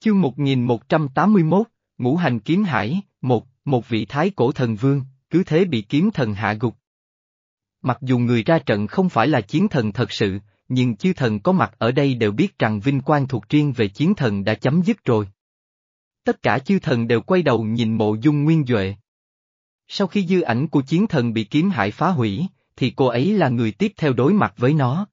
Chương 1181, Ngũ Hành Kiếm Hải, một, một vị thái cổ thần vương, cứ thế bị kiếm thần hạ gục. Mặc dù người ra trận không phải là chiến thần thật sự, nhưng chư thần có mặt ở đây đều biết rằng vinh quang thuộc riêng về chiến thần đã chấm dứt rồi. Tất cả chư thần đều quay đầu nhìn mộ dung nguyên Duệ. Sau khi dư ảnh của chiến thần bị kiếm hải phá hủy, thì cô ấy là người tiếp theo đối mặt với nó.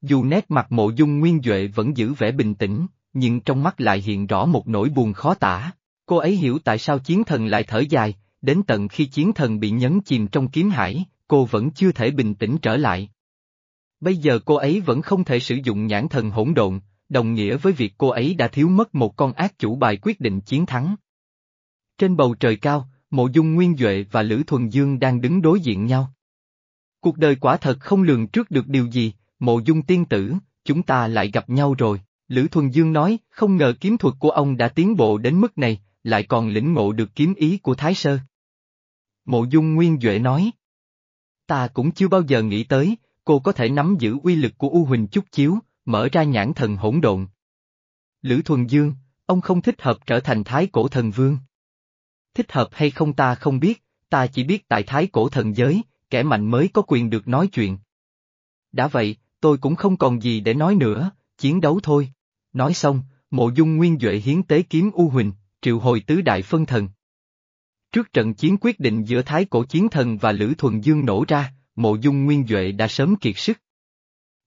Dù nét mặt mộ dung nguyên Duệ vẫn giữ vẻ bình tĩnh, nhưng trong mắt lại hiện rõ một nỗi buồn khó tả. Cô ấy hiểu tại sao chiến thần lại thở dài, đến tận khi chiến thần bị nhấn chìm trong kiếm hải, cô vẫn chưa thể bình tĩnh trở lại. Bây giờ cô ấy vẫn không thể sử dụng nhãn thần hỗn độn, đồng nghĩa với việc cô ấy đã thiếu mất một con ác chủ bài quyết định chiến thắng. Trên bầu trời cao, Mộ Dung Nguyên Duệ và Lữ Thuần Dương đang đứng đối diện nhau. Cuộc đời quả thật không lường trước được điều gì, Mộ Dung tiên tử, chúng ta lại gặp nhau rồi. Lữ Thuần Dương nói, không ngờ kiếm thuật của ông đã tiến bộ đến mức này, lại còn lĩnh ngộ được kiếm ý của Thái Sơ. Mộ Dung Nguyên Duệ nói. Ta cũng chưa bao giờ nghĩ tới, cô có thể nắm giữ uy lực của U Huỳnh Chúc Chiếu, mở ra nhãn thần hỗn độn. Lữ Thuần Dương, ông không thích hợp trở thành Thái Cổ Thần Vương. Thích hợp hay không ta không biết, ta chỉ biết tại Thái Cổ Thần Giới, kẻ mạnh mới có quyền được nói chuyện. Đã vậy, tôi cũng không còn gì để nói nữa, chiến đấu thôi. Nói xong, mộ dung nguyên Duệ hiến tế kiếm U Huỳnh, triệu hồi tứ đại phân thần. Trước trận chiến quyết định giữa Thái Cổ Chiến Thần và Lữ Thuần Dương nổ ra, mộ dung nguyên Duệ đã sớm kiệt sức.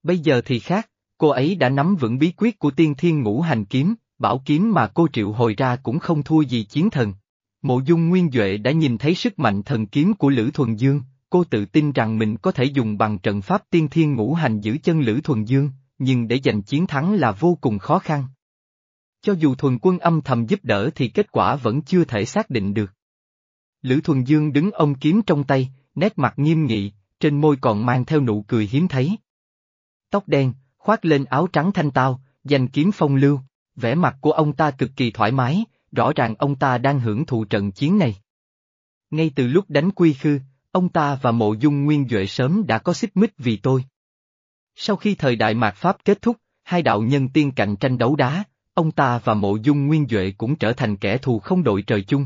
Bây giờ thì khác, cô ấy đã nắm vững bí quyết của tiên thiên ngũ hành kiếm, bảo kiếm mà cô triệu hồi ra cũng không thua gì chiến thần. Mộ dung nguyên Duệ đã nhìn thấy sức mạnh thần kiếm của Lữ Thuần Dương, cô tự tin rằng mình có thể dùng bằng trận pháp tiên thiên ngũ hành giữ chân Lữ Thuần Dương, nhưng để giành chiến thắng là vô cùng khó khăn. Cho dù thuần quân âm thầm giúp đỡ thì kết quả vẫn chưa thể xác định được. Lữ Thuần Dương đứng ông kiếm trong tay, nét mặt nghiêm nghị, trên môi còn mang theo nụ cười hiếm thấy. Tóc đen, khoác lên áo trắng thanh tao, danh kiếm phong lưu, vẻ mặt của ông ta cực kỳ thoải mái, rõ ràng ông ta đang hưởng thụ trận chiến này. Ngay từ lúc đánh quy khư, ông ta và mộ dung nguyên Duệ sớm đã có xích mích vì tôi. Sau khi thời đại mạt Pháp kết thúc, hai đạo nhân tiên cạnh tranh đấu đá, ông ta và mộ dung nguyên Duệ cũng trở thành kẻ thù không đội trời chung.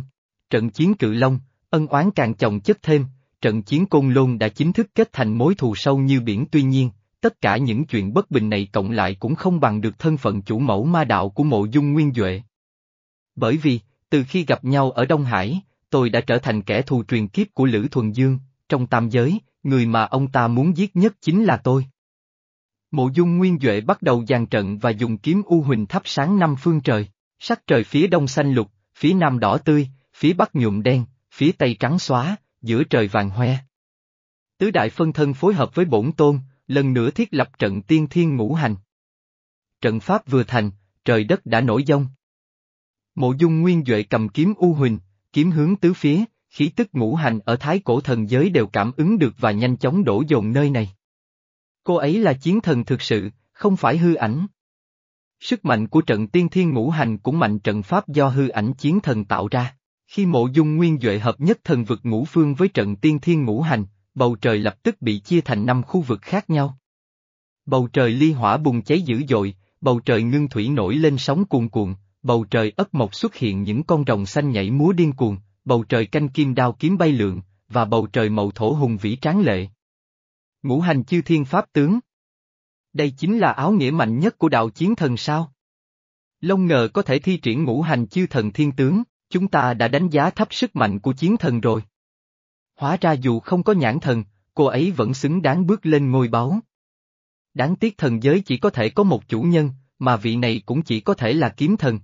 Trận chiến cự long, ân oán càng chồng chất thêm, trận chiến côn lôn đã chính thức kết thành mối thù sâu như biển tuy nhiên, tất cả những chuyện bất bình này cộng lại cũng không bằng được thân phận chủ mẫu ma đạo của mộ dung nguyên Duệ. Bởi vì, từ khi gặp nhau ở Đông Hải, tôi đã trở thành kẻ thù truyền kiếp của Lữ Thuần Dương, trong tam giới, người mà ông ta muốn giết nhất chính là tôi. Mộ dung nguyên Duệ bắt đầu dàn trận và dùng kiếm u huỳnh thắp sáng năm phương trời, sắc trời phía đông xanh lục, phía nam đỏ tươi, phía bắc nhuộm đen, phía tây trắng xóa, giữa trời vàng hoe. Tứ đại phân thân phối hợp với bổn tôn, lần nữa thiết lập trận tiên thiên ngũ hành. Trận pháp vừa thành, trời đất đã nổi dông. Mộ dung nguyên Duệ cầm kiếm u huỳnh, kiếm hướng tứ phía, khí tức ngũ hành ở thái cổ thần giới đều cảm ứng được và nhanh chóng đổ dồn nơi này. Cô ấy là chiến thần thực sự, không phải hư ảnh. Sức mạnh của trận tiên thiên ngũ hành cũng mạnh trận pháp do hư ảnh chiến thần tạo ra. Khi mộ dung nguyên Duệ hợp nhất thần vực ngũ phương với trận tiên thiên ngũ hành, bầu trời lập tức bị chia thành năm khu vực khác nhau. Bầu trời ly hỏa bùng cháy dữ dội, bầu trời ngưng thủy nổi lên sóng cuồn cuộn, bầu trời ất mộc xuất hiện những con rồng xanh nhảy múa điên cuồng, bầu trời canh kim đao kiếm bay lượn, và bầu trời mậu thổ hùng vĩ tráng lệ. Ngũ hành chư thiên pháp tướng. Đây chính là áo nghĩa mạnh nhất của đạo chiến thần sao? Lông ngờ có thể thi triển ngũ hành chư thần thiên tướng, chúng ta đã đánh giá thấp sức mạnh của chiến thần rồi. Hóa ra dù không có nhãn thần, cô ấy vẫn xứng đáng bước lên ngôi báu. Đáng tiếc thần giới chỉ có thể có một chủ nhân, mà vị này cũng chỉ có thể là kiếm thần.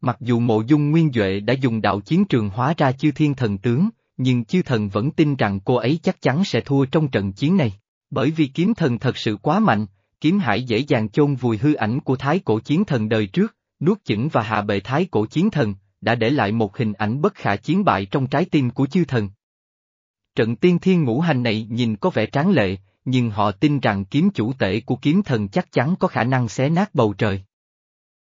Mặc dù mộ dung nguyên Duệ đã dùng đạo chiến trường hóa ra chư thiên thần tướng, nhưng chư thần vẫn tin rằng cô ấy chắc chắn sẽ thua trong trận chiến này. Bởi vì kiếm thần thật sự quá mạnh, kiếm hải dễ dàng chôn vùi hư ảnh của thái cổ chiến thần đời trước, nuốt chửng và hạ bệ thái cổ chiến thần, đã để lại một hình ảnh bất khả chiến bại trong trái tim của chư thần. Trận tiên thiên ngũ hành này nhìn có vẻ tráng lệ, nhưng họ tin rằng kiếm chủ tể của kiếm thần chắc chắn có khả năng xé nát bầu trời.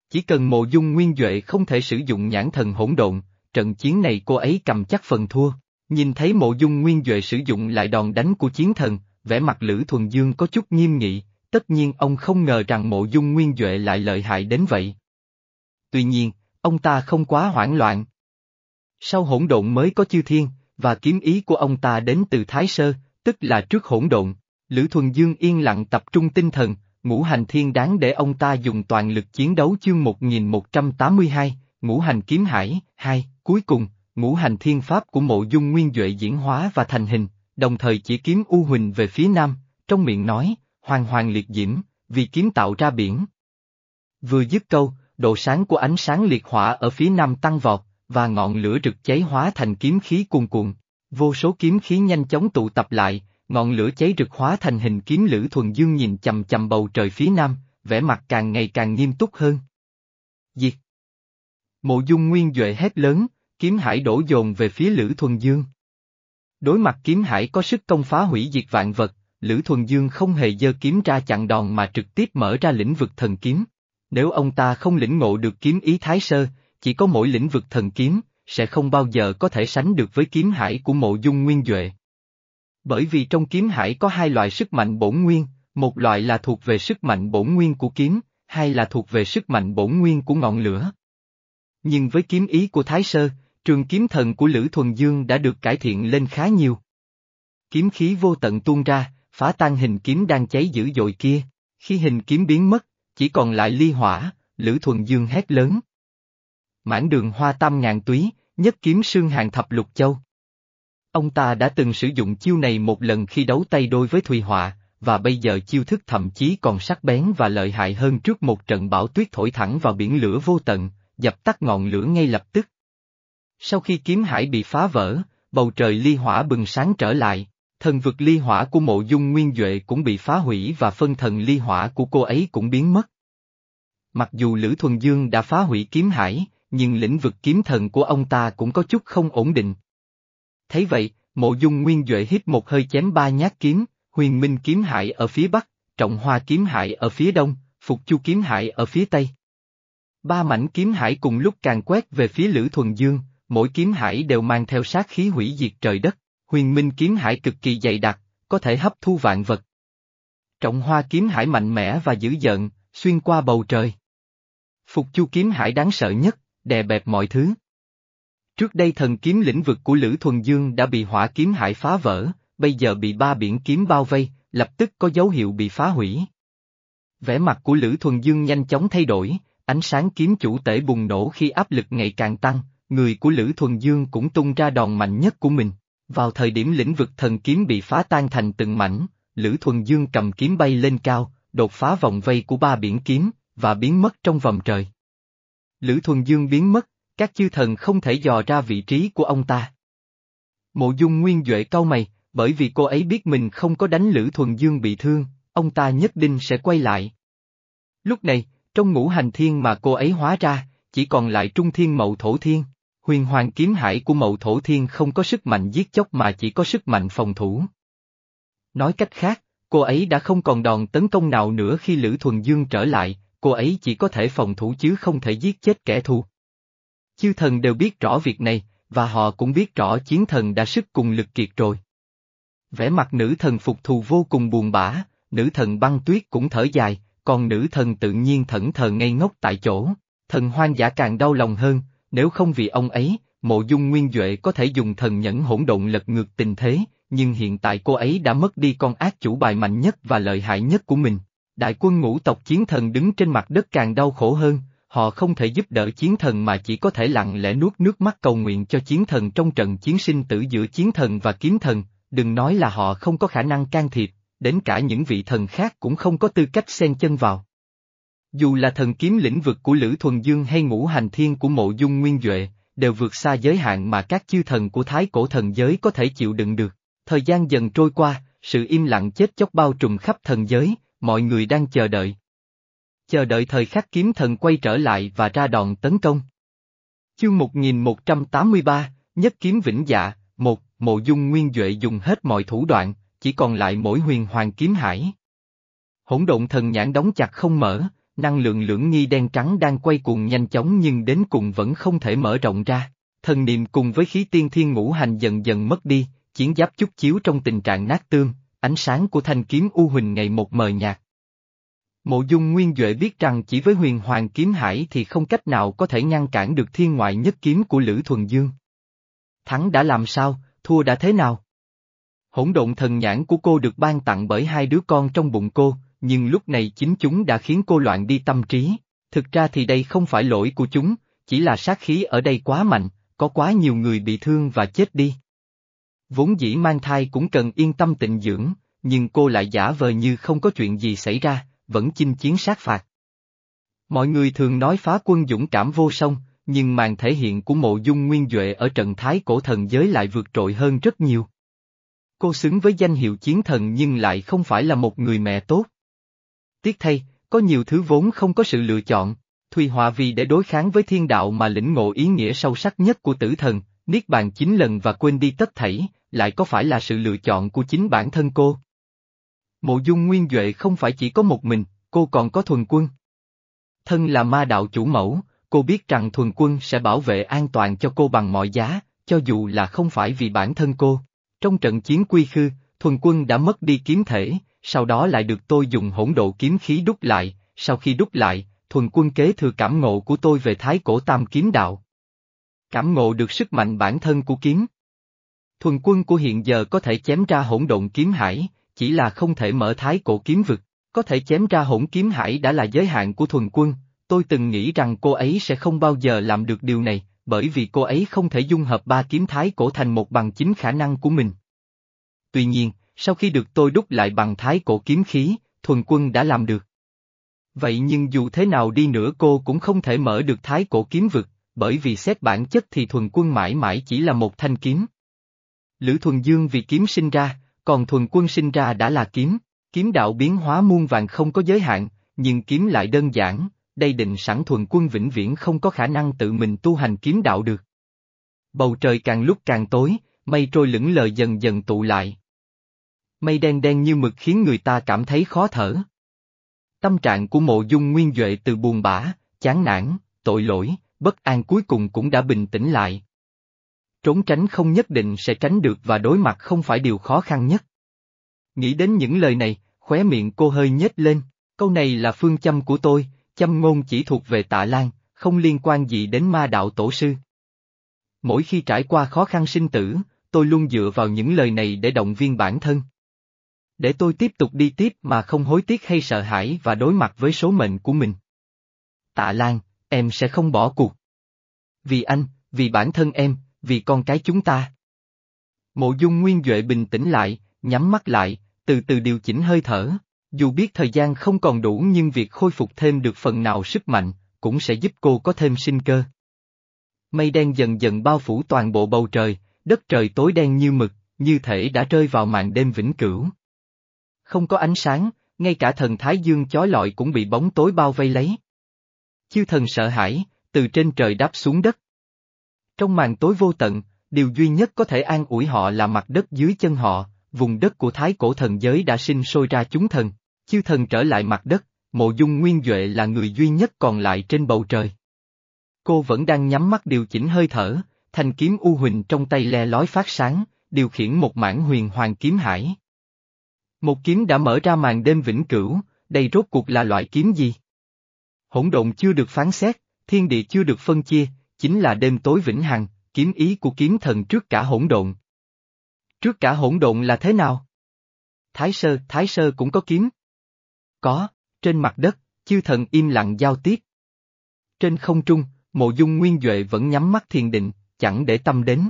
Chỉ cần mộ dung nguyên Duệ không thể sử dụng nhãn thần hỗn độn, trận chiến này cô ấy cầm chắc phần thua. Nhìn thấy mộ dung nguyên Duệ sử dụng lại đòn đánh của chiến thần, vẻ mặt Lữ Thuần Dương có chút nghiêm nghị, tất nhiên ông không ngờ rằng mộ dung nguyên Duệ lại lợi hại đến vậy. tuy nhiên, ông ta không quá hoảng loạn. Sau hỗn độn mới có chư thiên, và kiếm ý của ông ta đến từ Thái Sơ, tức là trước hỗn độn. Lữ Thuần Dương yên lặng tập trung tinh thần, ngũ hành thiên đáng để ông ta dùng toàn lực chiến đấu chương 1182, ngũ hành kiếm hải, hai, cuối cùng, ngũ hành thiên pháp của mộ dung nguyên Duệ diễn hóa và thành hình, đồng thời chỉ kiếm U Huỳnh về phía nam, trong miệng nói, hoàng hoàng liệt diễm, vì kiếm tạo ra biển. Vừa dứt câu, độ sáng của ánh sáng liệt hỏa ở phía nam tăng vọt, và ngọn lửa rực cháy hóa thành kiếm khí cuồn cuộn. Vô số kiếm khí nhanh chóng tụ tập lại, ngọn lửa cháy rực hóa thành hình kiếm Lữ Thuần Dương nhìn chầm chầm bầu trời phía nam, vẻ mặt càng ngày càng nghiêm túc hơn. Diệt! Mộ dung nguyên Duệ hét lớn, kiếm hải đổ dồn về phía Lữ Thuần Dương. Đối mặt kiếm hải có sức công phá hủy diệt vạn vật, Lữ Thuần Dương không hề giơ kiếm ra chặn đòn mà trực tiếp mở ra lĩnh vực thần kiếm. Nếu ông ta không lĩnh ngộ được kiếm ý thái sơ, chỉ có mỗi lĩnh vực thần kiếm, sẽ không bao giờ có thể sánh được với kiếm hải của mộ dung nguyên Duệ. Bởi vì trong kiếm hải có hai loại sức mạnh bổn nguyên, một loại là thuộc về sức mạnh bổn nguyên của kiếm, hai là thuộc về sức mạnh bổn nguyên của ngọn lửa. Nhưng với kiếm ý của Thái Sơ, trường kiếm thần của Lữ Thuần Dương đã được cải thiện lên khá nhiều. Kiếm khí vô tận tuôn ra, phá tan hình kiếm đang cháy dữ dội kia, khi hình kiếm biến mất, chỉ còn lại ly hỏa, Lữ Thuần Dương hét lớn. Mãn đường hoa tam ngàn túy, nhất kiếm sương hàng thập lục châu. Ông ta đã từng sử dụng chiêu này một lần khi đấu tay đôi với Thùy Họa, và bây giờ chiêu thức thậm chí còn sắc bén và lợi hại hơn trước một trận bão tuyết thổi thẳng vào biển lửa vô tận, dập tắt ngọn lửa ngay lập tức. Sau khi kiếm hải bị phá vỡ, bầu trời ly hỏa bừng sáng trở lại, thần vực ly hỏa của mộ dung nguyên Duệ cũng bị phá hủy và phân thần ly hỏa của cô ấy cũng biến mất. Mặc dù Lữ Thuần Dương đã phá hủy kiếm hải, nhưng lĩnh vực kiếm thần của ông ta cũng có chút không ổn định. Thấy vậy, mộ dung nguyên Duệ hít một hơi chém ba nhát kiếm, huyền minh kiếm hải ở phía bắc, trọng hoa kiếm hải ở phía đông, phục chu kiếm hải ở phía tây. Ba mảnh kiếm hải cùng lúc càng quét về phía Lữ Thuần Dương, mỗi kiếm hải đều mang theo sát khí hủy diệt trời đất, huyền minh kiếm hải cực kỳ dày đặc, có thể hấp thu vạn vật. Trọng hoa kiếm hải mạnh mẽ và dữ dợn, xuyên qua bầu trời. Phục chu kiếm hải đáng sợ nhất, đè bẹp mọi thứ. Trước đây thần kiếm lĩnh vực của Lữ Thuần Dương đã bị hỏa kiếm hải phá vỡ, bây giờ bị ba biển kiếm bao vây, lập tức có dấu hiệu bị phá hủy. Vẻ mặt của Lữ Thuần Dương nhanh chóng thay đổi, ánh sáng kiếm chủ tể bùng nổ khi áp lực ngày càng tăng, người của Lữ Thuần Dương cũng tung ra đòn mạnh nhất của mình. Vào thời điểm lĩnh vực thần kiếm bị phá tan thành từng mảnh, Lữ Thuần Dương cầm kiếm bay lên cao, đột phá vòng vây của ba biển kiếm, và biến mất trong vòng trời. Lữ Thuần Dương biến mất, các chư thần không thể dò ra vị trí của ông ta. Mộ dung nguyên Duệ cau mày, bởi vì cô ấy biết mình không có đánh Lữ Thuần Dương bị thương, ông ta nhất định sẽ quay lại. Lúc này, trong ngũ hành thiên mà cô ấy hóa ra, chỉ còn lại trung thiên mậu thổ thiên. Huyền hoàng kiếm hải của mậu thổ thiên không có sức mạnh giết chóc mà chỉ có sức mạnh phòng thủ. Nói cách khác, cô ấy đã không còn đòn tấn công nào nữa khi Lữ Thuần Dương trở lại, cô ấy chỉ có thể phòng thủ chứ không thể giết chết kẻ thù. Chư thần đều biết rõ việc này, và họ cũng biết rõ chiến thần đã sức cùng lực kiệt rồi. Vẻ mặt nữ thần phục thù vô cùng buồn bã, nữ thần băng tuyết cũng thở dài, còn nữ thần tự nhiên thẫn thờ ngây ngốc tại chỗ. Thần hoang dã càng đau lòng hơn, nếu không vì ông ấy, mộ dung nguyên Duệ có thể dùng thần nhẫn hỗn độn lật ngược tình thế, nhưng hiện tại cô ấy đã mất đi con ác chủ bài mạnh nhất và lợi hại nhất của mình. Đại quân ngũ tộc chiến thần đứng trên mặt đất càng đau khổ hơn, họ không thể giúp đỡ chiến thần mà chỉ có thể lặng lẽ nuốt nước mắt cầu nguyện cho chiến thần trong trận chiến sinh tử giữa chiến thần và kiếm thần, đừng nói là họ không có khả năng can thiệp, đến cả những vị thần khác cũng không có tư cách xen chân vào. Dù là thần kiếm lĩnh vực của Lữ Thuần Dương hay ngũ hành thiên của mộ dung nguyên Duệ, đều vượt xa giới hạn mà các chư thần của thái cổ thần giới có thể chịu đựng được. Thời gian dần trôi qua, sự im lặng chết chóc bao trùm khắp thần giới, mọi người đang chờ đợi. Chờ đợi thời khắc kiếm thần quay trở lại và ra đòn tấn công. Chương 1183, Nhất kiếm vĩnh dạ, một, mộ dung nguyên Duệ dùng hết mọi thủ đoạn, chỉ còn lại mỗi huyền hoàng kiếm hải. Hỗn độn thần nhãn đóng chặt không mở, năng lượng lưỡng nghi đen trắng đang quay cuồng nhanh chóng nhưng đến cùng vẫn không thể mở rộng ra. Thần niệm cùng với khí tiên thiên ngũ hành dần dần mất đi, chiến giáp chút chiếu trong tình trạng nát tương, ánh sáng của thanh kiếm U Huỳnh ngày một mờ nhạt. Mộ dung nguyên Duệ biết rằng chỉ với huyền hoàng kiếm hải thì không cách nào có thể ngăn cản được thiên ngoại nhất kiếm của Lữ Thuần Dương. Thắng đã làm sao, thua đã thế nào? Hỗn độn thần nhãn của cô được ban tặng bởi hai đứa con trong bụng cô, nhưng lúc này chính chúng đã khiến cô loạn đi tâm trí. Thực ra thì đây không phải lỗi của chúng, chỉ là sát khí ở đây quá mạnh, có quá nhiều người bị thương và chết đi. Vốn dĩ mang thai cũng cần yên tâm tịnh dưỡng, nhưng cô lại giả vờ như không có chuyện gì xảy ra, vẫn chinh chiến sát phạt. Mọi người thường nói phá quân dũng cảm vô song, nhưng màn thể hiện của mộ dung nguyên Duệ ở trận thái cổ thần giới lại vượt trội hơn rất nhiều. Cô xứng với danh hiệu chiến thần nhưng lại không phải là một người mẹ tốt. Tiếc thay, có nhiều thứ vốn không có sự lựa chọn, Thùy Họa vì để đối kháng với thiên đạo mà lĩnh ngộ ý nghĩa sâu sắc nhất của tử thần, niết bàn chín lần và quên đi tất thảy, lại có phải là sự lựa chọn của chính bản thân cô? Mộ dung nguyên Duệ không phải chỉ có một mình, cô còn có thuần quân. Thân là ma đạo chủ mẫu, cô biết rằng thuần quân sẽ bảo vệ an toàn cho cô bằng mọi giá, cho dù là không phải vì bản thân cô. Trong trận chiến quy khư, thuần quân đã mất đi kiếm thể, sau đó lại được tôi dùng hỗn độ kiếm khí đúc lại, sau khi đúc lại, thuần quân kế thừa cảm ngộ của tôi về thái cổ tam kiếm đạo. Cảm ngộ được sức mạnh bản thân của kiếm. Thuần quân của hiện giờ có thể chém ra hỗn độn kiếm hải, chỉ là không thể mở thái cổ kiếm vực, có thể chém ra hỗn kiếm hải đã là giới hạn của thuần quân, tôi từng nghĩ rằng cô ấy sẽ không bao giờ làm được điều này, bởi vì cô ấy không thể dung hợp ba kiếm thái cổ thành một bằng chính khả năng của mình. Tuy nhiên, sau khi được tôi đúc lại bằng thái cổ kiếm khí, thuần quân đã làm được. Vậy nhưng dù thế nào đi nữa cô cũng không thể mở được thái cổ kiếm vực, bởi vì xét bản chất thì thuần quân mãi mãi chỉ là một thanh kiếm. Lữ thuần dương vì kiếm sinh ra, còn thuần quân sinh ra đã là kiếm, kiếm đạo biến hóa muôn vàng không có giới hạn, nhưng kiếm lại đơn giản, đây định sẵn thuần quân vĩnh viễn không có khả năng tự mình tu hành kiếm đạo được. Bầu trời càng lúc càng tối, mây trôi lững lờ dần dần tụ lại. Mây đen đen như mực khiến người ta cảm thấy khó thở. Tâm trạng của mộ dung nguyên Duệ từ buồn bã, chán nản, tội lỗi, bất an cuối cùng cũng đã bình tĩnh lại. Trốn tránh không nhất định sẽ tránh được và đối mặt không phải điều khó khăn nhất. Nghĩ đến những lời này, khóe miệng cô hơi nhếch lên, câu này là phương châm của tôi, châm ngôn chỉ thuộc về tạ lan, không liên quan gì đến ma đạo tổ sư. Mỗi khi trải qua khó khăn sinh tử, tôi luôn dựa vào những lời này để động viên bản thân. Để tôi tiếp tục đi tiếp mà không hối tiếc hay sợ hãi và đối mặt với số mệnh của mình. Tạ Lan, em sẽ không bỏ cuộc. Vì anh, vì bản thân em, vì con cái chúng ta. Mộ dung nguyên Duệ bình tĩnh lại, nhắm mắt lại, từ từ điều chỉnh hơi thở. Dù biết thời gian không còn đủ nhưng việc khôi phục thêm được phần nào sức mạnh, cũng sẽ giúp cô có thêm sinh cơ. Mây đen dần dần bao phủ toàn bộ bầu trời, đất trời tối đen như mực, như thể đã rơi vào màn đêm vĩnh cửu. Không có ánh sáng, ngay cả thần Thái Dương chói lọi cũng bị bóng tối bao vây lấy. Chư thần sợ hãi, từ trên trời đáp xuống đất. Trong màn tối vô tận, điều duy nhất có thể an ủi họ là mặt đất dưới chân họ, vùng đất của thái cổ thần giới đã sinh sôi ra chúng thần, chư thần trở lại mặt đất, mộ dung nguyên Duệ là người duy nhất còn lại trên bầu trời. Cô vẫn đang nhắm mắt điều chỉnh hơi thở, thanh kiếm u huỳnh trong tay le lói phát sáng, điều khiển một mảng huyền hoàng kiếm hải. Một kiếm đã mở ra màn đêm vĩnh cửu, đây rốt cuộc là loại kiếm gì? Hỗn độn chưa được phán xét, thiên địa chưa được phân chia, chính là đêm tối vĩnh hằng, kiếm ý của kiếm thần trước cả hỗn độn. Trước cả hỗn độn là thế nào? Thái sơ, thái sơ cũng có kiếm. Có, trên mặt đất, chư thần im lặng giao tiếp. Trên không trung, mộ dung nguyên Duệ vẫn nhắm mắt thiền định, chẳng để tâm đến.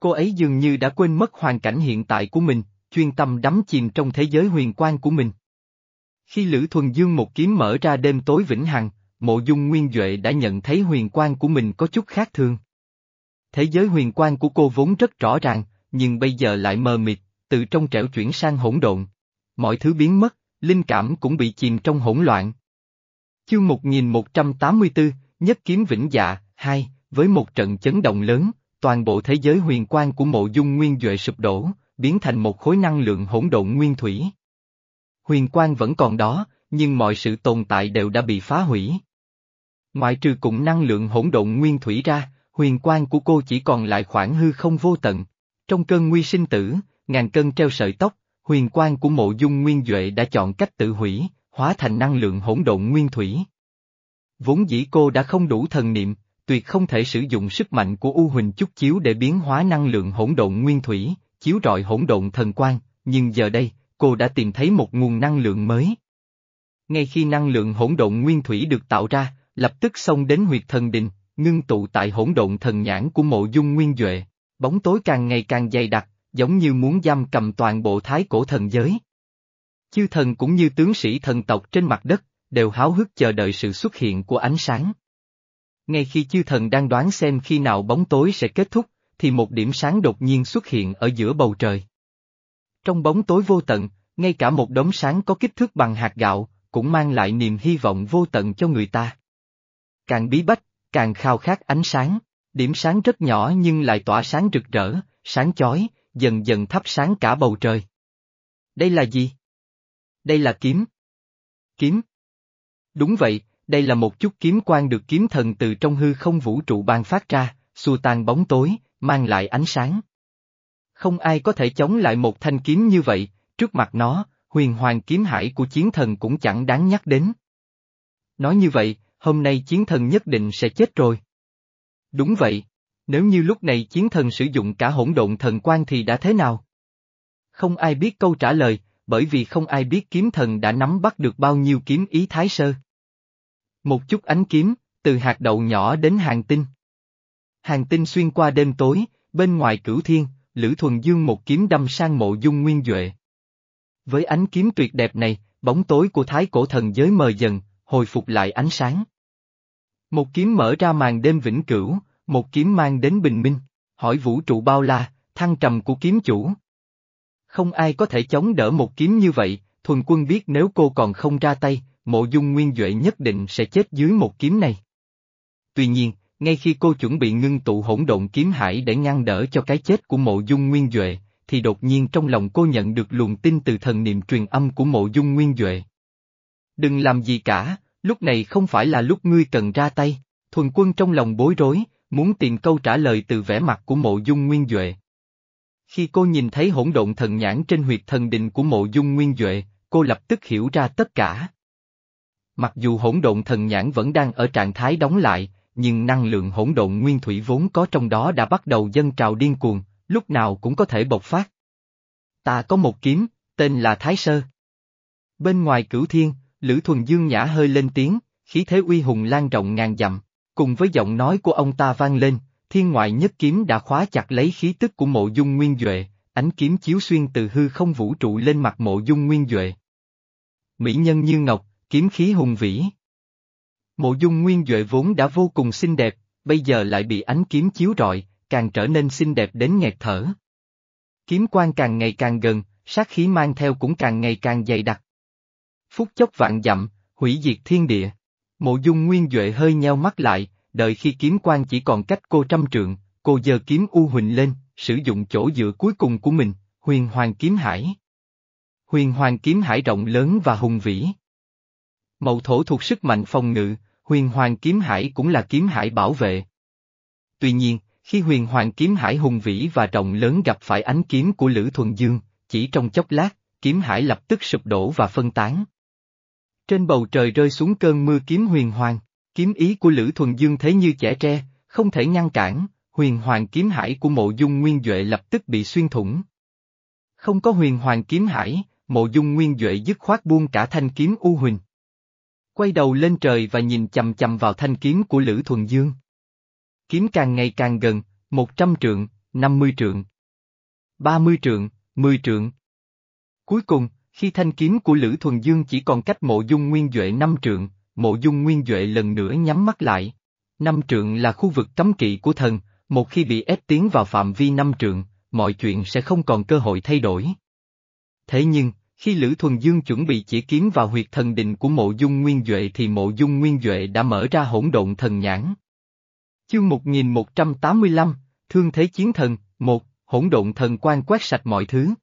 Cô ấy dường như đã quên mất hoàn cảnh hiện tại của mình, chuyên tâm đắm chìm trong thế giới huyền quan của mình. Khi Lữ Thuần Dương một kiếm mở ra đêm tối vĩnh hằng, mộ dung nguyên Duệ đã nhận thấy huyền quan của mình có chút khác thường. Thế giới huyền quan của cô vốn rất rõ ràng, nhưng bây giờ lại mờ mịt, từ trong trẻo chuyển sang hỗn độn. Mọi thứ biến mất, linh cảm cũng bị chìm trong hỗn loạn. Chương 1184, Nhất Kiếm Vĩnh Dạ, 2, với một trận chấn động lớn, toàn bộ thế giới huyền quan của mộ dung nguyên Duệ sụp đổ, biến thành một khối năng lượng hỗn độn nguyên thủy. Huyền quan vẫn còn đó, nhưng mọi sự tồn tại đều đã bị phá hủy. Ngoại trừ cùng năng lượng hỗn độn nguyên thủy ra, huyền quan của cô chỉ còn lại khoảng hư không vô tận. Trong cơn nguy sinh tử, ngàn cân treo sợi tóc, huyền quan của mộ dung nguyên Duệ đã chọn cách tự hủy, hóa thành năng lượng hỗn độn nguyên thủy. Vốn dĩ cô đã không đủ thần niệm, tuyệt không thể sử dụng sức mạnh của U Huỳnh Chúc Chiếu để biến hóa năng lượng hỗn độn nguyên thủy, chiếu rọi hỗn độn thần quang, nhưng giờ đây, cô đã tìm thấy một nguồn năng lượng mới. Ngay khi năng lượng hỗn độn nguyên thủy được tạo ra, lập tức xông đến huyệt thần đình, ngưng tụ tại hỗn độn thần nhãn của mộ dung nguyên Duệ. Bóng tối càng ngày càng dày đặc, giống như muốn giam cầm toàn bộ thái cổ thần giới. Chư thần cũng như tướng sĩ thần tộc trên mặt đất, đều háo hức chờ đợi sự xuất hiện của ánh sáng. Ngay khi chư thần đang đoán xem khi nào bóng tối sẽ kết thúc, thì một điểm sáng đột nhiên xuất hiện ở giữa bầu trời. Trong bóng tối vô tận, ngay cả một đống sáng có kích thước bằng hạt gạo, cũng mang lại niềm hy vọng vô tận cho người ta. Càng bí bách, càng khao khát ánh sáng, điểm sáng rất nhỏ nhưng lại tỏa sáng rực rỡ, sáng chói, dần dần thắp sáng cả bầu trời. Đây là gì? Đây là kiếm. Kiếm. Đúng vậy, đây là một chút kiếm quan được kiếm thần từ trong hư không vũ trụ ban phát ra, xua tan bóng tối, mang lại ánh sáng. Không ai có thể chống lại một thanh kiếm như vậy, trước mặt nó, huyền hoàng kiếm hải của chiến thần cũng chẳng đáng nhắc đến. Nói như vậy, hôm nay chiến thần nhất định sẽ chết rồi. Đúng vậy, nếu như lúc này chiến thần sử dụng cả hỗn độn thần quan thì đã thế nào? Không ai biết câu trả lời, bởi vì không ai biết kiếm thần đã nắm bắt được bao nhiêu kiếm ý thái sơ. Một chút ánh kiếm, từ hạt đậu nhỏ đến hàng tinh. Hàng tinh xuyên qua đêm tối, bên ngoài cửu thiên, Lữ Thuần Dương một kiếm đâm sang mộ dung nguyên Duệ. Với ánh kiếm tuyệt đẹp này, bóng tối của thái cổ thần giới mờ dần, hồi phục lại ánh sáng. Một kiếm mở ra màn đêm vĩnh cửu, một kiếm mang đến bình minh, hỏi vũ trụ bao la, thăng trầm của kiếm chủ. Không ai có thể chống đỡ một kiếm như vậy, thuần quân biết nếu cô còn không ra tay, mộ dung nguyên Duệ nhất định sẽ chết dưới một kiếm này. Tuy nhiên, ngay khi cô chuẩn bị ngưng tụ hỗn độn kiếm hải để ngăn đỡ cho cái chết của mộ dung nguyên Duệ, thì đột nhiên trong lòng cô nhận được luồng tin từ thần niệm truyền âm của mộ dung nguyên Duệ. Đừng làm gì cả, lúc này không phải là lúc ngươi cần ra tay, thuần quân trong lòng bối rối, muốn tìm câu trả lời từ vẻ mặt của mộ dung nguyên Duệ. Khi cô nhìn thấy hỗn độn thần nhãn trên huyệt thần đình của mộ dung nguyên Duệ, cô lập tức hiểu ra tất cả. Mặc dù hỗn độn thần nhãn vẫn đang ở trạng thái đóng lại, nhưng năng lượng hỗn độn nguyên thủy vốn có trong đó đã bắt đầu dâng trào điên cuồng, lúc nào cũng có thể bộc phát. Ta có một kiếm, tên là Thái Sơ. Bên ngoài cửu thiên, Lữ Thuần Dương nhã hơi lên tiếng, khí thế uy hùng lan rộng ngàn dặm, cùng với giọng nói của ông ta vang lên, thiên ngoại nhất kiếm đã khóa chặt lấy khí tức của mộ dung nguyên Duệ, ánh kiếm chiếu xuyên từ hư không vũ trụ lên mặt mộ dung nguyên Duệ. Mỹ nhân như ngọc, kiếm khí hùng vĩ. Mộ dung nguyên Duệ vốn đã vô cùng xinh đẹp, bây giờ lại bị ánh kiếm chiếu rọi, càng trở nên xinh đẹp đến nghẹt thở. Kiếm quan càng ngày càng gần, sát khí mang theo cũng càng ngày càng dày đặc. Phút chốc vạn dặm, hủy diệt thiên địa. Mộ dung nguyên Duệ hơi nheo mắt lại, đợi khi kiếm quan chỉ còn cách cô trăm trượng, cô giơ kiếm U Huỳnh lên, sử dụng chỗ dựa cuối cùng của mình, huyền hoàng kiếm hải. Huyền hoàng kiếm hải rộng lớn và hùng vĩ. Mậu thổ thuộc sức mạnh phòng ngự, huyền hoàng kiếm hải cũng là kiếm hải bảo vệ. Tuy nhiên, khi huyền hoàng kiếm hải hùng vĩ và rộng lớn gặp phải ánh kiếm của Lữ Thuần Dương, chỉ trong chốc lát, kiếm hải lập tức sụp đổ và phân tán. Trên bầu trời rơi xuống cơn mưa kiếm huyền hoàng, kiếm ý của Lữ Thuần Dương thế như trẻ tre, không thể ngăn cản, huyền hoàng kiếm hải của mộ dung nguyên Duệ lập tức bị xuyên thủng. Không có huyền hoàng kiếm hải, mộ dung nguyên Duệ dứt khoát buông cả thanh kiếm u huỳnh. Quay đầu lên trời và nhìn chầm chầm vào thanh kiếm của Lữ Thuần Dương. Kiếm càng ngày càng gần, một trăm trượng, năm mươi trượng, ba mươi trượng, mười trượng. Cuối cùng, khi thanh kiếm của Lữ Thuần Dương chỉ còn cách mộ dung nguyên Duệ năm trượng, mộ dung nguyên Duệ lần nữa nhắm mắt lại. Năm trượng là khu vực cấm kỵ của thần, một khi bị ép tiến vào phạm vi năm trượng, mọi chuyện sẽ không còn cơ hội thay đổi. Thế nhưng, khi Lữ Thuần Dương chuẩn bị chỉ kiếm vào huyệt thần định của mộ dung nguyên Duệ thì mộ dung nguyên Duệ đã mở ra hỗn độn thần nhãn. Chương 1185, Thương Thế Chiến Thần, một hỗn độn thần quan quét sạch mọi thứ.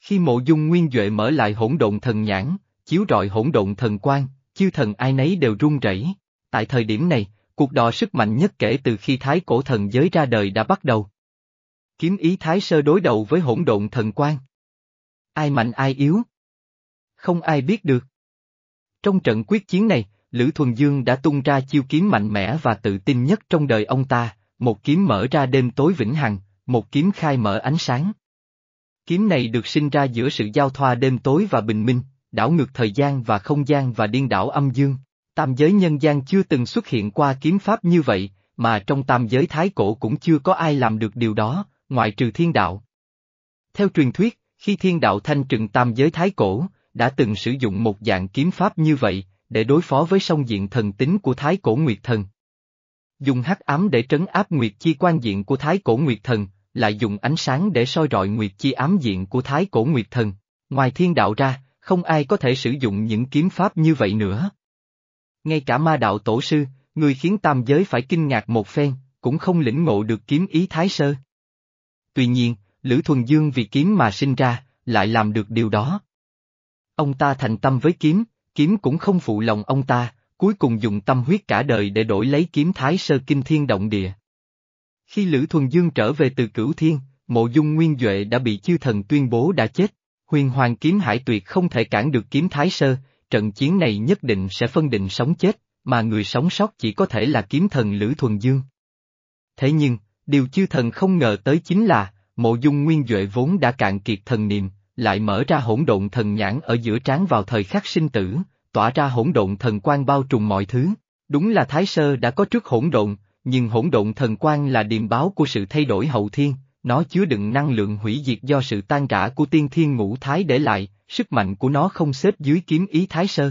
Khi mộ dung nguyên Duệ mở lại hỗn độn thần nhãn, chiếu rọi hỗn độn thần quan, chư thần ai nấy đều run rẩy. Tại thời điểm này, cuộc đọ sức mạnh nhất kể từ khi thái cổ thần giới ra đời đã bắt đầu. Kiếm ý thái sơ đối đầu với hỗn độn thần quan. Ai mạnh ai yếu? Không ai biết được. Trong trận quyết chiến này, Lữ Thuần Dương đã tung ra chiêu kiếm mạnh mẽ và tự tin nhất trong đời ông ta, một kiếm mở ra đêm tối vĩnh hằng, một kiếm khai mở ánh sáng. Kiếm này được sinh ra giữa sự giao thoa đêm tối và bình minh, đảo ngược thời gian và không gian và điên đảo âm dương. Tam giới nhân gian chưa từng xuất hiện qua kiếm pháp như vậy, mà trong tam giới thái cổ cũng chưa có ai làm được điều đó, ngoại trừ thiên đạo. Theo truyền thuyết, khi thiên đạo thanh trừng tam giới thái cổ, đã từng sử dụng một dạng kiếm pháp như vậy, để đối phó với song diện thần tính của thái cổ nguyệt thần. Dùng hắc ám để trấn áp nguyệt chi quan diện của thái cổ nguyệt thần, lại dùng ánh sáng để soi rọi nguyệt chi ám diện của thái cổ nguyệt thần. Ngoài thiên đạo ra, không ai có thể sử dụng những kiếm pháp như vậy nữa. Ngay cả ma đạo tổ sư, người khiến tam giới phải kinh ngạc một phen, cũng không lĩnh ngộ được kiếm ý thái sơ. Tuy nhiên, Lữ Thuần Dương vì kiếm mà sinh ra, lại làm được điều đó. Ông ta thành tâm với kiếm, kiếm cũng không phụ lòng ông ta, cuối cùng dùng tâm huyết cả đời để đổi lấy kiếm thái sơ kinh thiên động địa. Khi Lữ Thuần Dương trở về từ cửu thiên, mộ dung nguyên Duệ đã bị chư thần tuyên bố đã chết, huyền hoàng kiếm hải tuyệt không thể cản được kiếm thái sơ, trận chiến này nhất định sẽ phân định sống chết, mà người sống sót chỉ có thể là kiếm thần Lữ Thuần Dương. Thế nhưng, điều chư thần không ngờ tới chính là, mộ dung nguyên Duệ vốn đã cạn kiệt thần niệm, lại mở ra hỗn độn thần nhãn ở giữa trán vào thời khắc sinh tử, tỏa ra hỗn độn thần quang bao trùm mọi thứ. Đúng là Thái Sơ đã có trước hỗn độn, nhưng hỗn độn thần quang là điềm báo của sự thay đổi hậu thiên, nó chứa đựng năng lượng hủy diệt do sự tan rã của tiên thiên ngũ thái để lại, sức mạnh của nó không xếp dưới kiếm ý Thái Sơ.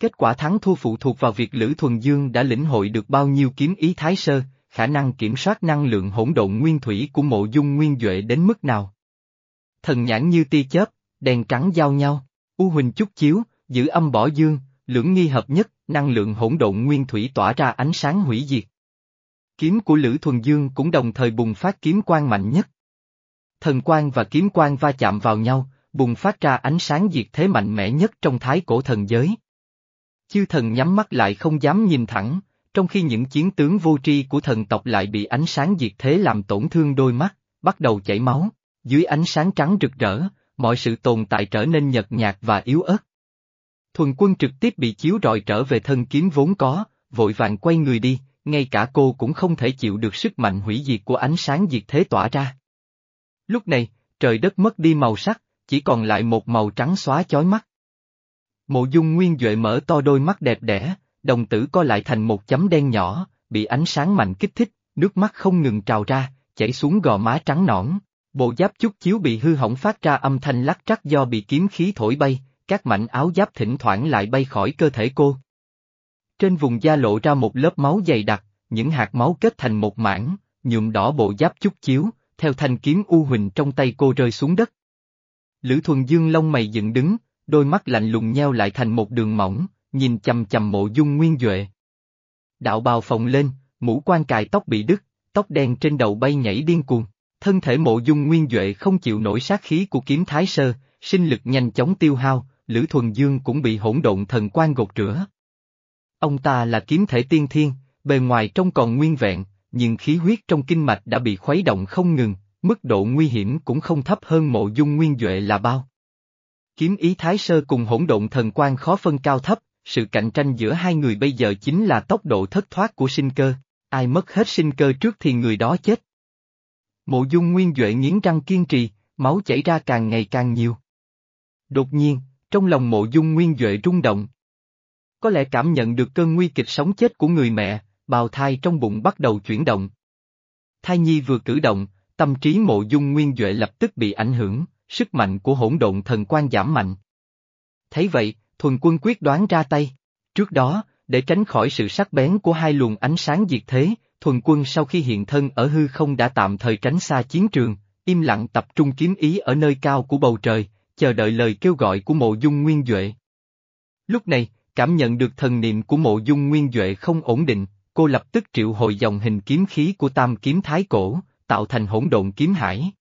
Kết quả thắng thua phụ thuộc vào việc Lữ Thuần Dương đã lĩnh hội được bao nhiêu kiếm ý Thái Sơ, khả năng kiểm soát năng lượng hỗn độn nguyên thủy của mộ dung nguyên Duệ đến mức nào. Thần nhãn như tia chớp, đèn trắng giao nhau, u huỳnh chút chiếu, giữ âm bỏ dương, lưỡng nghi hợp nhất, năng lượng hỗn độn nguyên thủy tỏa ra ánh sáng hủy diệt. Kiếm của Lữ Thuần Dương cũng đồng thời bùng phát kiếm quang mạnh nhất. Thần quang và kiếm quang va chạm vào nhau, bùng phát ra ánh sáng diệt thế mạnh mẽ nhất trong thái cổ thần giới. Chư thần nhắm mắt lại không dám nhìn thẳng, trong khi những chiến tướng vô tri của thần tộc lại bị ánh sáng diệt thế làm tổn thương đôi mắt, bắt đầu chảy máu, dưới ánh sáng trắng rực rỡ, mọi sự tồn tại trở nên nhợt nhạt và yếu ớt. Thuần quân trực tiếp bị chiếu rọi trở về thân kiếm vốn có, vội vàng quay người đi, ngay cả cô cũng không thể chịu được sức mạnh hủy diệt của ánh sáng diệt thế tỏa ra. Lúc này, trời đất mất đi màu sắc, chỉ còn lại một màu trắng xóa chói mắt. Mộ dung nguyên Duệ mở to đôi mắt đẹp đẽ, đồng tử co lại thành một chấm đen nhỏ, bị ánh sáng mạnh kích thích, nước mắt không ngừng trào ra, chảy xuống gò má trắng nõn. Bộ giáp chút chiếu bị hư hỏng phát ra âm thanh lắc trắc do bị kiếm khí thổi bay, các mảnh áo giáp thỉnh thoảng lại bay khỏi cơ thể cô. Trên vùng da lộ ra một lớp máu dày đặc, những hạt máu kết thành một mảng, nhuộm đỏ bộ giáp chút chiếu, theo thanh kiếm u huỳnh trong tay cô rơi xuống đất. Lữ thuần dương lông mày dựng đứng, đôi mắt lạnh lùng nheo lại thành một đường mỏng, nhìn chầm chầm mộ dung nguyên Duệ. Đạo bào phồng lên, mũ quan cài tóc bị đứt, tóc đen trên đầu bay nhảy điên cuồng. Thân thể mộ dung nguyên Duệ không chịu nổi sát khí của kiếm thái sơ, sinh lực nhanh chóng tiêu hao, Lữ Thuần Dương cũng bị hỗn độn thần quan gột rửa. Ông ta là kiếm thể tiên thiên, bề ngoài trông còn nguyên vẹn, nhưng khí huyết trong kinh mạch đã bị khuấy động không ngừng, mức độ nguy hiểm cũng không thấp hơn mộ dung nguyên Duệ là bao. Kiếm ý thái sơ cùng hỗn độn thần quan khó phân cao thấp, sự cạnh tranh giữa hai người bây giờ chính là tốc độ thất thoát của sinh cơ, ai mất hết sinh cơ trước thì người đó chết. Mộ dung nguyên Duệ nghiến răng kiên trì, máu chảy ra càng ngày càng nhiều. Đột nhiên, trong lòng mộ dung nguyên Duệ rung động. Có lẽ cảm nhận được cơn nguy kịch sống chết của người mẹ, bào thai trong bụng bắt đầu chuyển động. Thai nhi vừa cử động, tâm trí mộ dung nguyên Duệ lập tức bị ảnh hưởng, sức mạnh của hỗn độn thần quan giảm mạnh. Thấy vậy, thuần quân quyết đoán ra tay. Trước đó, để tránh khỏi sự sắc bén của hai luồng ánh sáng diệt thế, thuần quân sau khi hiện thân ở hư không đã tạm thời tránh xa chiến trường, im lặng tập trung kiếm ý ở nơi cao của bầu trời, chờ đợi lời kêu gọi của mộ dung nguyên Duệ. Lúc này, cảm nhận được thần niệm của mộ dung nguyên Duệ không ổn định, cô lập tức triệu hồi dòng hình kiếm khí của tam kiếm thái cổ, tạo thành hỗn độn kiếm hải.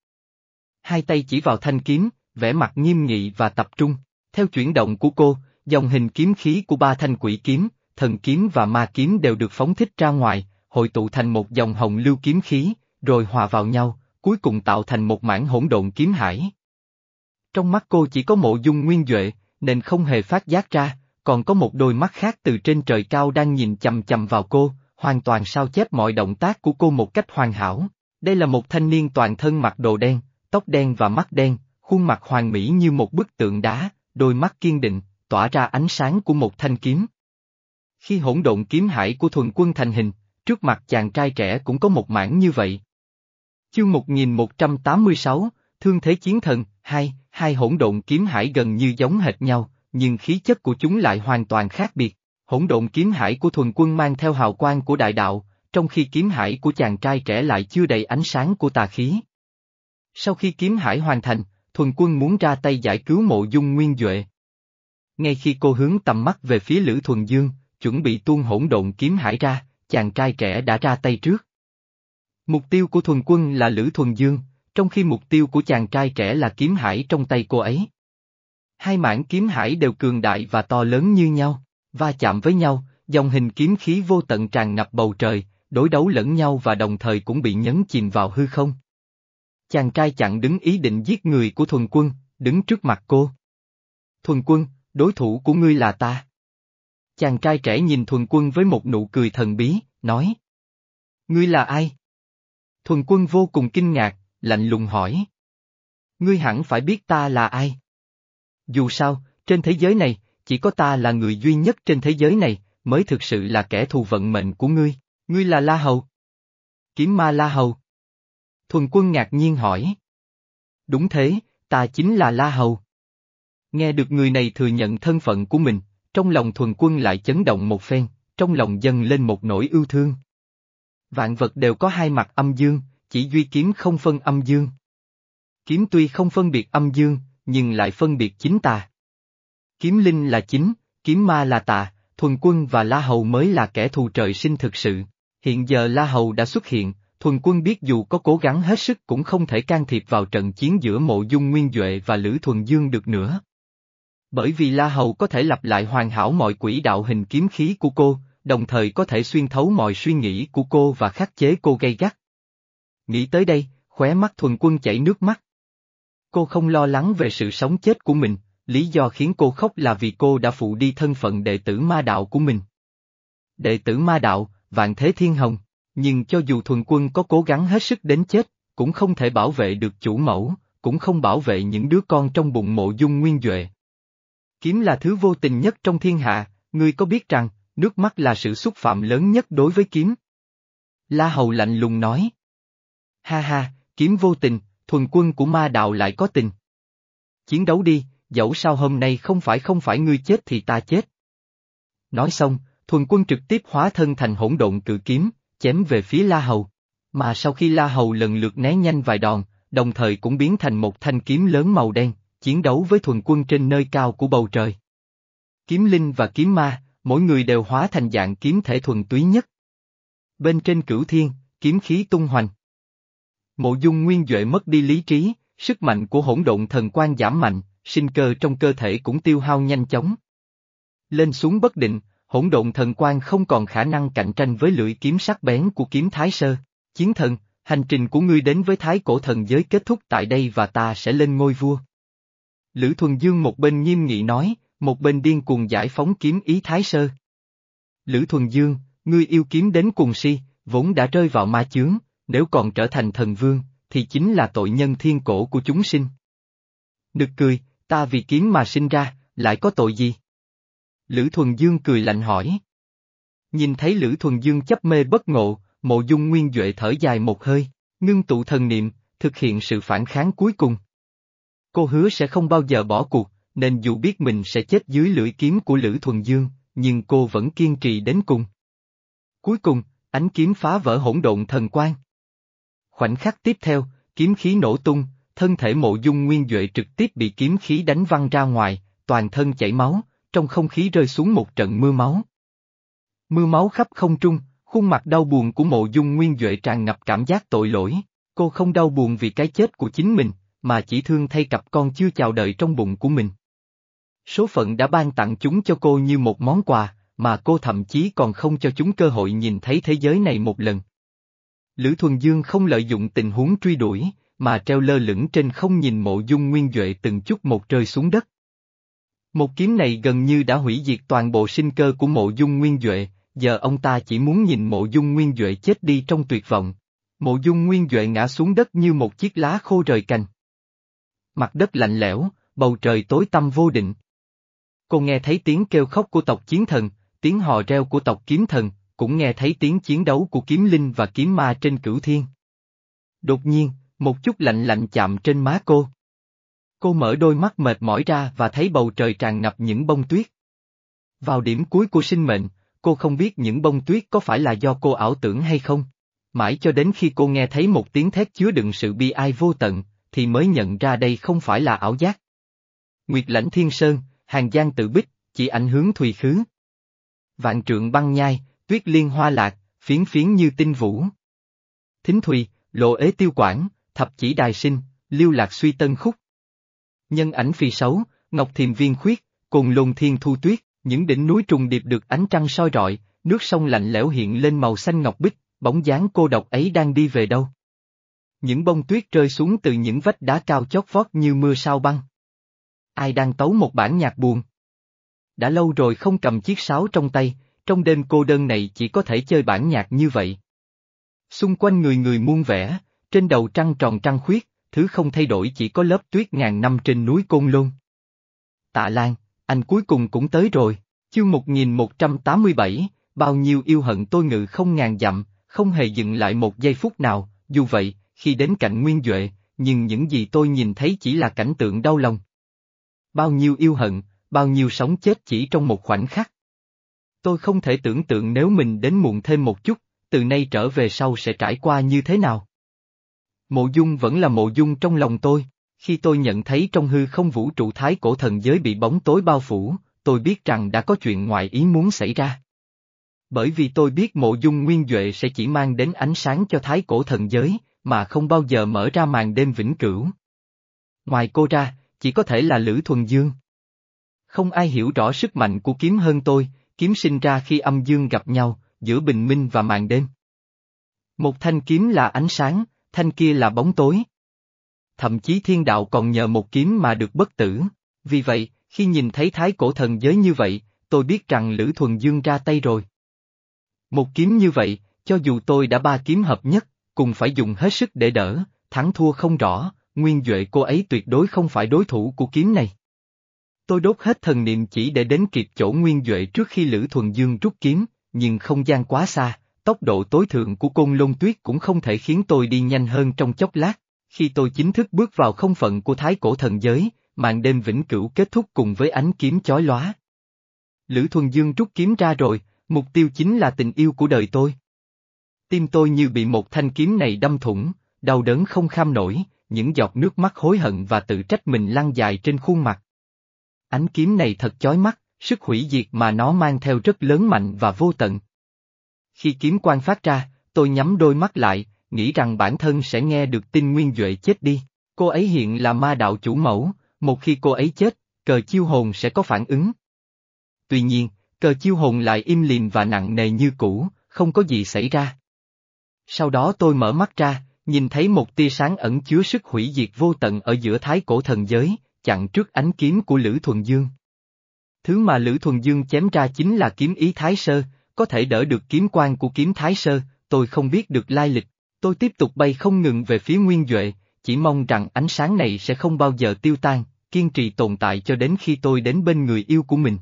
Hai tay chỉ vào thanh kiếm, vẻ mặt nghiêm nghị và tập trung, theo chuyển động của cô, dòng hình kiếm khí của ba thanh quỷ kiếm, thần kiếm và ma kiếm đều được phóng thích ra ngoài, hội tụ thành một dòng hồng lưu kiếm khí, rồi hòa vào nhau, cuối cùng tạo thành một mảng hỗn độn kiếm hải. Trong mắt cô chỉ có mộ dung nguyên Duệ, nên không hề phát giác ra, còn có một đôi mắt khác từ trên trời cao đang nhìn chầm chầm vào cô, hoàn toàn sao chép mọi động tác của cô một cách hoàn hảo. Đây là một thanh niên toàn thân mặc đồ đen, tóc đen và mắt đen, khuôn mặt hoàn mỹ như một bức tượng đá, đôi mắt kiên định, tỏa ra ánh sáng của một thanh kiếm. Khi hỗn độn kiếm hải của thuần quân thành hình, trước mặt chàng trai trẻ cũng có một mảng như vậy. Chương 1186, Thương Thế Chiến Thần, hai, hai hỗn độn kiếm hải gần như giống hệt nhau, nhưng khí chất của chúng lại hoàn toàn khác biệt. Hỗn độn kiếm hải của thuần quân mang theo hào quang của đại đạo, trong khi kiếm hải của chàng trai trẻ lại chưa đầy ánh sáng của tà khí. Sau khi kiếm hải hoàn thành, thuần quân muốn ra tay giải cứu mộ dung nguyên Duệ. Ngay khi cô hướng tầm mắt về phía Lữ Thuần Dương, chuẩn bị tuôn hỗn độn kiếm hải ra, chàng trai trẻ đã ra tay trước. Mục tiêu của thuần quân là Lữ Thuần Dương, trong khi mục tiêu của chàng trai trẻ là kiếm hải trong tay cô ấy. Hai mảng kiếm hải đều cường đại và to lớn như nhau, va chạm với nhau, dòng hình kiếm khí vô tận tràn ngập bầu trời, đối đấu lẫn nhau và đồng thời cũng bị nhấn chìm vào hư không. Chàng trai chặn đứng ý định giết người của thuần quân, đứng trước mặt cô. Thuần quân, đối thủ của ngươi là ta. Chàng trai trẻ nhìn thuần quân với một nụ cười thần bí, nói. Ngươi là ai? Thuần quân vô cùng kinh ngạc, lạnh lùng hỏi. Ngươi hẳn phải biết ta là ai. Dù sao, trên thế giới này, chỉ có ta là người duy nhất trên thế giới này, mới thực sự là kẻ thù vận mệnh của ngươi, ngươi là La Hầu. Kiếm ma La Hầu. Thuần quân ngạc nhiên hỏi. Đúng thế, ta chính là La Hầu. Nghe được người này thừa nhận thân phận của mình, trong lòng thuần quân lại chấn động một phen, trong lòng dâng lên một nỗi ưu thương. Vạn vật đều có hai mặt âm dương, chỉ duy kiếm không phân âm dương. Kiếm tuy không phân biệt âm dương, nhưng lại phân biệt chính tà. Kiếm linh là chính, kiếm ma là tà, thuần quân và La Hầu mới là kẻ thù trời sinh thực sự. Hiện giờ La Hầu đã xuất hiện, thuần quân biết dù có cố gắng hết sức cũng không thể can thiệp vào trận chiến giữa mộ dung nguyên Duệ và Lữ Thuần Dương được nữa. Bởi vì La Hầu có thể lặp lại hoàn hảo mọi quỹ đạo hình kiếm khí của cô, đồng thời có thể xuyên thấu mọi suy nghĩ của cô và khắc chế cô gây gắt. Nghĩ tới đây, khóe mắt thuần quân chảy nước mắt. Cô không lo lắng về sự sống chết của mình, lý do khiến cô khóc là vì cô đã phụ đi thân phận đệ tử ma đạo của mình. Đệ tử ma đạo, vạn thế thiên hồng, nhưng cho dù thuần quân có cố gắng hết sức đến chết, cũng không thể bảo vệ được chủ mẫu, cũng không bảo vệ những đứa con trong bụng mộ dung nguyên Duệ. Kiếm là thứ vô tình nhất trong thiên hạ, ngươi có biết rằng, nước mắt là sự xúc phạm lớn nhất đối với kiếm. La Hầu lạnh lùng nói. Ha ha, kiếm vô tình, thuần quân của ma đạo lại có tình. Chiến đấu đi, dẫu sao hôm nay không phải không phải ngươi chết thì ta chết. Nói xong, thuần quân trực tiếp hóa thân thành hỗn độn cự kiếm, chém về phía La Hầu. Mà sau khi La Hầu lần lượt né nhanh vài đòn, đồng thời cũng biến thành một thanh kiếm lớn màu đen, chiến đấu với thuần quân trên nơi cao của bầu trời. Kiếm linh và kiếm ma, mỗi người đều hóa thành dạng kiếm thể thuần túy nhất. Bên trên cửu thiên, kiếm khí tung hoành. Mộ dung nguyên Duệ mất đi lý trí, sức mạnh của hỗn độn thần quan giảm mạnh, sinh cơ trong cơ thể cũng tiêu hao nhanh chóng. Lên xuống bất định, hỗn độn thần quan không còn khả năng cạnh tranh với lưỡi kiếm sắc bén của kiếm Thái Sơ. Chiến thần, hành trình của ngươi đến với Thái cổ thần giới kết thúc tại đây và ta sẽ lên ngôi vua. Lữ Thuần Dương một bên nghiêm nghị nói, một bên điên cuồng giải phóng kiếm ý Thái Sơ. Lữ Thuần Dương, ngươi yêu kiếm đến cùng si, vốn đã rơi vào ma chướng, nếu còn trở thành thần vương, thì chính là tội nhân thiên cổ của chúng sinh. Nực cười, ta vì kiếm mà sinh ra, lại có tội gì? Lữ Thuần Dương cười lạnh hỏi. Nhìn thấy Lữ Thuần Dương chấp mê bất ngộ, mộ dung nguyên Duệ thở dài một hơi, ngưng tụ thần niệm, thực hiện sự phản kháng cuối cùng. Cô hứa sẽ không bao giờ bỏ cuộc, nên dù biết mình sẽ chết dưới lưỡi kiếm của Lữ Thuần Dương, nhưng cô vẫn kiên trì đến cùng. Cuối cùng, ánh kiếm phá vỡ hỗn độn thần quan. Khoảnh khắc tiếp theo, kiếm khí nổ tung, thân thể mộ dung nguyên Duệ trực tiếp bị kiếm khí đánh văng ra ngoài, toàn thân chảy máu, trong không khí rơi xuống một trận mưa máu. Mưa máu khắp không trung, khuôn mặt đau buồn của mộ dung nguyên Duệ tràn ngập cảm giác tội lỗi, cô không đau buồn vì cái chết của chính mình, mà chỉ thương thay cặp con chưa chào đời trong bụng của mình. Số phận đã ban tặng chúng cho cô như một món quà, mà cô thậm chí còn không cho chúng cơ hội nhìn thấy thế giới này một lần. Lữ Thuần Dương không lợi dụng tình huống truy đuổi, mà treo lơ lửng trên không nhìn mộ dung nguyên Duệ từng chút một rơi xuống đất. Một kiếm này gần như đã hủy diệt toàn bộ sinh cơ của mộ dung nguyên Duệ, giờ ông ta chỉ muốn nhìn mộ dung nguyên Duệ chết đi trong tuyệt vọng. Mộ dung nguyên Duệ ngã xuống đất như một chiếc lá khô rời cành. Mặt đất lạnh lẽo, bầu trời tối tăm vô định. Cô nghe thấy tiếng kêu khóc của tộc chiến thần, tiếng hò reo của tộc kiếm thần, cũng nghe thấy tiếng chiến đấu của kiếm linh và kiếm ma trên cửu thiên. Đột nhiên, một chút lạnh lạnh chạm trên má cô. Cô mở đôi mắt mệt mỏi ra và thấy bầu trời tràn ngập những bông tuyết. Vào điểm cuối của sinh mệnh, cô không biết những bông tuyết có phải là do cô ảo tưởng hay không. Mãi cho đến khi cô nghe thấy một tiếng thét chứa đựng sự bi ai vô tận, thì mới nhận ra đây không phải là ảo giác. Nguyệt lãnh thiên sơn, hàng giang tự bích, chỉ ảnh hướng thùy khứ. Vạn trượng băng nhai, tuyết liên hoa lạc, phiến phiến như tinh vũ. Thính thùy, lộ ế tiêu quản, thập chỉ đài sinh, lưu lạc suy tân khúc. Nhân ảnh phi xấu, ngọc thiềm viên khuyết, cùng lùng thiên thu tuyết, những đỉnh núi trùng điệp được ánh trăng soi rọi, nước sông lạnh lẽo hiện lên màu xanh ngọc bích, bóng dáng cô độc ấy đang đi về đâu? Những bông tuyết rơi xuống từ những vách đá cao chót vót như mưa sao băng. Ai đang tấu một bản nhạc buồn? Đã lâu rồi không cầm chiếc sáo trong tay, trong đêm cô đơn này chỉ có thể chơi bản nhạc như vậy. Xung quanh người người muôn vẻ, trên đầu trăng tròn trăng khuyết, thứ không thay đổi chỉ có lớp tuyết ngàn năm trên núi Côn Lôn. Tạ Lan, anh cuối cùng cũng tới rồi, chương 1187, bao nhiêu yêu hận tôi ngự không ngàn dặm, không hề dừng lại một giây phút nào, dù vậy, khi đến cạnh Nguyên Duệ, nhưng những gì tôi nhìn thấy chỉ là cảnh tượng đau lòng. Bao nhiêu yêu hận, bao nhiêu sống chết chỉ trong một khoảnh khắc. Tôi không thể tưởng tượng nếu mình đến muộn thêm một chút, từ nay trở về sau sẽ trải qua như thế nào. Mộ dung vẫn là mộ dung trong lòng tôi, khi tôi nhận thấy trong hư không vũ trụ thái cổ thần giới bị bóng tối bao phủ, tôi biết rằng đã có chuyện ngoài ý muốn xảy ra. Bởi vì tôi biết mộ dung nguyên Duệ sẽ chỉ mang đến ánh sáng cho thái cổ thần giới, mà không bao giờ mở ra màn đêm vĩnh cửu. Ngoài cô ra, chỉ có thể là Lữ Thuần Dương. Không ai hiểu rõ sức mạnh của kiếm hơn tôi, kiếm sinh ra khi âm dương gặp nhau, giữa bình minh và màn đêm. Một thanh kiếm là ánh sáng, thanh kia là bóng tối. Thậm chí thiên đạo còn nhờ một kiếm mà được bất tử, vì vậy, khi nhìn thấy thái cổ thần giới như vậy, tôi biết rằng Lữ Thuần Dương ra tay rồi. Một kiếm như vậy, cho dù tôi đã ba kiếm hợp nhất, cùng phải dùng hết sức để đỡ, thắng thua không rõ, nguyên duệ cô ấy tuyệt đối không phải đối thủ của kiếm này. Tôi đốt hết thần niệm chỉ để đến kịp chỗ nguyên duệ trước khi Lữ Thuần Dương rút kiếm, nhưng không gian quá xa, tốc độ tối thượng của côn lôn tuyết cũng không thể khiến tôi đi nhanh hơn trong chốc lát. Khi tôi chính thức bước vào không phận của thái cổ thần giới, màn đêm vĩnh cửu kết thúc cùng với ánh kiếm chói lóa. Lữ Thuần Dương rút kiếm ra rồi, mục tiêu chính là tình yêu của đời tôi. Tim tôi như bị một thanh kiếm này đâm thủng, đau đớn không kham nổi, những giọt nước mắt hối hận và tự trách mình lăn dài trên khuôn mặt. Ánh kiếm này thật chói mắt, sức hủy diệt mà nó mang theo rất lớn mạnh và vô tận. Khi kiếm quan phát ra, tôi nhắm đôi mắt lại, nghĩ rằng bản thân sẽ nghe được tin Nguyên Duệ chết đi. Cô ấy hiện là ma đạo chủ mẫu, một khi cô ấy chết, cờ chiêu hồn sẽ có phản ứng. Tuy nhiên, cờ chiêu hồn lại im lìm và nặng nề như cũ, không có gì xảy ra. Sau đó tôi mở mắt ra, nhìn thấy một tia sáng ẩn chứa sức hủy diệt vô tận ở giữa thái cổ thần giới, chặn trước ánh kiếm của Lữ Thuần Dương. Thứ mà Lữ Thuần Dương chém ra chính là kiếm ý Thái Sơ, có thể đỡ được kiếm quan của kiếm Thái Sơ, tôi không biết được lai lịch, tôi tiếp tục bay không ngừng về phía Nguyên Duệ, chỉ mong rằng ánh sáng này sẽ không bao giờ tiêu tan, kiên trì tồn tại cho đến khi tôi đến bên người yêu của mình.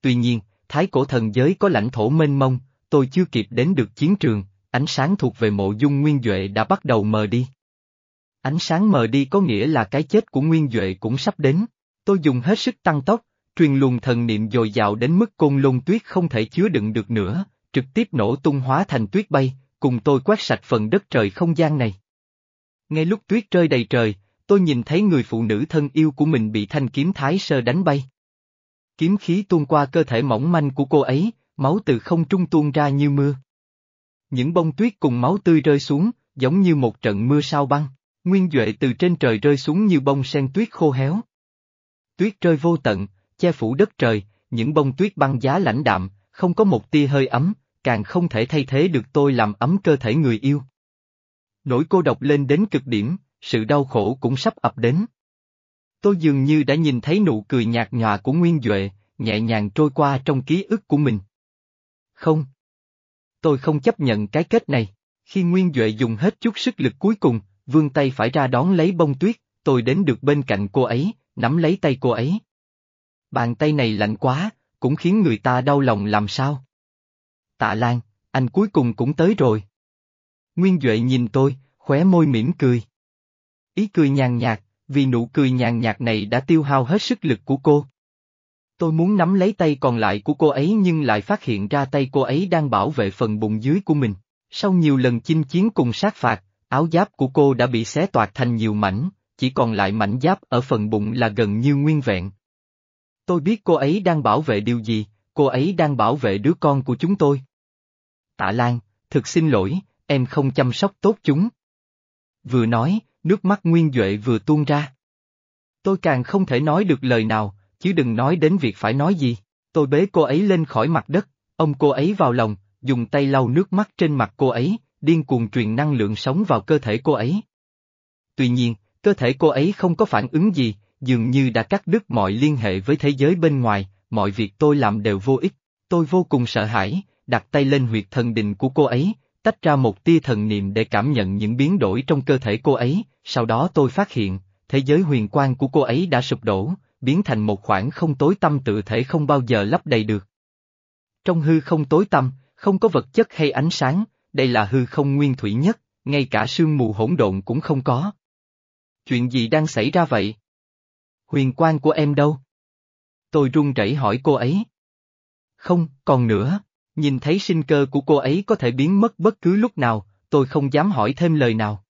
Tuy nhiên, Thái cổ thần giới có lãnh thổ mênh mông, tôi chưa kịp đến được chiến trường, ánh sáng thuộc về mộ dung Nguyên Duệ đã bắt đầu mờ đi. Ánh sáng mờ đi có nghĩa là cái chết của Nguyên Duệ cũng sắp đến, tôi dùng hết sức tăng tốc, truyền luồng thần niệm dồi dào đến mức côn lôn tuyết không thể chứa đựng được nữa, trực tiếp nổ tung hóa thành tuyết bay, cùng tôi quét sạch phần đất trời không gian này. Ngay lúc tuyết rơi đầy trời, tôi nhìn thấy người phụ nữ thân yêu của mình bị thanh kiếm thái sơ đánh bay. Kiếm khí tuôn qua cơ thể mỏng manh của cô ấy, máu từ không trung tuôn ra như mưa. Những bông tuyết cùng máu tươi rơi xuống, giống như một trận mưa sao băng, nguyên duệ từ trên trời rơi xuống như bông sen tuyết khô héo. Tuyết rơi vô tận, che phủ đất trời, những bông tuyết băng giá lãnh đạm, không có một tia hơi ấm, càng không thể thay thế được tôi làm ấm cơ thể người yêu. Nỗi cô độc lên đến cực điểm, sự đau khổ cũng sắp ập đến. Tôi dường như đã nhìn thấy nụ cười nhạt nhòa của Nguyên Duệ, nhẹ nhàng trôi qua trong ký ức của mình. Không. Tôi không chấp nhận cái kết này. Khi Nguyên Duệ dùng hết chút sức lực cuối cùng, vươn tay phải ra đón lấy bông tuyết, tôi đến được bên cạnh cô ấy, nắm lấy tay cô ấy. Bàn tay này lạnh quá, cũng khiến người ta đau lòng làm sao. Tạ Lan, anh cuối cùng cũng tới rồi. Nguyên Duệ nhìn tôi, khóe môi mỉm cười. Ý cười nhàn nhạt, vì nụ cười nhàn nhạt này đã tiêu hao hết sức lực của cô. Tôi muốn nắm lấy tay còn lại của cô ấy nhưng lại phát hiện ra tay cô ấy đang bảo vệ phần bụng dưới của mình. Sau nhiều lần chinh chiến cùng sát phạt, áo giáp của cô đã bị xé toạc thành nhiều mảnh, chỉ còn lại mảnh giáp ở phần bụng là gần như nguyên vẹn. Tôi biết cô ấy đang bảo vệ điều gì, cô ấy đang bảo vệ đứa con của chúng tôi. Tạ Lan, thực xin lỗi, em không chăm sóc tốt chúng. Vừa nói, nước mắt Nguyên Duệ vừa tuôn ra. Tôi càng không thể nói được lời nào, chứ đừng nói đến việc phải nói gì. Tôi bế cô ấy lên khỏi mặt đất, ôm cô ấy vào lòng, dùng tay lau nước mắt trên mặt cô ấy, điên cuồng truyền năng lượng sống vào cơ thể cô ấy. Tuy nhiên, cơ thể cô ấy không có phản ứng gì, dường như đã cắt đứt mọi liên hệ với thế giới bên ngoài, mọi việc tôi làm đều vô ích. Tôi vô cùng sợ hãi, đặt tay lên huyệt thần đình của cô ấy, tách ra một tia thần niệm để cảm nhận những biến đổi trong cơ thể cô ấy, sau đó tôi phát hiện, thế giới huyền quang của cô ấy đã sụp đổ, biến thành một khoảng không tối tâm tự thể không bao giờ lấp đầy được. Trong hư không tối tâm, không có vật chất hay ánh sáng, đây là hư không nguyên thủy nhất, ngay cả sương mù hỗn độn cũng không có. Chuyện gì đang xảy ra vậy? Huyền quang của em đâu? Tôi run rẩy hỏi cô ấy. Không, còn nữa, nhìn thấy sinh cơ của cô ấy có thể biến mất bất cứ lúc nào, tôi không dám hỏi thêm lời nào.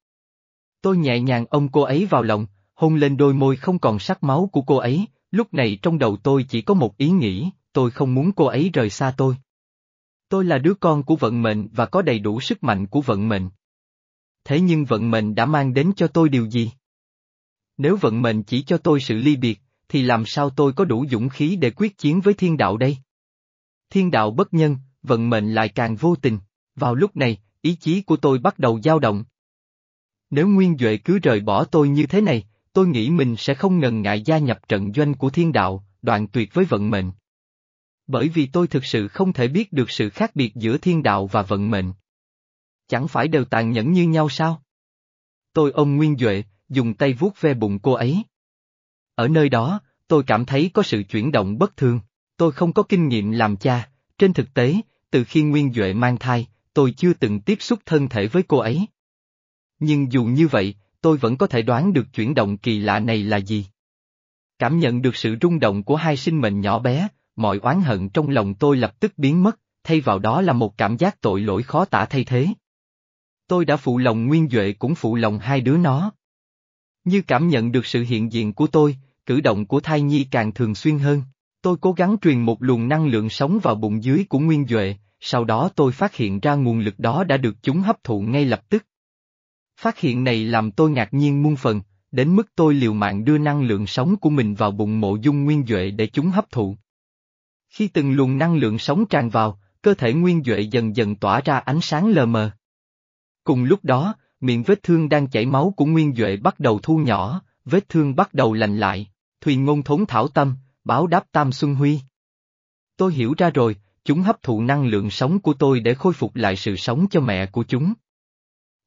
Tôi nhẹ nhàng ôm cô ấy vào lòng, hôn lên đôi môi không còn sắc máu của cô ấy, lúc này trong đầu tôi chỉ có một ý nghĩ, tôi không muốn cô ấy rời xa tôi. Tôi là đứa con của vận mệnh và có đầy đủ sức mạnh của vận mệnh. Thế nhưng vận mệnh đã mang đến cho tôi điều gì? Nếu vận mệnh chỉ cho tôi sự ly biệt, thì làm sao tôi có đủ dũng khí để quyết chiến với thiên đạo đây? Thiên đạo bất nhân, vận mệnh lại càng vô tình. Vào lúc này, ý chí của tôi bắt đầu dao động. Nếu Nguyên Duệ cứ rời bỏ tôi như thế này, tôi nghĩ mình sẽ không ngần ngại gia nhập trận doanh của thiên đạo, đoạn tuyệt với vận mệnh. Bởi vì tôi thực sự không thể biết được sự khác biệt giữa thiên đạo và vận mệnh. Chẳng phải đều tàn nhẫn như nhau sao? Tôi ôm Nguyên Duệ, dùng tay vuốt ve bụng cô ấy. Ở nơi đó, tôi cảm thấy có sự chuyển động bất thường. Tôi không có kinh nghiệm làm cha, trên thực tế, từ khi Nguyên Duệ mang thai, tôi chưa từng tiếp xúc thân thể với cô ấy. Nhưng dù như vậy, tôi vẫn có thể đoán được chuyển động kỳ lạ này là gì. Cảm nhận được sự rung động của hai sinh mệnh nhỏ bé, mọi oán hận trong lòng tôi lập tức biến mất, thay vào đó là một cảm giác tội lỗi khó tả thay thế. Tôi đã phụ lòng Nguyên Duệ cũng phụ lòng hai đứa nó. Như cảm nhận được sự hiện diện của tôi, cử động của thai nhi càng thường xuyên hơn. Tôi cố gắng truyền một luồng năng lượng sống vào bụng dưới của Nguyên Duệ, sau đó tôi phát hiện ra nguồn lực đó đã được chúng hấp thụ ngay lập tức. Phát hiện này làm tôi ngạc nhiên muôn phần, đến mức tôi liều mạng đưa năng lượng sống của mình vào bụng mộ dung Nguyên Duệ để chúng hấp thụ. Khi từng luồng năng lượng sống tràn vào, cơ thể Nguyên Duệ dần dần tỏa ra ánh sáng lờ mờ. Cùng lúc đó, miệng vết thương đang chảy máu của Nguyên Duệ bắt đầu thu nhỏ, vết thương bắt đầu lành lại, thuyền ngôn thốn thảo tâm, báo đáp Tam Xuân Huy. Tôi hiểu ra rồi, chúng hấp thụ năng lượng sống của tôi để khôi phục lại sự sống cho mẹ của chúng.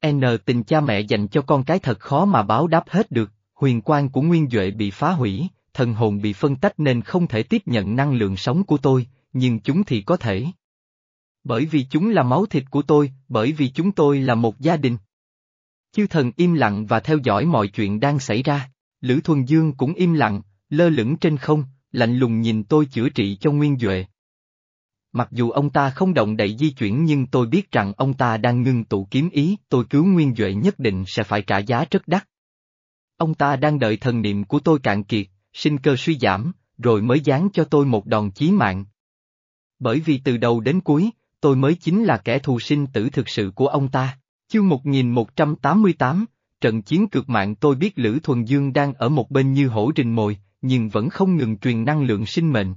N tình cha mẹ dành cho con cái thật khó mà báo đáp hết được, huyền quan của Nguyên Duệ bị phá hủy, thần hồn bị phân tách nên không thể tiếp nhận năng lượng sống của tôi, nhưng chúng thì có thể. Bởi vì chúng là máu thịt của tôi, bởi vì chúng tôi là một gia đình. Chư thần im lặng và theo dõi mọi chuyện đang xảy ra, Lữ Thuần Dương cũng im lặng, lơ lửng trên không, lạnh lùng nhìn tôi chữa trị cho Nguyên Duệ. Mặc dù ông ta không động đậy di chuyển nhưng tôi biết rằng ông ta đang ngưng tụ kiếm ý, tôi cứu Nguyên Duệ nhất định sẽ phải trả giá rất đắt. Ông ta đang đợi thần niệm của tôi cạn kiệt, sinh cơ suy giảm, rồi mới dán cho tôi một đòn chí mạng. Bởi vì từ đầu đến cuối, tôi mới chính là kẻ thù sinh tử thực sự của ông ta. Chương 1188, trận chiến cực mạng tôi biết Lữ Thuần Dương đang ở một bên như hổ rình mồi, nhưng vẫn không ngừng truyền năng lượng sinh mệnh.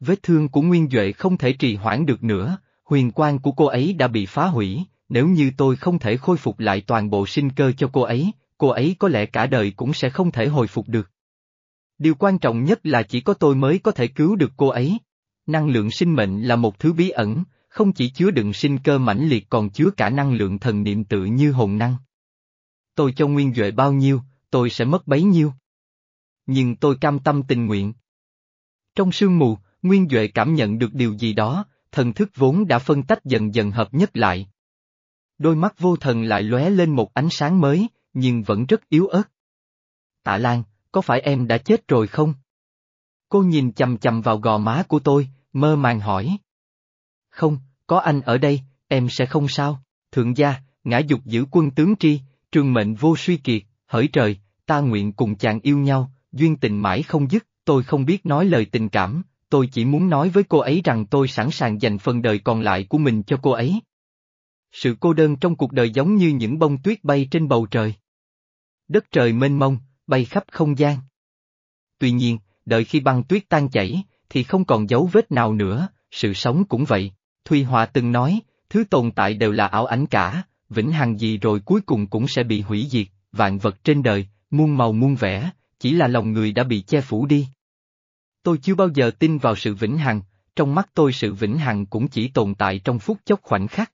Vết thương của Nguyên Duệ không thể trì hoãn được nữa, huyền quan của cô ấy đã bị phá hủy, nếu như tôi không thể khôi phục lại toàn bộ sinh cơ cho cô ấy, cô ấy có lẽ cả đời cũng sẽ không thể hồi phục được. Điều quan trọng nhất là chỉ có tôi mới có thể cứu được cô ấy. Năng lượng sinh mệnh là một thứ bí ẩn, không chỉ chứa đựng sinh cơ mãnh liệt còn chứa cả năng lượng thần niệm tự như hồn năng. Tôi cho Nguyên Duệ bao nhiêu, tôi sẽ mất bấy nhiêu. Nhưng tôi cam tâm tình nguyện. Trong sương mù, Nguyên Duệ cảm nhận được điều gì đó, thần thức vốn đã phân tách dần dần hợp nhất lại. Đôi mắt vô thần lại lóe lên một ánh sáng mới, nhưng vẫn rất yếu ớt. Tạ Lan, có phải em đã chết rồi không? Cô nhìn chầm chầm vào gò má của tôi, mơ màng hỏi. Không, có anh ở đây, em sẽ không sao. Thượng gia, ngã dục giữ quân tướng tri, trường mệnh vô suy kiệt, hỡi trời, ta nguyện cùng chàng yêu nhau, duyên tình mãi không dứt, tôi không biết nói lời tình cảm, tôi chỉ muốn nói với cô ấy rằng tôi sẵn sàng dành phần đời còn lại của mình cho cô ấy. Sự cô đơn trong cuộc đời giống như những bông tuyết bay trên bầu trời. Đất trời mênh mông, bay khắp không gian. Tuy nhiên, đợi khi băng tuyết tan chảy, thì không còn dấu vết nào nữa, sự sống cũng vậy. Thuy Hòa từng nói, thứ tồn tại đều là ảo ảnh cả, vĩnh hằng gì rồi cuối cùng cũng sẽ bị hủy diệt, vạn vật trên đời, muôn màu muôn vẻ, chỉ là lòng người đã bị che phủ đi. Tôi chưa bao giờ tin vào sự vĩnh hằng, trong mắt tôi sự vĩnh hằng cũng chỉ tồn tại trong phút chốc khoảnh khắc.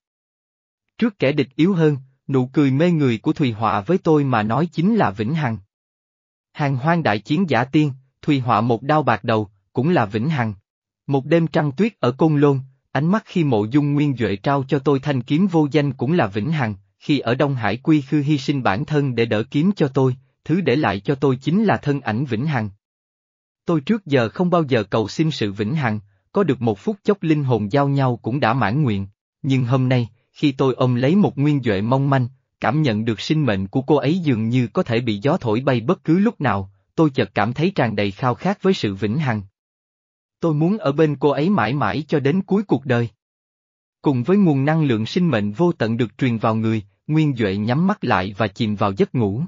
Trước kẻ địch yếu hơn, nụ cười mê người của Thùy Họa với tôi mà nói chính là vĩnh hằng. Hàng hoang đại chiến giả tiên, Thùy Họa một đao bạc đầu, cũng là vĩnh hằng. Một đêm trăng tuyết ở Côn Lôn, ánh mắt khi mộ dung nguyên Duệ trao cho tôi thanh kiếm vô danh cũng là vĩnh hằng, khi ở Đông Hải Quy Khư hy sinh bản thân để đỡ kiếm cho tôi, thứ để lại cho tôi chính là thân ảnh vĩnh hằng. Tôi trước giờ không bao giờ cầu xin sự vĩnh hằng, có được một phút chốc linh hồn giao nhau cũng đã mãn nguyện, nhưng hôm nay, khi tôi ôm lấy một nguyên Duệ mong manh, cảm nhận được sinh mệnh của cô ấy dường như có thể bị gió thổi bay bất cứ lúc nào, tôi chợt cảm thấy tràn đầy khao khát với sự vĩnh hằng. Tôi muốn ở bên cô ấy mãi mãi cho đến cuối cuộc đời. Cùng với nguồn năng lượng sinh mệnh vô tận được truyền vào người, Nguyên Duệ nhắm mắt lại và chìm vào giấc ngủ.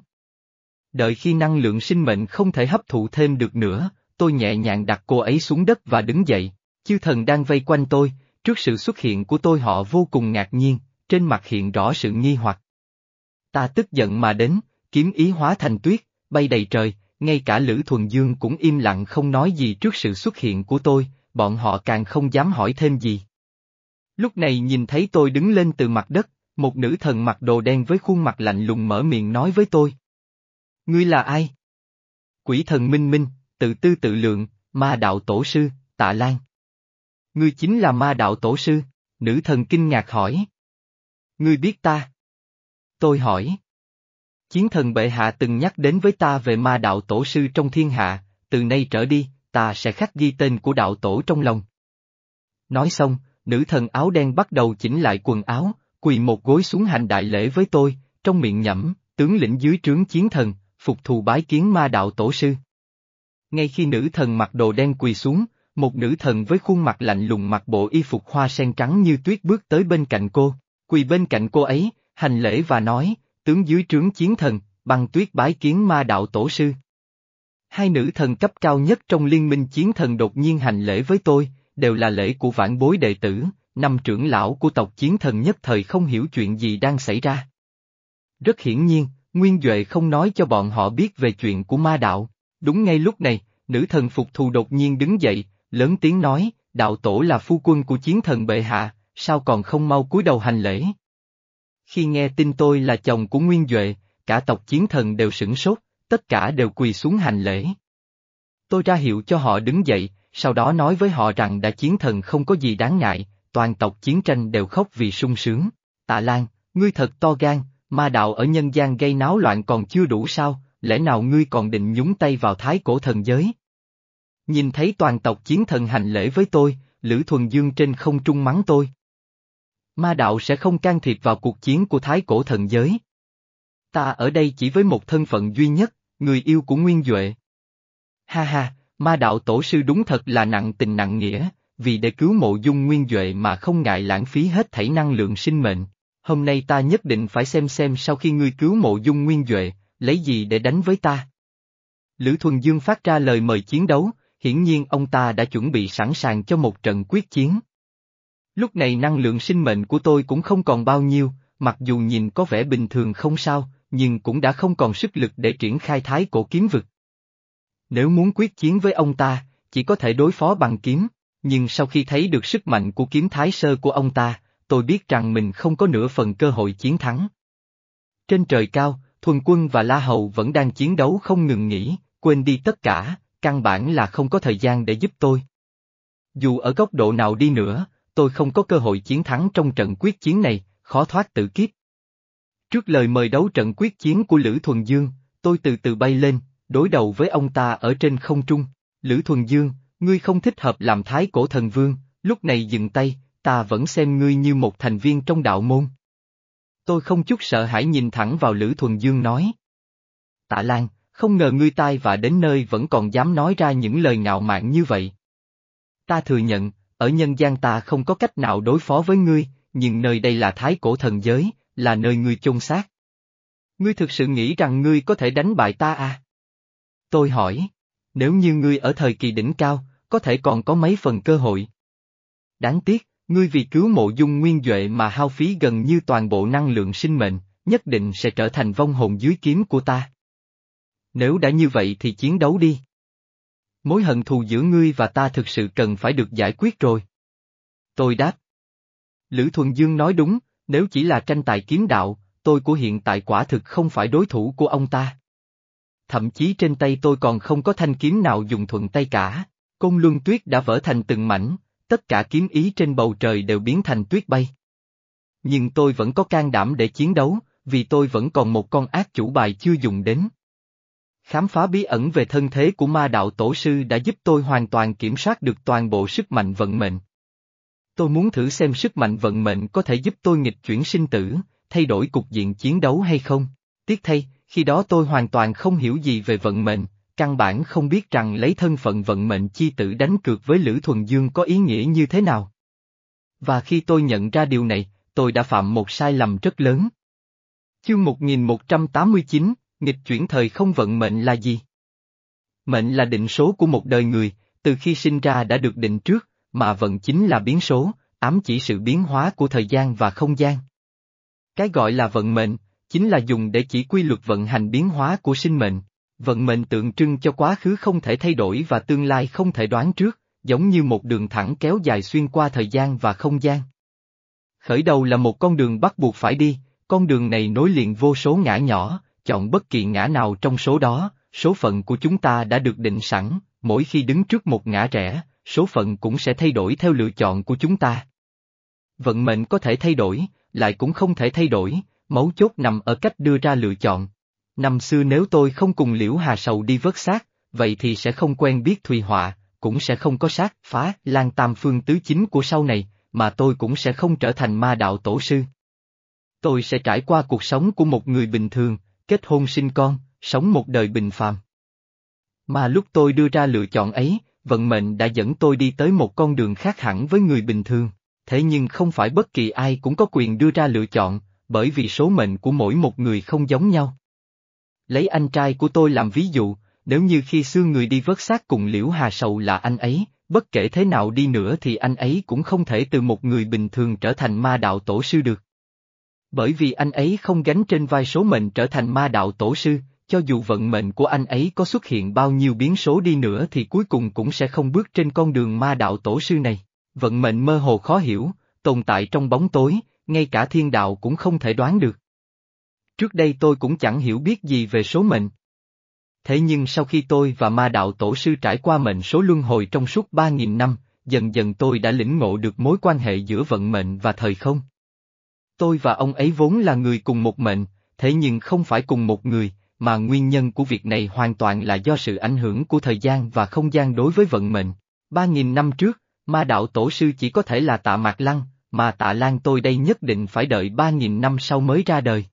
Đợi khi năng lượng sinh mệnh không thể hấp thụ thêm được nữa, tôi nhẹ nhàng đặt cô ấy xuống đất và đứng dậy, chư thần đang vây quanh tôi, trước sự xuất hiện của tôi họ vô cùng ngạc nhiên, trên mặt hiện rõ sự nghi hoặc. Ta tức giận mà đến, kiếm ý hóa thành tuyết, bay đầy trời, ngay cả Lữ Thuần Dương cũng im lặng không nói gì trước sự xuất hiện của tôi, bọn họ càng không dám hỏi thêm gì. Lúc này nhìn thấy tôi đứng lên từ mặt đất, một nữ thần mặc đồ đen với khuôn mặt lạnh lùng mở miệng nói với tôi. Ngươi là ai? Quỷ thần minh minh, tự tư tự lượng, ma đạo tổ sư, tạ lan. Ngươi chính là ma đạo tổ sư, nữ thần kinh ngạc hỏi. Ngươi biết ta? Tôi hỏi. Chiến thần bệ hạ từng nhắc đến với ta về ma đạo tổ sư trong thiên hạ, từ nay trở đi, ta sẽ khắc ghi tên của đạo tổ trong lòng. Nói xong, nữ thần áo đen bắt đầu chỉnh lại quần áo, quỳ một gối xuống hành đại lễ với tôi, trong miệng nhẩm, tướng lĩnh dưới trướng chiến thần, phục thù bái kiến ma đạo tổ sư. Ngay khi nữ thần mặc đồ đen quỳ xuống, một nữ thần với khuôn mặt lạnh lùng mặc bộ y phục hoa sen trắng như tuyết bước tới bên cạnh cô, quỳ bên cạnh cô ấy, hành lễ và nói, tướng dưới trướng chiến thần, băng tuyết bái kiến ma đạo tổ sư. Hai nữ thần cấp cao nhất trong liên minh chiến thần đột nhiên hành lễ với tôi, đều là lễ của vãn bối đệ tử, năm trưởng lão của tộc chiến thần nhất thời không hiểu chuyện gì đang xảy ra. Rất hiển nhiên, Nguyên Duệ không nói cho bọn họ biết về chuyện của ma đạo. Đúng ngay lúc này, nữ thần phục thù đột nhiên đứng dậy, lớn tiếng nói, đạo tổ là phu quân của chiến thần bệ hạ, sao còn không mau cúi đầu hành lễ. Khi nghe tin tôi là chồng của Nguyên Duệ, cả tộc chiến thần đều sửng sốt, tất cả đều quỳ xuống hành lễ. Tôi ra hiệu cho họ đứng dậy, sau đó nói với họ rằng đã chiến thần không có gì đáng ngại, toàn tộc chiến tranh đều khóc vì sung sướng. Tạ Lan, ngươi thật to gan, ma đạo ở nhân gian gây náo loạn còn chưa đủ sao, lẽ nào ngươi còn định nhúng tay vào thái cổ thần giới? Nhìn thấy toàn tộc chiến thần hành lễ với tôi, Lữ Thuần Dương trên không trung mắng tôi. Ma đạo sẽ không can thiệp vào cuộc chiến của thái cổ thần giới. Ta ở đây chỉ với một thân phận duy nhất, người yêu của Nguyên Duệ. Ha ha, ma đạo tổ sư đúng thật là nặng tình nặng nghĩa, vì để cứu mộ dung Nguyên Duệ mà không ngại lãng phí hết thảy năng lượng sinh mệnh. Hôm nay ta nhất định phải xem xem sau khi ngươi cứu mộ dung Nguyên Duệ, lấy gì để đánh với ta. Lữ Thuần Dương phát ra lời mời chiến đấu, hiển nhiên ông ta đã chuẩn bị sẵn sàng cho một trận quyết chiến. Lúc này năng lượng sinh mệnh của tôi cũng không còn bao nhiêu, mặc dù nhìn có vẻ bình thường không sao, nhưng cũng đã không còn sức lực để triển khai thái cổ kiếm vực. Nếu muốn quyết chiến với ông ta, chỉ có thể đối phó bằng kiếm, nhưng sau khi thấy được sức mạnh của kiếm thái sơ của ông ta, tôi biết rằng mình không có nửa phần cơ hội chiến thắng. Trên trời cao, Thuần Quân và La Hầu vẫn đang chiến đấu không ngừng nghỉ, quên đi tất cả, căn bản là không có thời gian để giúp tôi. Dù ở góc độ nào đi nữa, tôi không có cơ hội chiến thắng trong trận quyết chiến này, khó thoát tử kiếp. Trước lời mời đấu trận quyết chiến của Lữ Thuần Dương, tôi từ từ bay lên, đối đầu với ông ta ở trên không trung. Lữ Thuần Dương, ngươi không thích hợp làm thái cổ thần vương, lúc này dừng tay, ta vẫn xem ngươi như một thành viên trong đạo môn. Tôi không chút sợ hãi nhìn thẳng vào Lữ Thuần Dương nói. Tạ Lan, không ngờ ngươi tai và đến nơi vẫn còn dám nói ra những lời ngạo mạn như vậy. Ta thừa nhận, ở nhân gian ta không có cách nào đối phó với ngươi, nhưng nơi đây là thái cổ thần giới, là nơi ngươi chôn xác. Ngươi thực sự nghĩ rằng ngươi có thể đánh bại ta à? Tôi hỏi, nếu như ngươi ở thời kỳ đỉnh cao, có thể còn có mấy phần cơ hội. Đáng tiếc, ngươi vì cứu mộ dung nguyên Duệ mà hao phí gần như toàn bộ năng lượng sinh mệnh, nhất định sẽ trở thành vong hồn dưới kiếm của ta. Nếu đã như vậy thì chiến đấu đi. Mối hận thù giữa ngươi và ta thực sự cần phải được giải quyết rồi. Tôi đáp. Lữ Thuần Dương nói đúng, nếu chỉ là tranh tài kiếm đạo, tôi của hiện tại quả thực không phải đối thủ của ông ta. Thậm chí trên tay tôi còn không có thanh kiếm nào dùng thuận tay cả, côn luân tuyết đã vỡ thành từng mảnh, tất cả kiếm ý trên bầu trời đều biến thành tuyết bay. Nhưng tôi vẫn có can đảm để chiến đấu, vì tôi vẫn còn một con ác chủ bài chưa dùng đến. Khám phá bí ẩn về thân thế của ma đạo tổ sư đã giúp tôi hoàn toàn kiểm soát được toàn bộ sức mạnh vận mệnh. Tôi muốn thử xem sức mạnh vận mệnh có thể giúp tôi nghịch chuyển sinh tử, thay đổi cục diện chiến đấu hay không. Tiếc thay, khi đó tôi hoàn toàn không hiểu gì về vận mệnh, căn bản không biết rằng lấy thân phận vận mệnh chi tử đánh cược với Lữ Thuần Dương có ý nghĩa như thế nào. Và khi tôi nhận ra điều này, tôi đã phạm một sai lầm rất lớn. Chương 1189, nghịch chuyển thời không vận mệnh là gì? Mệnh là định số của một đời người, từ khi sinh ra đã được định trước, mà vận chính là biến số, ám chỉ sự biến hóa của thời gian và không gian. Cái gọi là vận mệnh, chính là dùng để chỉ quy luật vận hành biến hóa của sinh mệnh. Vận mệnh tượng trưng cho quá khứ không thể thay đổi và tương lai không thể đoán trước, giống như một đường thẳng kéo dài xuyên qua thời gian và không gian. Khởi đầu là một con đường bắt buộc phải đi, con đường này nối liền vô số ngã nhỏ, chọn bất kỳ ngã nào trong số đó, số phận của chúng ta đã được định sẵn, mỗi khi đứng trước một ngã rẽ, số phận cũng sẽ thay đổi theo lựa chọn của chúng ta. Vận mệnh có thể thay đổi, lại cũng không thể thay đổi, mấu chốt nằm ở cách đưa ra lựa chọn. Năm xưa nếu tôi không cùng Liễu Hà Sầu đi vớt xác, vậy thì sẽ không quen biết Thùy Họa, cũng sẽ không có sát phá lan tam phương tứ chính của sau này, mà tôi cũng sẽ không trở thành ma đạo tổ sư. Tôi sẽ trải qua cuộc sống của một người bình thường, kết hôn sinh con, sống một đời bình phàm. Mà lúc tôi đưa ra lựa chọn ấy, vận mệnh đã dẫn tôi đi tới một con đường khác hẳn với người bình thường, thế nhưng không phải bất kỳ ai cũng có quyền đưa ra lựa chọn, bởi vì số mệnh của mỗi một người không giống nhau. Lấy anh trai của tôi làm ví dụ, nếu như khi xưa người đi vớt xác cùng Liễu Hà Sầu là anh ấy, bất kể thế nào đi nữa thì anh ấy cũng không thể từ một người bình thường trở thành ma đạo tổ sư được. Bởi vì anh ấy không gánh trên vai số mệnh trở thành ma đạo tổ sư, cho dù vận mệnh của anh ấy có xuất hiện bao nhiêu biến số đi nữa thì cuối cùng cũng sẽ không bước trên con đường ma đạo tổ sư này. Vận mệnh mơ hồ khó hiểu, tồn tại trong bóng tối, ngay cả thiên đạo cũng không thể đoán được. Trước đây tôi cũng chẳng hiểu biết gì về số mệnh. Thế nhưng sau khi tôi và ma đạo tổ sư trải qua mệnh số luân hồi trong suốt 3.000 năm, dần dần tôi đã lĩnh ngộ được mối quan hệ giữa vận mệnh và thời không. Tôi và ông ấy vốn là người cùng một mệnh, thế nhưng không phải cùng một người, mà nguyên nhân của việc này hoàn toàn là do sự ảnh hưởng của thời gian và không gian đối với vận mệnh. 3.000 năm trước, ma đạo tổ sư chỉ có thể là tạ mạc lăng, mà tạ lan tôi đây nhất định phải đợi 3.000 năm sau mới ra đời.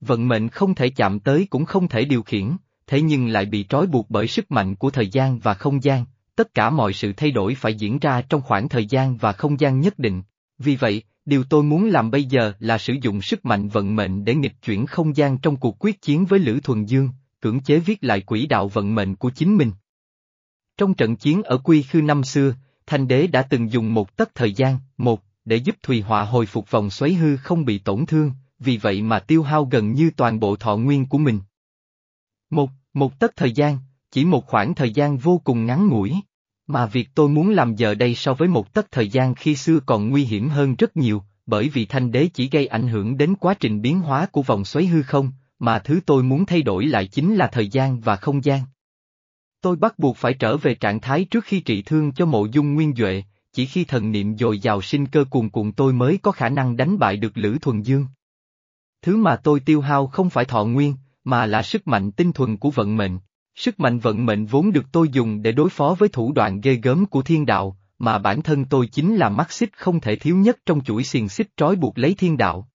Vận mệnh không thể chạm tới cũng không thể điều khiển, thế nhưng lại bị trói buộc bởi sức mạnh của thời gian và không gian, tất cả mọi sự thay đổi phải diễn ra trong khoảng thời gian và không gian nhất định. Vì vậy, điều tôi muốn làm bây giờ là sử dụng sức mạnh vận mệnh để nghịch chuyển không gian trong cuộc quyết chiến với Lữ Thuần Dương, cưỡng chế viết lại quỹ đạo vận mệnh của chính mình. Trong trận chiến ở Quy Khư năm xưa, Thanh Đế đã từng dùng một tấc thời gian, một, để giúp Thùy Họa hồi phục vòng xoáy hư không bị tổn thương, vì vậy mà tiêu hao gần như toàn bộ thọ nguyên của mình. Một, một tấc thời gian, chỉ một khoảng thời gian vô cùng ngắn ngủi. Mà việc tôi muốn làm giờ đây so với một tất thời gian khi xưa còn nguy hiểm hơn rất nhiều, bởi vì thanh đế chỉ gây ảnh hưởng đến quá trình biến hóa của vòng xoáy hư không, mà thứ tôi muốn thay đổi lại chính là thời gian và không gian. Tôi bắt buộc phải trở về trạng thái trước khi trị thương cho mộ dung nguyên Duệ, chỉ khi thần niệm dồi dào sinh cơ cuồn cuộn tôi mới có khả năng đánh bại được Lữ Thuần Dương. Thứ mà tôi tiêu hao không phải thọ nguyên, mà là sức mạnh tinh thuần của vận mệnh. Sức mạnh vận mệnh vốn được tôi dùng để đối phó với thủ đoạn ghê gớm của thiên đạo, mà bản thân tôi chính là mắt xích không thể thiếu nhất trong chuỗi xiềng xích trói buộc lấy thiên đạo.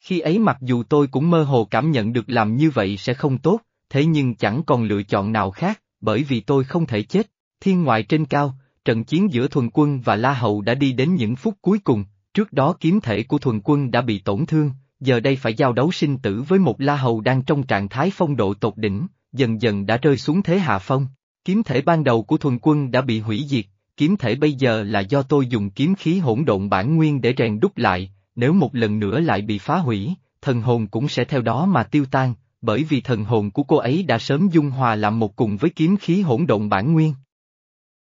Khi ấy mặc dù tôi cũng mơ hồ cảm nhận được làm như vậy sẽ không tốt, thế nhưng chẳng còn lựa chọn nào khác, bởi vì tôi không thể chết. Thiên ngoại trên cao, trận chiến giữa thuần quân và La Hậu đã đi đến những phút cuối cùng, trước đó kiếm thể của thuần quân đã bị tổn thương, giờ đây phải giao đấu sinh tử với một La Hầu đang trong trạng thái phong độ tột đỉnh, dần dần đã rơi xuống thế hạ phong. Kiếm thể ban đầu của thuần quân đã bị hủy diệt, kiếm thể bây giờ là do tôi dùng kiếm khí hỗn độn bản nguyên để rèn đúc lại, nếu một lần nữa lại bị phá hủy, thần hồn cũng sẽ theo đó mà tiêu tan, bởi vì thần hồn của cô ấy đã sớm dung hòa làm một cùng với kiếm khí hỗn độn bản nguyên.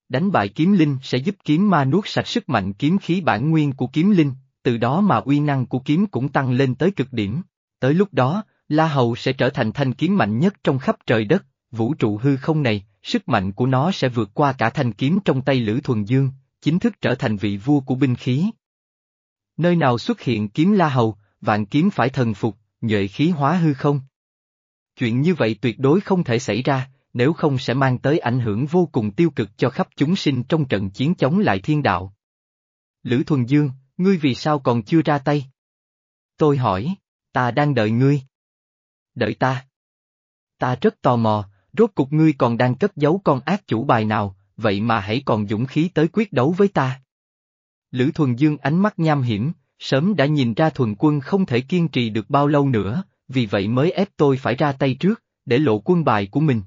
Đánh bại kiếm linh sẽ giúp kiếm ma nuốt sạch sức mạnh kiếm khí bản nguyên của kiếm linh, từ đó mà uy năng của kiếm cũng tăng lên tới cực điểm. Tới lúc đó, La Hầu sẽ trở thành thanh kiếm mạnh nhất trong khắp trời đất, vũ trụ hư không này, sức mạnh của nó sẽ vượt qua cả thanh kiếm trong tay Lữ Thuần Dương, chính thức trở thành vị vua của binh khí. Nơi nào xuất hiện kiếm La Hầu, vạn kiếm phải thần phục, nhuệ khí hóa hư không. Chuyện như vậy tuyệt đối không thể xảy ra, nếu không sẽ mang tới ảnh hưởng vô cùng tiêu cực cho khắp chúng sinh trong trận chiến chống lại thiên đạo. Lữ Thuần Dương, ngươi vì sao còn chưa ra tay? Tôi hỏi, ta đang đợi ngươi. Đợi ta. Ta rất tò mò, rốt cục ngươi còn đang cất giấu con ác chủ bài nào, vậy mà hãy còn dũng khí tới quyết đấu với ta. Lữ Thuần Dương ánh mắt nham hiểm, sớm đã nhìn ra Thuần Quân không thể kiên trì được bao lâu nữa, vì vậy mới ép tôi phải ra tay trước, để lộ quân bài của mình.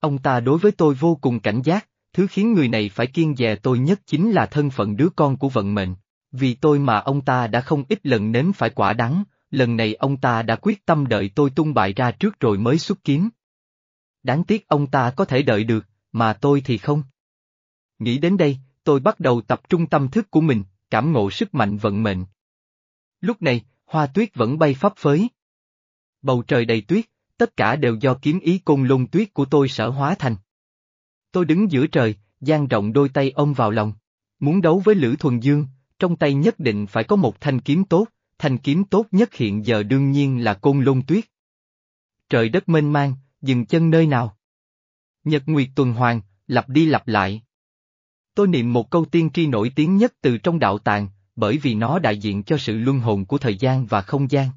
Ông ta đối với tôi vô cùng cảnh giác, thứ khiến người này phải kiên dè tôi nhất chính là thân phận đứa con của vận mệnh. Vì tôi mà ông ta đã không ít lần nếm phải quả đắng, lần này ông ta đã quyết tâm đợi tôi tung bại ra trước rồi mới xuất kiếm. Đáng tiếc ông ta có thể đợi được, mà tôi thì không. Nghĩ đến đây, tôi bắt đầu tập trung tâm thức của mình, cảm ngộ sức mạnh vận mệnh. Lúc này, hoa tuyết vẫn bay phấp phới. Bầu trời đầy tuyết, tất cả đều do kiếm ý côn lôn tuyết của tôi sở hóa thành. Tôi đứng giữa trời, dang rộng đôi tay ôm vào lòng. Muốn đấu với Lữ Thuần Dương, trong tay nhất định phải có một thanh kiếm tốt, thanh kiếm tốt nhất hiện giờ đương nhiên là côn lôn tuyết. Trời đất mênh mang, dừng chân nơi nào? Nhật Nguyệt tuần hoàn, lặp đi lặp lại. Tôi niệm một câu tiên tri nổi tiếng nhất từ trong đạo tàng, bởi vì nó đại diện cho sự luân hồn của thời gian và không gian.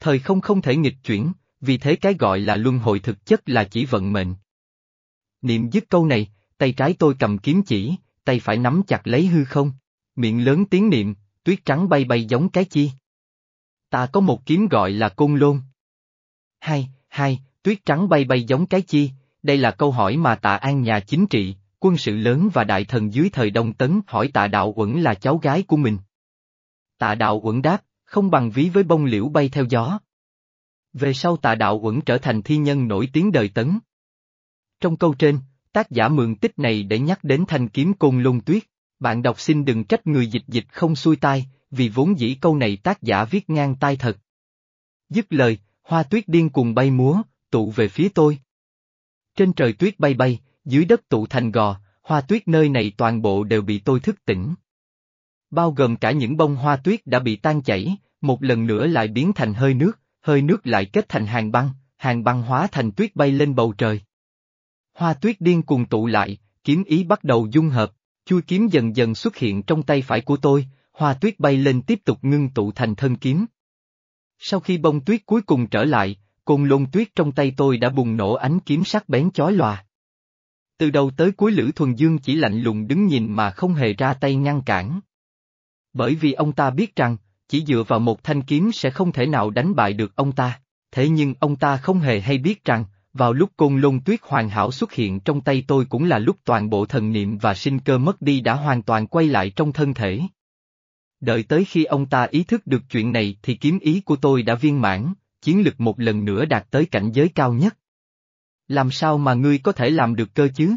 Thời không không thể nghịch chuyển, vì thế cái gọi là luân hồi thực chất là chỉ vận mệnh. Niệm dứt câu này, tay trái tôi cầm kiếm chỉ, tay phải nắm chặt lấy hư không, miệng lớn tiếng niệm, tuyết trắng bay bay giống cái chi. Ta có một kiếm gọi là côn lôn. Hai, hai, tuyết trắng bay bay giống cái chi, đây là câu hỏi mà tạ an nhà chính trị, quân sự lớn và đại thần dưới thời Đông Tấn hỏi tạ đạo uẩn là cháu gái của mình. Tạ đạo uẩn đáp, không bằng ví với bông liễu bay theo gió. Về sau tạ đạo uẩn trở thành thi nhân nổi tiếng đời Tấn. Trong câu trên, tác giả mượn tích này để nhắc đến thanh kiếm côn lôn tuyết. Bạn đọc xin đừng trách người dịch dịch không xuôi tai, vì vốn dĩ câu này tác giả viết ngang tai thật. Dứt lời, hoa tuyết điên cùng bay múa, tụ về phía tôi. Trên trời tuyết bay bay, dưới đất tụ thành gò, hoa tuyết nơi này toàn bộ đều bị tôi thức tỉnh. Bao gồm cả những bông hoa tuyết đã bị tan chảy, một lần nữa lại biến thành hơi nước, hơi nước lại kết thành hàng băng, hàng băng hóa thành tuyết bay lên bầu trời. Hoa tuyết điên cùng tụ lại, kiếm ý bắt đầu dung hợp, chui kiếm dần dần xuất hiện trong tay phải của tôi, hoa tuyết bay lên tiếp tục ngưng tụ thành thân kiếm. Sau khi bông tuyết cuối cùng trở lại, côn lôn tuyết trong tay tôi đã bùng nổ ánh kiếm sắc bén chói lòa. Từ đầu tới cuối Lữ Thuần Dương chỉ lạnh lùng đứng nhìn mà không hề ra tay ngăn cản. Bởi vì ông ta biết rằng, chỉ dựa vào một thanh kiếm sẽ không thể nào đánh bại được ông ta, thế nhưng ông ta không hề hay biết rằng, vào lúc côn lôn tuyết hoàn hảo xuất hiện trong tay tôi cũng là lúc toàn bộ thần niệm và sinh cơ mất đi đã hoàn toàn quay lại trong thân thể. Đợi tới khi ông ta ý thức được chuyện này thì kiếm ý của tôi đã viên mãn, chiến lực một lần nữa đạt tới cảnh giới cao nhất. Làm sao mà ngươi có thể làm được cơ chứ?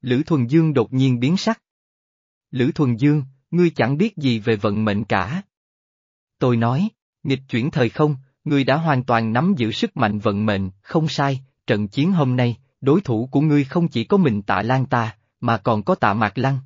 Lữ Thuần Dương đột nhiên biến sắc. Lữ Thuần Dương, ngươi chẳng biết gì về vận mệnh cả. Tôi nói, nghịch chuyển thời không, ngươi đã hoàn toàn nắm giữ sức mạnh vận mệnh, không sai, trận chiến hôm nay, đối thủ của ngươi không chỉ có mình tạ lan ta, mà còn có tạ mạc lăng.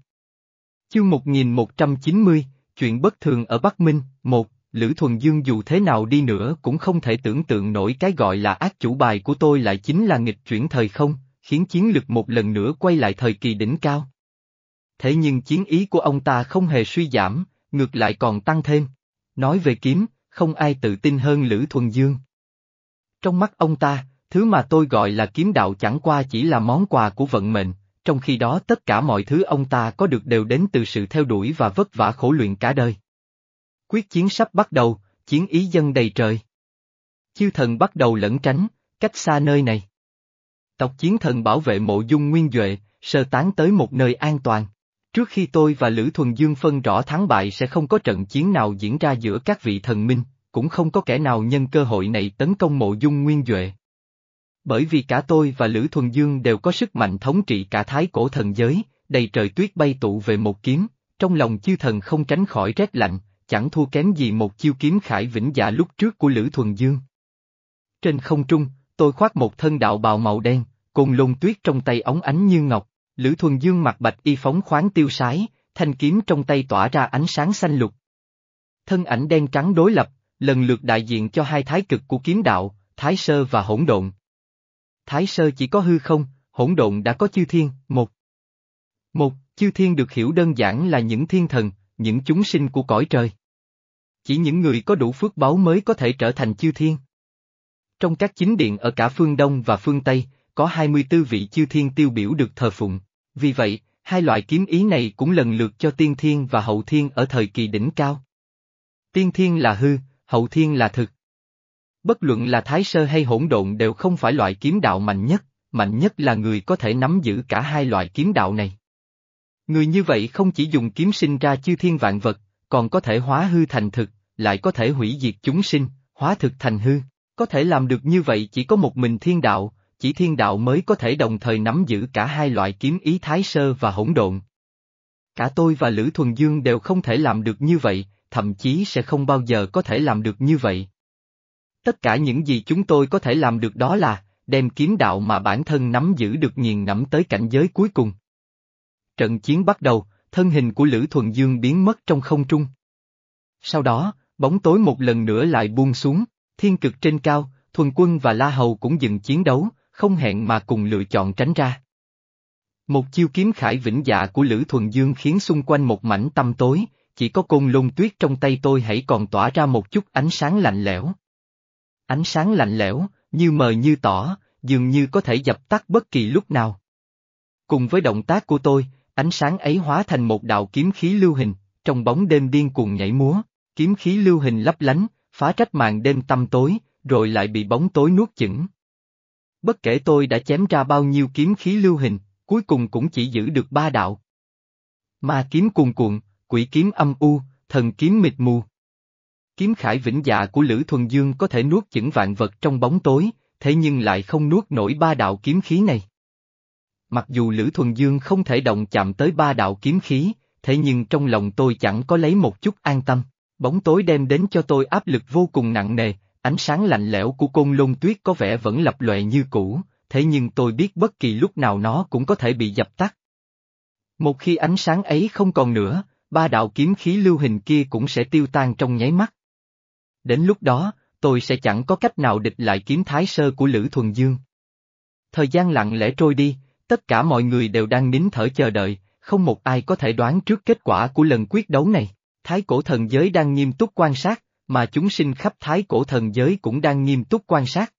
Chương 1190, chuyện bất thường ở Bắc Minh, một, Lữ Thuần Dương dù thế nào đi nữa cũng không thể tưởng tượng nổi cái gọi là ác chủ bài của tôi lại chính là nghịch chuyển thời không, khiến chiến lực một lần nữa quay lại thời kỳ đỉnh cao. Thế nhưng chiến ý của ông ta không hề suy giảm, ngược lại còn tăng thêm. Nói về kiếm, không ai tự tin hơn Lữ Thuần Dương. Trong mắt ông ta, thứ mà tôi gọi là kiếm đạo chẳng qua chỉ là món quà của vận mệnh, trong khi đó tất cả mọi thứ ông ta có được đều đến từ sự theo đuổi và vất vả khổ luyện cả đời. Quyết chiến sắp bắt đầu, chiến ý dân đầy trời. Chư thần bắt đầu lẫn tránh, cách xa nơi này. Tộc chiến thần bảo vệ mộ dung nguyên Duệ, sơ tán tới một nơi an toàn. Trước khi tôi và Lữ Thuần Dương phân rõ thắng bại sẽ không có trận chiến nào diễn ra giữa các vị thần minh, cũng không có kẻ nào nhân cơ hội này tấn công mộ dung nguyên Duệ. Bởi vì cả tôi và Lữ Thuần Dương đều có sức mạnh thống trị cả thái cổ thần giới, đầy trời tuyết bay tụ về một kiếm, trong lòng chư thần không tránh khỏi rét lạnh, chẳng thua kém gì một chiêu kiếm khải vĩnh dạ lúc trước của Lữ Thuần Dương. Trên không trung, tôi khoác một thân đạo bào màu đen, cùng lôn tuyết trong tay ống ánh như ngọc, Lữ Thuần Dương mặc bạch y phóng khoáng tiêu sái, thanh kiếm trong tay tỏa ra ánh sáng xanh lục. Thân ảnh đen trắng đối lập, lần lượt đại diện cho hai thái cực của kiếm đạo, thái sơ và hỗn độn. Thái sơ chỉ có hư không, hỗn độn đã có chư thiên, một. Một, chư thiên được hiểu đơn giản là những thiên thần, những chúng sinh của cõi trời. Chỉ những người có đủ phước báu mới có thể trở thành chư thiên. Trong các chính điện ở cả phương Đông và phương Tây, có 24 vị chư thiên tiêu biểu được thờ phụng. Vì vậy, hai loại kiếm ý này cũng lần lượt cho tiên thiên và hậu thiên ở thời kỳ đỉnh cao. Tiên thiên là hư, hậu thiên là thực. Bất luận là thái sơ hay hỗn độn đều không phải loại kiếm đạo mạnh nhất, mạnh nhất là người có thể nắm giữ cả hai loại kiếm đạo này. Người như vậy không chỉ dùng kiếm sinh ra chư thiên vạn vật, còn có thể hóa hư thành thực, lại có thể hủy diệt chúng sinh, hóa thực thành hư. Có thể làm được như vậy chỉ có một mình thiên đạo, chỉ thiên đạo mới có thể đồng thời nắm giữ cả hai loại kiếm ý thái sơ và hỗn độn. Cả tôi và Lữ Thuần Dương đều không thể làm được như vậy, thậm chí sẽ không bao giờ có thể làm được như vậy. Tất cả những gì chúng tôi có thể làm được đó là, đem kiếm đạo mà bản thân nắm giữ được nghiền ngẫm tới cảnh giới cuối cùng. Trận chiến bắt đầu, thân hình của Lữ Thuần Dương biến mất trong không trung. Sau đó, bóng tối một lần nữa lại buông xuống, thiên cực trên cao, Thuần Quân và La Hầu cũng dừng chiến đấu, không hẹn mà cùng lựa chọn tránh ra. Một chiêu kiếm khải vĩnh dạ của Lữ Thuần Dương khiến xung quanh một mảnh tăm tối, chỉ có côn lôn tuyết trong tay tôi hãy còn tỏa ra một chút ánh sáng lạnh lẽo. Ánh sáng lạnh lẽo, như mờ như tỏ, dường như có thể dập tắt bất kỳ lúc nào. Cùng với động tác của tôi, ánh sáng ấy hóa thành một đạo kiếm khí lưu hình, trong bóng đêm điên cuồng nhảy múa, kiếm khí lưu hình lấp lánh, phá trách màn đêm tăm tối, rồi lại bị bóng tối nuốt chửng. Bất kể tôi đã chém ra bao nhiêu kiếm khí lưu hình, cuối cùng cũng chỉ giữ được ba đạo. Ma kiếm cuồn cuộn, quỷ kiếm âm u, thần kiếm mịt mù. Kiếm khải vĩnh dạ của Lữ Thuần Dương có thể nuốt chửng vạn vật trong bóng tối, thế nhưng lại không nuốt nổi ba đạo kiếm khí này. Mặc dù Lữ Thuần Dương không thể động chạm tới ba đạo kiếm khí, thế nhưng trong lòng tôi chẳng có lấy một chút an tâm. Bóng tối đem đến cho tôi áp lực vô cùng nặng nề, ánh sáng lạnh lẽo của côn lôn tuyết có vẻ vẫn lập lòe như cũ, thế nhưng tôi biết bất kỳ lúc nào nó cũng có thể bị dập tắt. Một khi ánh sáng ấy không còn nữa, ba đạo kiếm khí lưu hình kia cũng sẽ tiêu tan trong nháy mắt. Đến lúc đó, tôi sẽ chẳng có cách nào địch lại kiếm thái sơ của Lữ Thuần Dương. Thời gian lặng lẽ trôi đi, tất cả mọi người đều đang nín thở chờ đợi, không một ai có thể đoán trước kết quả của lần quyết đấu này. Thái cổ thần giới đang nghiêm túc quan sát, mà chúng sinh khắp thái cổ thần giới cũng đang nghiêm túc quan sát.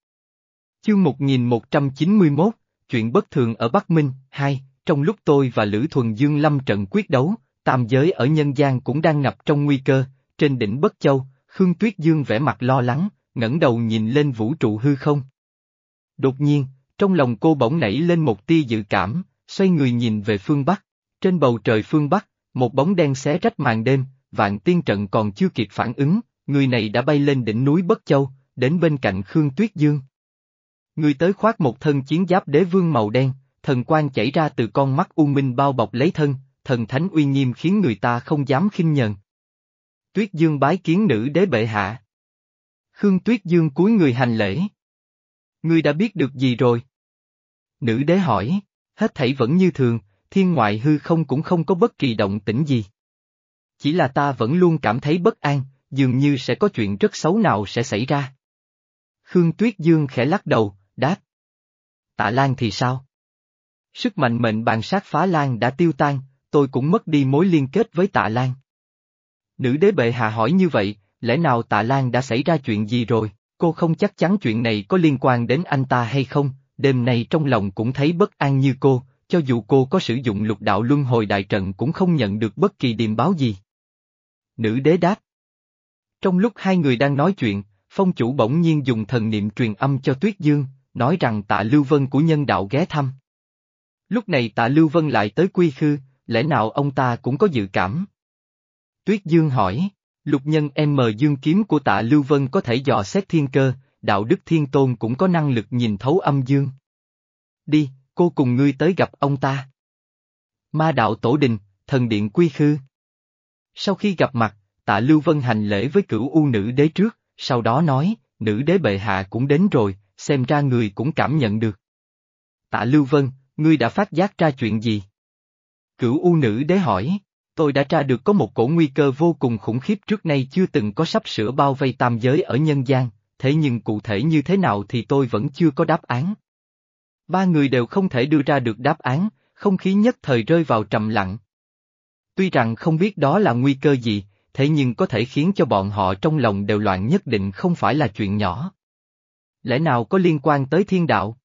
Chương 1191, chuyện bất thường ở Bắc Minh, 2, trong lúc tôi và Lữ Thuần Dương lâm trận quyết đấu, tam giới ở nhân gian cũng đang ngập trong nguy cơ, trên đỉnh Bất Châu, Khương Tuyết Dương vẻ mặt lo lắng, ngẩng đầu nhìn lên vũ trụ hư không. Đột nhiên, trong lòng cô bỗng nảy lên một tia dự cảm, xoay người nhìn về phương Bắc. Trên bầu trời phương Bắc, một bóng đen xé rách màn đêm, vạn tiên trận còn chưa kịp phản ứng, người này đã bay lên đỉnh núi Bất Châu, đến bên cạnh Khương Tuyết Dương. Người tới khoác một thân chiến giáp đế vương màu đen, thần quang chảy ra từ con mắt u minh bao bọc lấy thân, thần thánh uy nghiêm khiến người ta không dám khinh nhờn. Tuyết Dương bái kiến nữ đế bệ hạ. Khương Tuyết Dương cúi người hành lễ. Ngươi đã biết được gì rồi? Nữ đế hỏi, hết thảy vẫn như thường, thiên ngoại hư không cũng không có bất kỳ động tĩnh gì. Chỉ là ta vẫn luôn cảm thấy bất an, dường như sẽ có chuyện rất xấu nào sẽ xảy ra. Khương Tuyết Dương khẽ lắc đầu, đáp. Tạ Lan thì sao? Sức mạnh mệnh bàn sát phá Lan đã tiêu tan, tôi cũng mất đi mối liên kết với Tạ Lan. Nữ đế bệ hạ hỏi như vậy, lẽ nào Tạ Lan đã xảy ra chuyện gì rồi, cô không chắc chắn chuyện này có liên quan đến anh ta hay không, đêm nay trong lòng cũng thấy bất an như cô, cho dù cô có sử dụng lục đạo luân hồi đại trận cũng không nhận được bất kỳ điềm báo gì. Nữ đế đáp. Trong lúc hai người đang nói chuyện, phong chủ bỗng nhiên dùng thần niệm truyền âm cho Tuyết Dương, nói rằng tạ Lưu Vân của nhân đạo ghé thăm. Lúc này tạ Lưu Vân lại tới quy khư, lẽ nào ông ta cũng có dự cảm? Tuyết Dương hỏi, lục nhân M Dương kiếm của tạ Lưu Vân có thể dò xét thiên cơ, đạo đức thiên tôn cũng có năng lực nhìn thấu âm dương. Đi, cô cùng ngươi tới gặp ông ta. Ma đạo tổ đình, thần điện quy khư. Sau khi gặp mặt, tạ Lưu Vân hành lễ với cửu u nữ đế trước, sau đó nói, nữ đế bệ hạ cũng đến rồi, xem ra người cũng cảm nhận được. Tạ Lưu Vân, ngươi đã phát giác ra chuyện gì? Cửu u nữ đế hỏi, tôi đã tra được có một cổ nguy cơ vô cùng khủng khiếp trước nay chưa từng có sắp sửa bao vây tam giới ở nhân gian, thế nhưng cụ thể như thế nào thì tôi vẫn chưa có đáp án. Ba người đều không thể đưa ra được đáp án, không khí nhất thời rơi vào trầm lặng. Tuy rằng không biết đó là nguy cơ gì, thế nhưng có thể khiến cho bọn họ trong lòng đều loạn nhất định không phải là chuyện nhỏ. Lẽ nào có liên quan tới thiên đạo?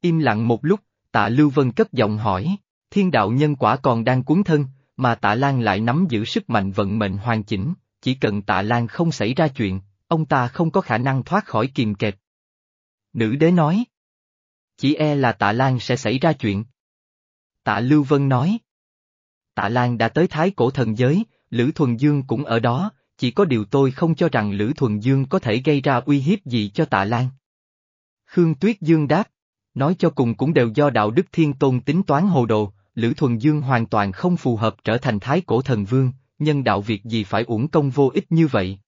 Im lặng một lúc, tạ Lưu Vân cất giọng hỏi, thiên đạo nhân quả còn đang cuốn thân, mà tạ Lan lại nắm giữ sức mạnh vận mệnh hoàn chỉnh, chỉ cần tạ Lan không xảy ra chuyện, ông ta không có khả năng thoát khỏi kìm kẹp. Nữ đế nói. Chỉ e là tạ Lan sẽ xảy ra chuyện. Tạ Lưu Vân nói. Tạ Lan đã tới thái cổ thần giới, Lữ Thuần Dương cũng ở đó, chỉ có điều tôi không cho rằng Lữ Thuần Dương có thể gây ra uy hiếp gì cho tạ Lan. Khương Tuyết Dương đáp, nói cho cùng cũng đều do đạo đức thiên tôn tính toán hồ đồ, Lữ Thuần Dương hoàn toàn không phù hợp trở thành thái cổ thần vương, nhân đạo việc gì phải uổng công vô ích như vậy.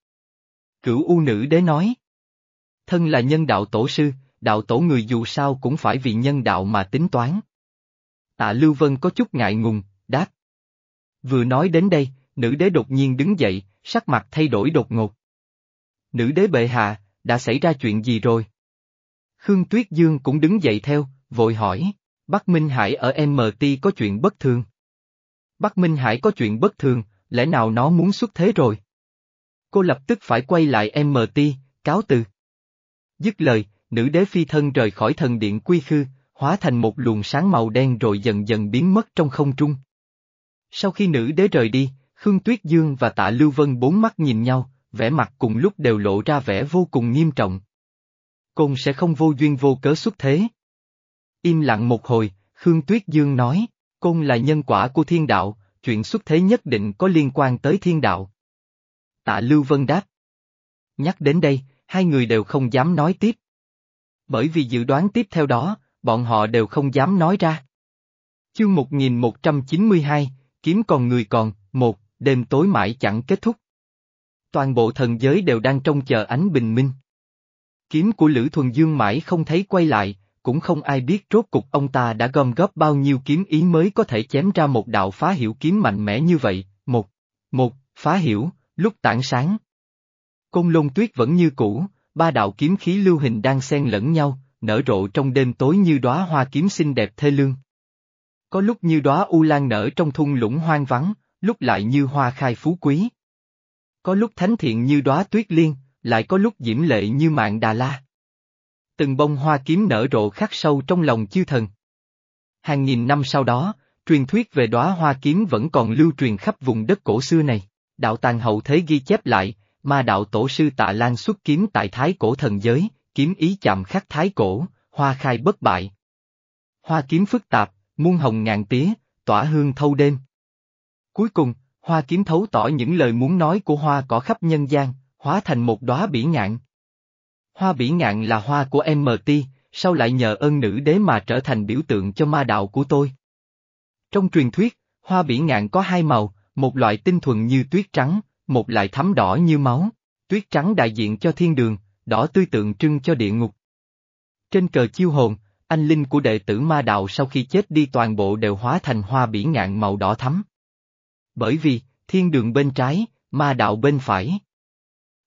Cửu U nữ đế nói. Thân là nhân đạo tổ sư, đạo tổ người dù sao cũng phải vì nhân đạo mà tính toán. Tạ Lưu Vân có chút ngại ngùng, đáp. Vừa nói đến đây, nữ đế đột nhiên đứng dậy, sắc mặt thay đổi đột ngột. Nữ đế bệ hạ, đã xảy ra chuyện gì rồi? Khương Tuyết Dương cũng đứng dậy theo, vội hỏi, Bắc Minh Hải ở MT có chuyện bất thường. Bắc Minh Hải có chuyện bất thường, lẽ nào nó muốn xuất thế rồi? Cô lập tức phải quay lại MT, cáo từ. Dứt lời, nữ đế phi thân rời khỏi thần điện quy khư, hóa thành một luồng sáng màu đen rồi dần dần biến mất trong không trung. Sau khi nữ đế rời đi, Khương Tuyết Dương và Tạ Lưu Vân bốn mắt nhìn nhau, vẻ mặt cùng lúc đều lộ ra vẻ vô cùng nghiêm trọng. Côn sẽ không vô duyên vô cớ xuất thế. Im lặng một hồi, Khương Tuyết Dương nói, Côn là nhân quả của thiên đạo, chuyện xuất thế nhất định có liên quan tới thiên đạo. Tạ Lưu Vân đáp. Nhắc đến đây, hai người đều không dám nói tiếp. Bởi vì dự đoán tiếp theo đó, bọn họ đều không dám nói ra. Chương 1192, kiếm còn người còn, một, đêm tối mãi chẳng kết thúc. Toàn bộ thần giới đều đang trông chờ ánh bình minh. Kiếm của Lữ Thuần Dương mãi không thấy quay lại, cũng không ai biết rốt cục ông ta đã gom góp bao nhiêu kiếm ý mới có thể chém ra một đạo phá hiểu kiếm mạnh mẽ như vậy, một, một, phá hiểu, lúc tảng sáng. Côn lôn tuyết vẫn như cũ, ba đạo kiếm khí lưu hình đang xen lẫn nhau, nở rộ trong đêm tối như đóa hoa kiếm xinh đẹp thê lương. Có lúc như đóa u lan nở trong thung lũng hoang vắng, lúc lại như hoa khai phú quý. Có lúc thánh thiện như đóa tuyết liên, lại có lúc diễm lệ như mạng đà la. Từng bông hoa kiếm nở rộ khắc sâu trong lòng chư thần. Hàng nghìn năm sau đó, truyền thuyết về đóa hoa kiếm vẫn còn lưu truyền khắp vùng đất cổ xưa này. Đạo tàng hậu thế ghi chép lại, ma đạo tổ sư tạ Lan xuất kiếm tại thái cổ thần giới, kiếm ý chạm khắc thái cổ, hoa khai bất bại. Hoa kiếm phức tạp, muôn hồng ngàn tía, tỏa hương thâu đêm. Cuối cùng, hoa kiếm thấu tỏ những lời muốn nói của hoa cỏ khắp nhân gian, hóa thành một đóa bỉ ngạn. Hoa bỉ ngạn là hoa của MT, sao lại nhờ ơn nữ đế mà trở thành biểu tượng cho ma đạo của tôi? Trong truyền thuyết, hoa bỉ ngạn có hai màu, một loại tinh thuần như tuyết trắng, một loại thắm đỏ như máu. Tuyết trắng đại diện cho thiên đường, đỏ tươi tượng trưng cho địa ngục. Trên cờ chiêu hồn, anh linh của đệ tử ma đạo sau khi chết đi toàn bộ đều hóa thành hoa bỉ ngạn màu đỏ thắm. Bởi vì, thiên đường bên trái, ma đạo bên phải.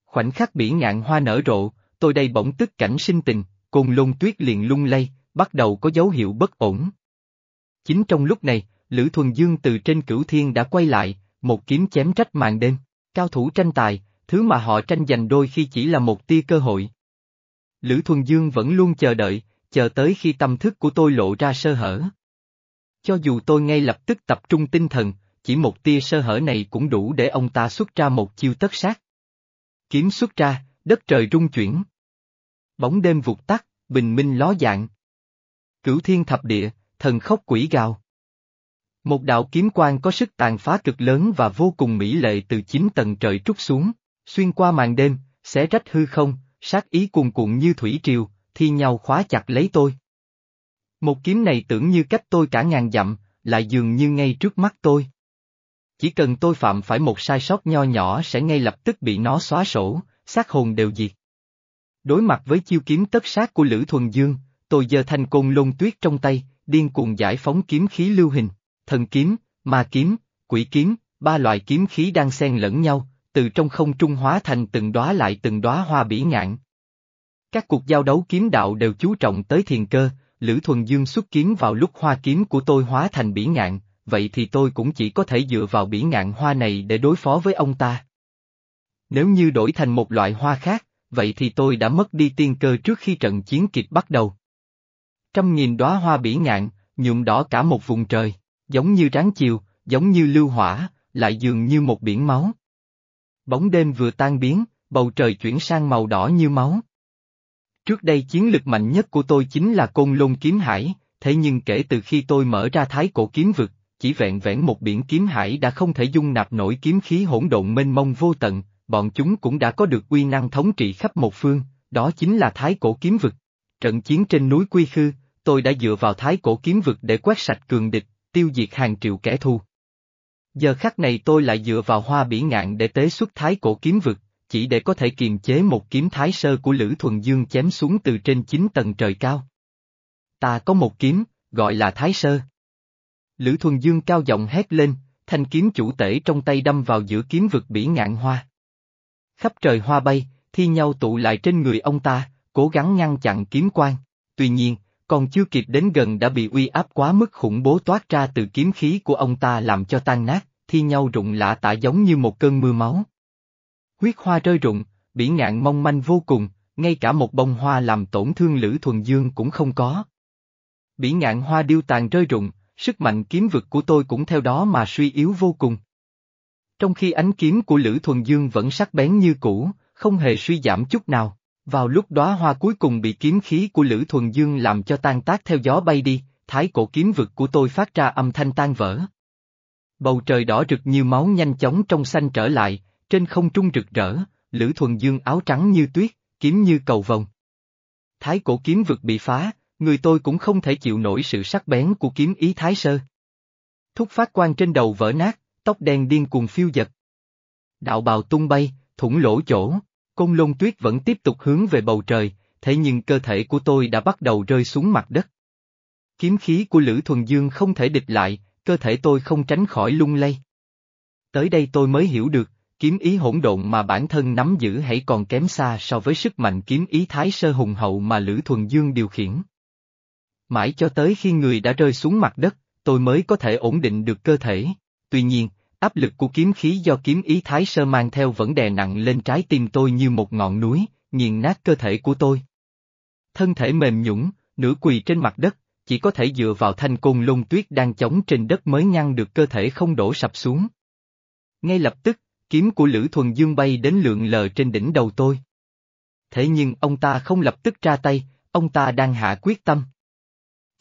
Khoảnh khắc bỉ ngạn hoa nở rộ, tôi đây bỗng tức cảnh sinh tình, cùng lôn tuyết liền lung lay, bắt đầu có dấu hiệu bất ổn. Chính trong lúc này, Lữ Thuần Dương từ trên cửu thiên đã quay lại, một kiếm chém trách màn đêm, cao thủ tranh tài, thứ mà họ tranh giành đôi khi chỉ là một tia cơ hội. Lữ Thuần Dương vẫn luôn chờ đợi, chờ tới khi tâm thức của tôi lộ ra sơ hở. Cho dù tôi ngay lập tức tập trung tinh thần, chỉ một tia sơ hở này cũng đủ để ông ta xuất ra một chiêu tất sát. Kiếm xuất ra, đất trời rung chuyển. Bóng đêm vụt tắt, bình minh ló dạng. Cửu thiên thập địa, thần khóc quỷ gào. Một đạo kiếm quang có sức tàn phá cực lớn và vô cùng mỹ lệ từ chín tầng trời trút xuống, xuyên qua màn đêm, xé rách hư không, sát ý cuồn cuộn như thủy triều, thi nhau khóa chặt lấy tôi. Một kiếm này tưởng như cách tôi cả ngàn dặm, lại dường như ngay trước mắt tôi. Chỉ cần tôi phạm phải một sai sót nho nhỏ sẽ ngay lập tức bị nó xóa sổ, sát hồn đều diệt. Đối mặt với chiêu kiếm tất sát của Lữ Thuần Dương, tôi giơ thanh côn lôn tuyết trong tay, điên cuồng giải phóng kiếm khí lưu hình, thần kiếm, ma kiếm, quỷ kiếm, ba loại kiếm khí đang xen lẫn nhau, từ trong không trung hóa thành từng đóa lại từng đóa hoa bỉ ngạn. Các cuộc giao đấu kiếm đạo đều chú trọng tới thiền cơ, Lữ Thuần Dương xuất kiếm vào lúc hoa kiếm của tôi hóa thành bỉ ngạn, vậy thì tôi cũng chỉ có thể dựa vào bỉ ngạn hoa này để đối phó với ông ta. Nếu như đổi thành một loại hoa khác, vậy thì tôi đã mất đi tiên cơ trước khi trận chiến kịch bắt đầu. Trăm nghìn đóa hoa bỉ ngạn, nhuộm đỏ cả một vùng trời, giống như ráng chiều, giống như lưu hỏa, lại dường như một biển máu. Bóng đêm vừa tan biến, bầu trời chuyển sang màu đỏ như máu. Trước đây chiến lực mạnh nhất của tôi chính là côn lôn kiếm hải, thế nhưng kể từ khi tôi mở ra thái cổ kiếm vực, chỉ vẹn vẹn một biển kiếm hải đã không thể dung nạp nổi kiếm khí hỗn độn mênh mông vô tận, bọn chúng cũng đã có được uy năng thống trị khắp một phương, đó chính là thái cổ kiếm vực. Trận chiến trên núi Quy Khư, tôi đã dựa vào thái cổ kiếm vực để quét sạch cường địch, tiêu diệt hàng triệu kẻ thù. Giờ khắc này tôi lại dựa vào hoa bỉ ngạn để tế xuất thái cổ kiếm vực, chỉ để có thể kiềm chế một kiếm thái sơ của Lữ Thuần Dương chém xuống từ trên chín tầng trời cao. Ta có một kiếm, gọi là thái sơ. Lữ Thuần Dương cao giọng hét lên, thanh kiếm chủ tể trong tay đâm vào giữa kiếm vực bỉ ngạn hoa. Khắp trời hoa bay, thi nhau tụ lại trên người ông ta, cố gắng ngăn chặn kiếm quang. Tuy nhiên, còn chưa kịp đến gần đã bị uy áp quá mức khủng bố toát ra từ kiếm khí của ông ta làm cho tan nát, thi nhau rụng lạ tả giống như một cơn mưa máu. Huyết hoa rơi rụng, bỉ ngạn mong manh vô cùng, ngay cả một bông hoa làm tổn thương Lữ Thuần Dương cũng không có. Bỉ ngạn hoa điêu tàn rơi rụng, sức mạnh kiếm vực của tôi cũng theo đó mà suy yếu vô cùng. Trong khi ánh kiếm của Lữ Thuần Dương vẫn sắc bén như cũ, không hề suy giảm chút nào, vào lúc đó, hoa cuối cùng bị kiếm khí của Lữ Thuần Dương làm cho tan tác theo gió bay đi, thái cổ kiếm vực của tôi phát ra âm thanh tan vỡ. Bầu trời đỏ rực như máu nhanh chóng trong xanh trở lại, trên không trung rực rỡ, Lữ Thuần Dương áo trắng như tuyết, kiếm như cầu vồng. Thái cổ kiếm vực bị phá, người tôi cũng không thể chịu nổi sự sắc bén của kiếm ý thái sơ. Thúc phát quan trên đầu vỡ nát, tóc đen điên cuồng phiêu giật. Đạo bào tung bay, thủng lỗ chỗ, côn lôn tuyết vẫn tiếp tục hướng về bầu trời, thế nhưng cơ thể của tôi đã bắt đầu rơi xuống mặt đất. Kiếm khí của Lữ Thuần Dương không thể địch lại, cơ thể tôi không tránh khỏi lung lay. Tới đây tôi mới hiểu được, kiếm ý hỗn độn mà bản thân nắm giữ hãy còn kém xa so với sức mạnh kiếm ý thái sơ hùng hậu mà Lữ Thuần Dương điều khiển. Mãi cho tới khi người đã rơi xuống mặt đất, tôi mới có thể ổn định được cơ thể. Tuy nhiên, áp lực của kiếm khí do kiếm ý thái sơ mang theo vẫn đè nặng lên trái tim tôi như một ngọn núi, nghiền nát cơ thể của tôi. Thân thể mềm nhũng, nửa quỳ trên mặt đất, chỉ có thể dựa vào thanh côn lôn tuyết đang chống trên đất mới ngăn được cơ thể không đổ sập xuống. Ngay lập tức, kiếm của Lữ Thuần Dương bay đến lượng lờ trên đỉnh đầu tôi. Thế nhưng ông ta không lập tức ra tay, ông ta đang hạ quyết tâm.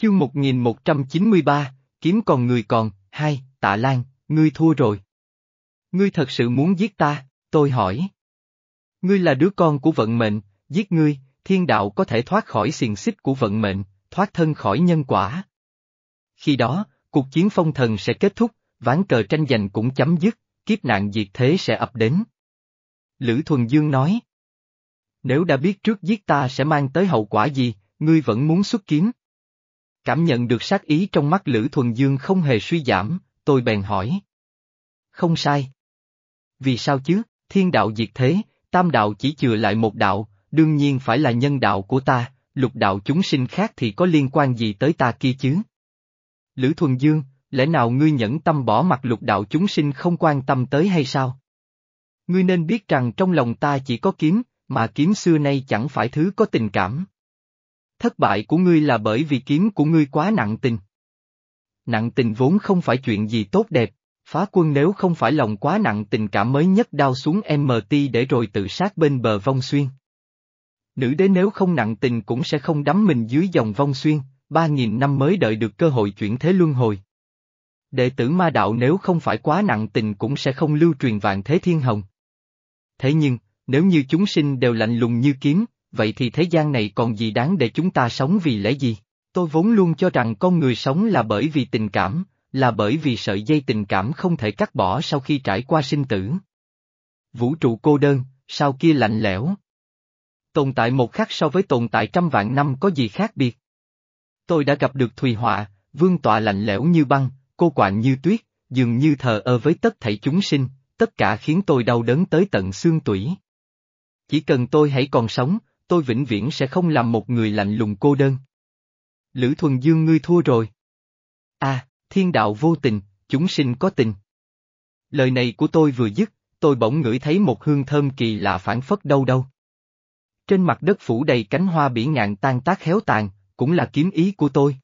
Chương 1193, kiếm còn người còn, hai, tạ lan, ngươi thua rồi. Ngươi thật sự muốn giết ta, tôi hỏi. Ngươi là đứa con của vận mệnh, giết ngươi, thiên đạo có thể thoát khỏi xiềng xích của vận mệnh, thoát thân khỏi nhân quả. Khi đó, cuộc chiến phong thần sẽ kết thúc, ván cờ tranh giành cũng chấm dứt, kiếp nạn diệt thế sẽ ập đến. Lữ Thuần Dương nói. Nếu đã biết trước giết ta sẽ mang tới hậu quả gì, ngươi vẫn muốn xuất kiếm. Cảm nhận được sát ý trong mắt Lữ Thuần Dương không hề suy giảm, tôi bèn hỏi. Không sai. Vì sao chứ, thiên đạo diệt thế, tam đạo chỉ chừa lại một đạo, đương nhiên phải là nhân đạo của ta, lục đạo chúng sinh khác thì có liên quan gì tới ta kia chứ? Lữ Thuần Dương, lẽ nào ngươi nhẫn tâm bỏ mặt lục đạo chúng sinh không quan tâm tới hay sao? Ngươi nên biết rằng trong lòng ta chỉ có kiếm, mà kiếm xưa nay chẳng phải thứ có tình cảm. Thất bại của ngươi là bởi vì kiếm của ngươi quá nặng tình. Nặng tình vốn không phải chuyện gì tốt đẹp, phá quân nếu không phải lòng quá nặng tình cảm mới nhất đao xuống MT để rồi tự sát bên bờ vong xuyên. Nữ đế nếu không nặng tình cũng sẽ không đắm mình dưới dòng vong xuyên, ba nghìn năm mới đợi được cơ hội chuyển thế luân hồi. Đệ tử ma đạo nếu không phải quá nặng tình cũng sẽ không lưu truyền vạn thế thiên hồng. Thế nhưng, nếu như chúng sinh đều lạnh lùng như kiếm, vậy thì thế gian này còn gì đáng để chúng ta sống vì lẽ gì? Tôi vốn luôn cho rằng con người sống là bởi vì tình cảm, là bởi vì sợi dây tình cảm không thể cắt bỏ sau khi trải qua sinh tử. Vũ trụ cô đơn, sao kia lạnh lẽo. Tồn tại một khắc so với tồn tại trăm vạn năm có gì khác biệt? Tôi đã gặp được Thùy Họa, vương tọa lạnh lẽo như băng, cô quạnh như tuyết, dường như thờ ơ với tất thảy chúng sinh, tất cả khiến tôi đau đớn tới tận xương tủy. Chỉ cần tôi hãy còn sống, tôi vĩnh viễn sẽ không làm một người lạnh lùng cô đơn. Lữ Thuần Dương ngươi thua rồi. À, thiên đạo vô tình, chúng sinh có tình. Lời này của tôi vừa dứt, tôi bỗng ngửi thấy một hương thơm kỳ lạ phản phất đâu đâu. Trên mặt đất phủ đầy cánh hoa bỉ ngạn tan tác héo tàn, cũng là kiếm ý của tôi.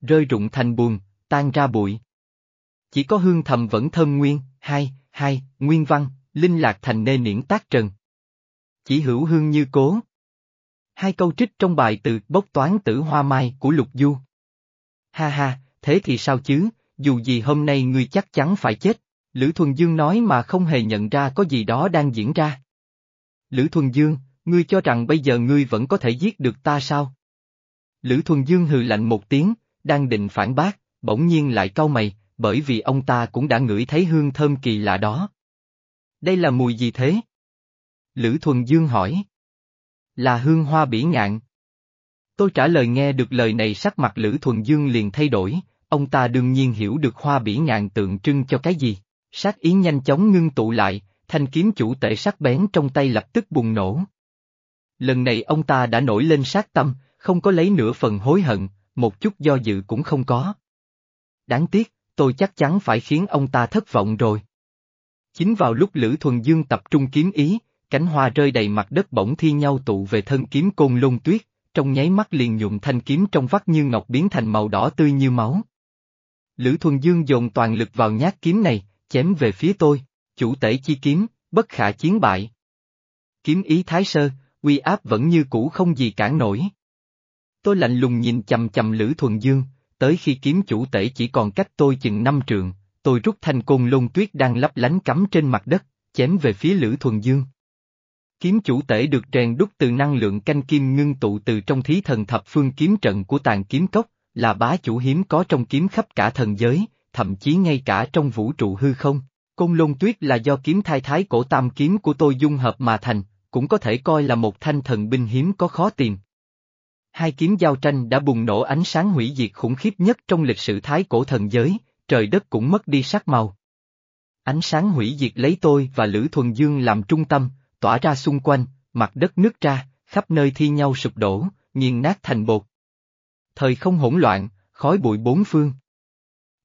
Rơi rụng thành buồn, tan ra bụi. Chỉ có hương thầm vẫn thơm nguyên, hai, hai, nguyên văn, linh lạc thành nê niễn tác trần. Chỉ hữu hương như cố. Hai câu trích trong bài từ bốc toán tử hoa mai của Lục Du. Ha ha, thế thì sao chứ, dù gì hôm nay ngươi chắc chắn phải chết, Lữ Thuần Dương nói mà không hề nhận ra có gì đó đang diễn ra. Lữ Thuần Dương, ngươi cho rằng bây giờ ngươi vẫn có thể giết được ta sao? Lữ Thuần Dương hừ lạnh một tiếng, đang định phản bác, bỗng nhiên lại cau mày, bởi vì ông ta cũng đã ngửi thấy hương thơm kỳ lạ đó. Đây là mùi gì thế? Lữ Thuần Dương hỏi. Là hương hoa bỉ ngạn. Tôi trả lời nghe được lời này sắc mặt Lữ Thuần Dương liền thay đổi, ông ta đương nhiên hiểu được hoa bỉ ngạn tượng trưng cho cái gì. Sát ý nhanh chóng ngưng tụ lại, thanh kiếm chủ tể sắc bén trong tay lập tức bùng nổ. Lần này ông ta đã nổi lên sát tâm, không có lấy nửa phần hối hận, một chút do dự cũng không có. Đáng tiếc, tôi chắc chắn phải khiến ông ta thất vọng rồi. Chính vào lúc Lữ Thuần Dương tập trung kiếm ý, cánh hoa rơi đầy mặt đất bỗng thi nhau tụ về thân kiếm côn lôn tuyết, trong nháy mắt liền nhuộm thanh kiếm trong vắt như ngọc biến thành màu đỏ tươi như máu. Lữ Thuần Dương dồn toàn lực vào nhát kiếm này, chém về phía tôi, chủ tể chi kiếm, bất khả chiến bại. Kiếm ý thái sơ, uy áp vẫn như cũ không gì cản nổi. Tôi lạnh lùng nhìn chầm chầm Lữ Thuần Dương, tới khi kiếm chủ tể chỉ còn cách tôi chừng năm trường, tôi rút thanh côn lôn tuyết đang lấp lánh cắm trên mặt đất, chém về phía Lữ Thuần Dương. Kiếm chủ tể được rèn đúc từ năng lượng canh kim ngưng tụ từ trong thí thần thập phương kiếm trận của tàn kiếm cốc, là bá chủ hiếm có trong kiếm khắp cả thần giới, thậm chí ngay cả trong vũ trụ hư không. Côn lôn tuyết là do kiếm thai thái cổ tam kiếm của tôi dung hợp mà thành, cũng có thể coi là một thanh thần binh hiếm có khó tìm. Hai kiếm giao tranh đã bùng nổ ánh sáng hủy diệt khủng khiếp nhất trong lịch sử thái cổ thần giới, trời đất cũng mất đi sắc màu. Ánh sáng hủy diệt lấy tôi và Lữ Thuần Dương làm trung tâm, tỏa ra xung quanh, mặt đất nứt ra, khắp nơi thi nhau sụp đổ, nghiền nát thành bột. Thời không hỗn loạn, khói bụi bốn phương.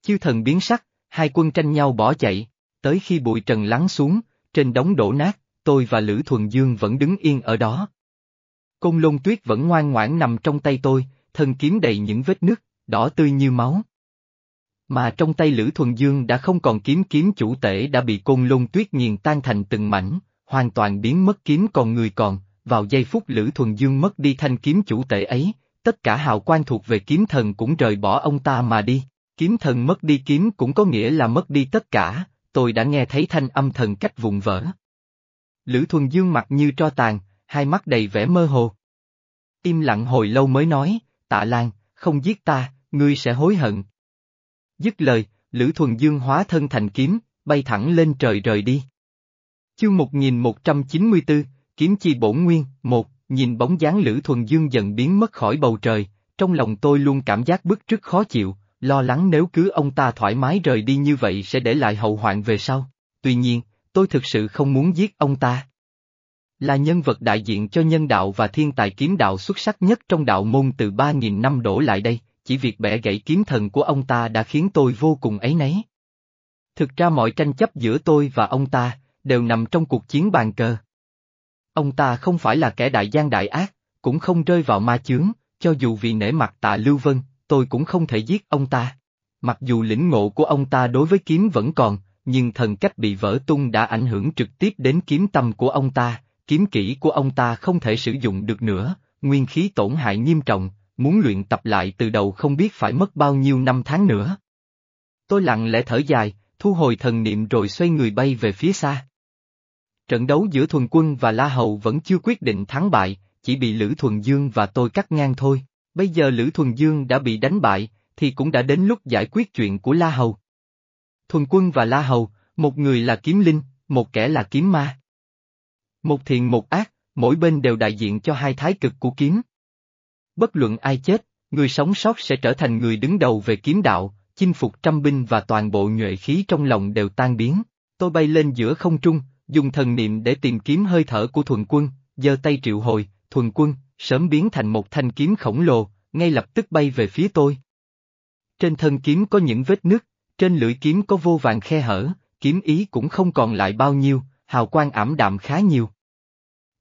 Chư thần biến sắc, hai quân tranh nhau bỏ chạy, tới khi bụi trần lắng xuống, trên đống đổ nát, tôi và Lữ Thuần Dương vẫn đứng yên ở đó. Công lôn tuyết vẫn ngoan ngoãn nằm trong tay tôi, thân kiếm đầy những vết nứt, đỏ tươi như máu. Mà trong tay Lữ Thuần Dương đã không còn kiếm kiếm chủ tể đã bị côn lôn tuyết nghiền tan thành từng mảnh, hoàn toàn biến mất kiếm còn người còn, vào giây phút Lữ Thuần Dương mất đi thanh kiếm chủ tể ấy, tất cả hào quang thuộc về kiếm thần cũng rời bỏ ông ta mà đi. Kiếm thần mất đi kiếm cũng có nghĩa là mất đi tất cả, tôi đã nghe thấy thanh âm thần cách vụn vỡ. Lữ Thuần Dương mặt như tro tàn, hai mắt đầy vẻ mơ hồ. Im lặng hồi lâu mới nói, tạ Lan, không giết ta, ngươi sẽ hối hận. Dứt lời, Lữ Thuần Dương hóa thân thành kiếm, bay thẳng lên trời rời đi. Chương 1194, Kiếm chi bổn nguyên, một, nhìn bóng dáng Lữ Thuần Dương dần biến mất khỏi bầu trời, trong lòng tôi luôn cảm giác bức trước khó chịu, lo lắng nếu cứ ông ta thoải mái rời đi như vậy sẽ để lại hậu hoạn về sau. Tuy nhiên, tôi thực sự không muốn giết ông ta. Là nhân vật đại diện cho nhân đạo và thiên tài kiếm đạo xuất sắc nhất trong đạo môn từ 3.000 năm đổ lại đây, chỉ việc bẻ gãy kiếm thần của ông ta đã khiến tôi vô cùng ấy nấy. Thực ra mọi tranh chấp giữa tôi và ông ta, đều nằm trong cuộc chiến bàn cờ. Ông ta không phải là kẻ đại gian đại ác, cũng không rơi vào ma chướng, cho dù vì nể mặt tạ Lưu Vân, tôi cũng không thể giết ông ta. Mặc dù lĩnh ngộ của ông ta đối với kiếm vẫn còn, nhưng thần cách bị vỡ tung đã ảnh hưởng trực tiếp đến kiếm tâm của ông ta, kiếm kỹ của ông ta không thể sử dụng được nữa, nguyên khí tổn hại nghiêm trọng, muốn luyện tập lại từ đầu không biết phải mất bao nhiêu năm tháng nữa. Tôi lặng lẽ thở dài, thu hồi thần niệm rồi xoay người bay về phía xa. Trận đấu giữa Thuần Quân và La Hầu vẫn chưa quyết định thắng bại, chỉ bị Lữ Thuần Dương và tôi cắt ngang thôi. Bây giờ Lữ Thuần Dương đã bị đánh bại, thì cũng đã đến lúc giải quyết chuyện của La Hầu. Thuần Quân và La Hầu, một người là kiếm linh, một kẻ là kiếm ma. Một thiện một ác, mỗi bên đều đại diện cho hai thái cực của kiếm. Bất luận ai chết, người sống sót sẽ trở thành người đứng đầu về kiếm đạo, chinh phục trăm binh và toàn bộ nhuệ khí trong lòng đều tan biến. Tôi bay lên giữa không trung, dùng thần niệm để tìm kiếm hơi thở của thuần quân, giơ tay triệu hồi, thuần quân, sớm biến thành một thanh kiếm khổng lồ, ngay lập tức bay về phía tôi. Trên thân kiếm có những vết nứt, trên lưỡi kiếm có vô vàng khe hở, kiếm ý cũng không còn lại bao nhiêu, hào quang ảm đạm khá nhiều.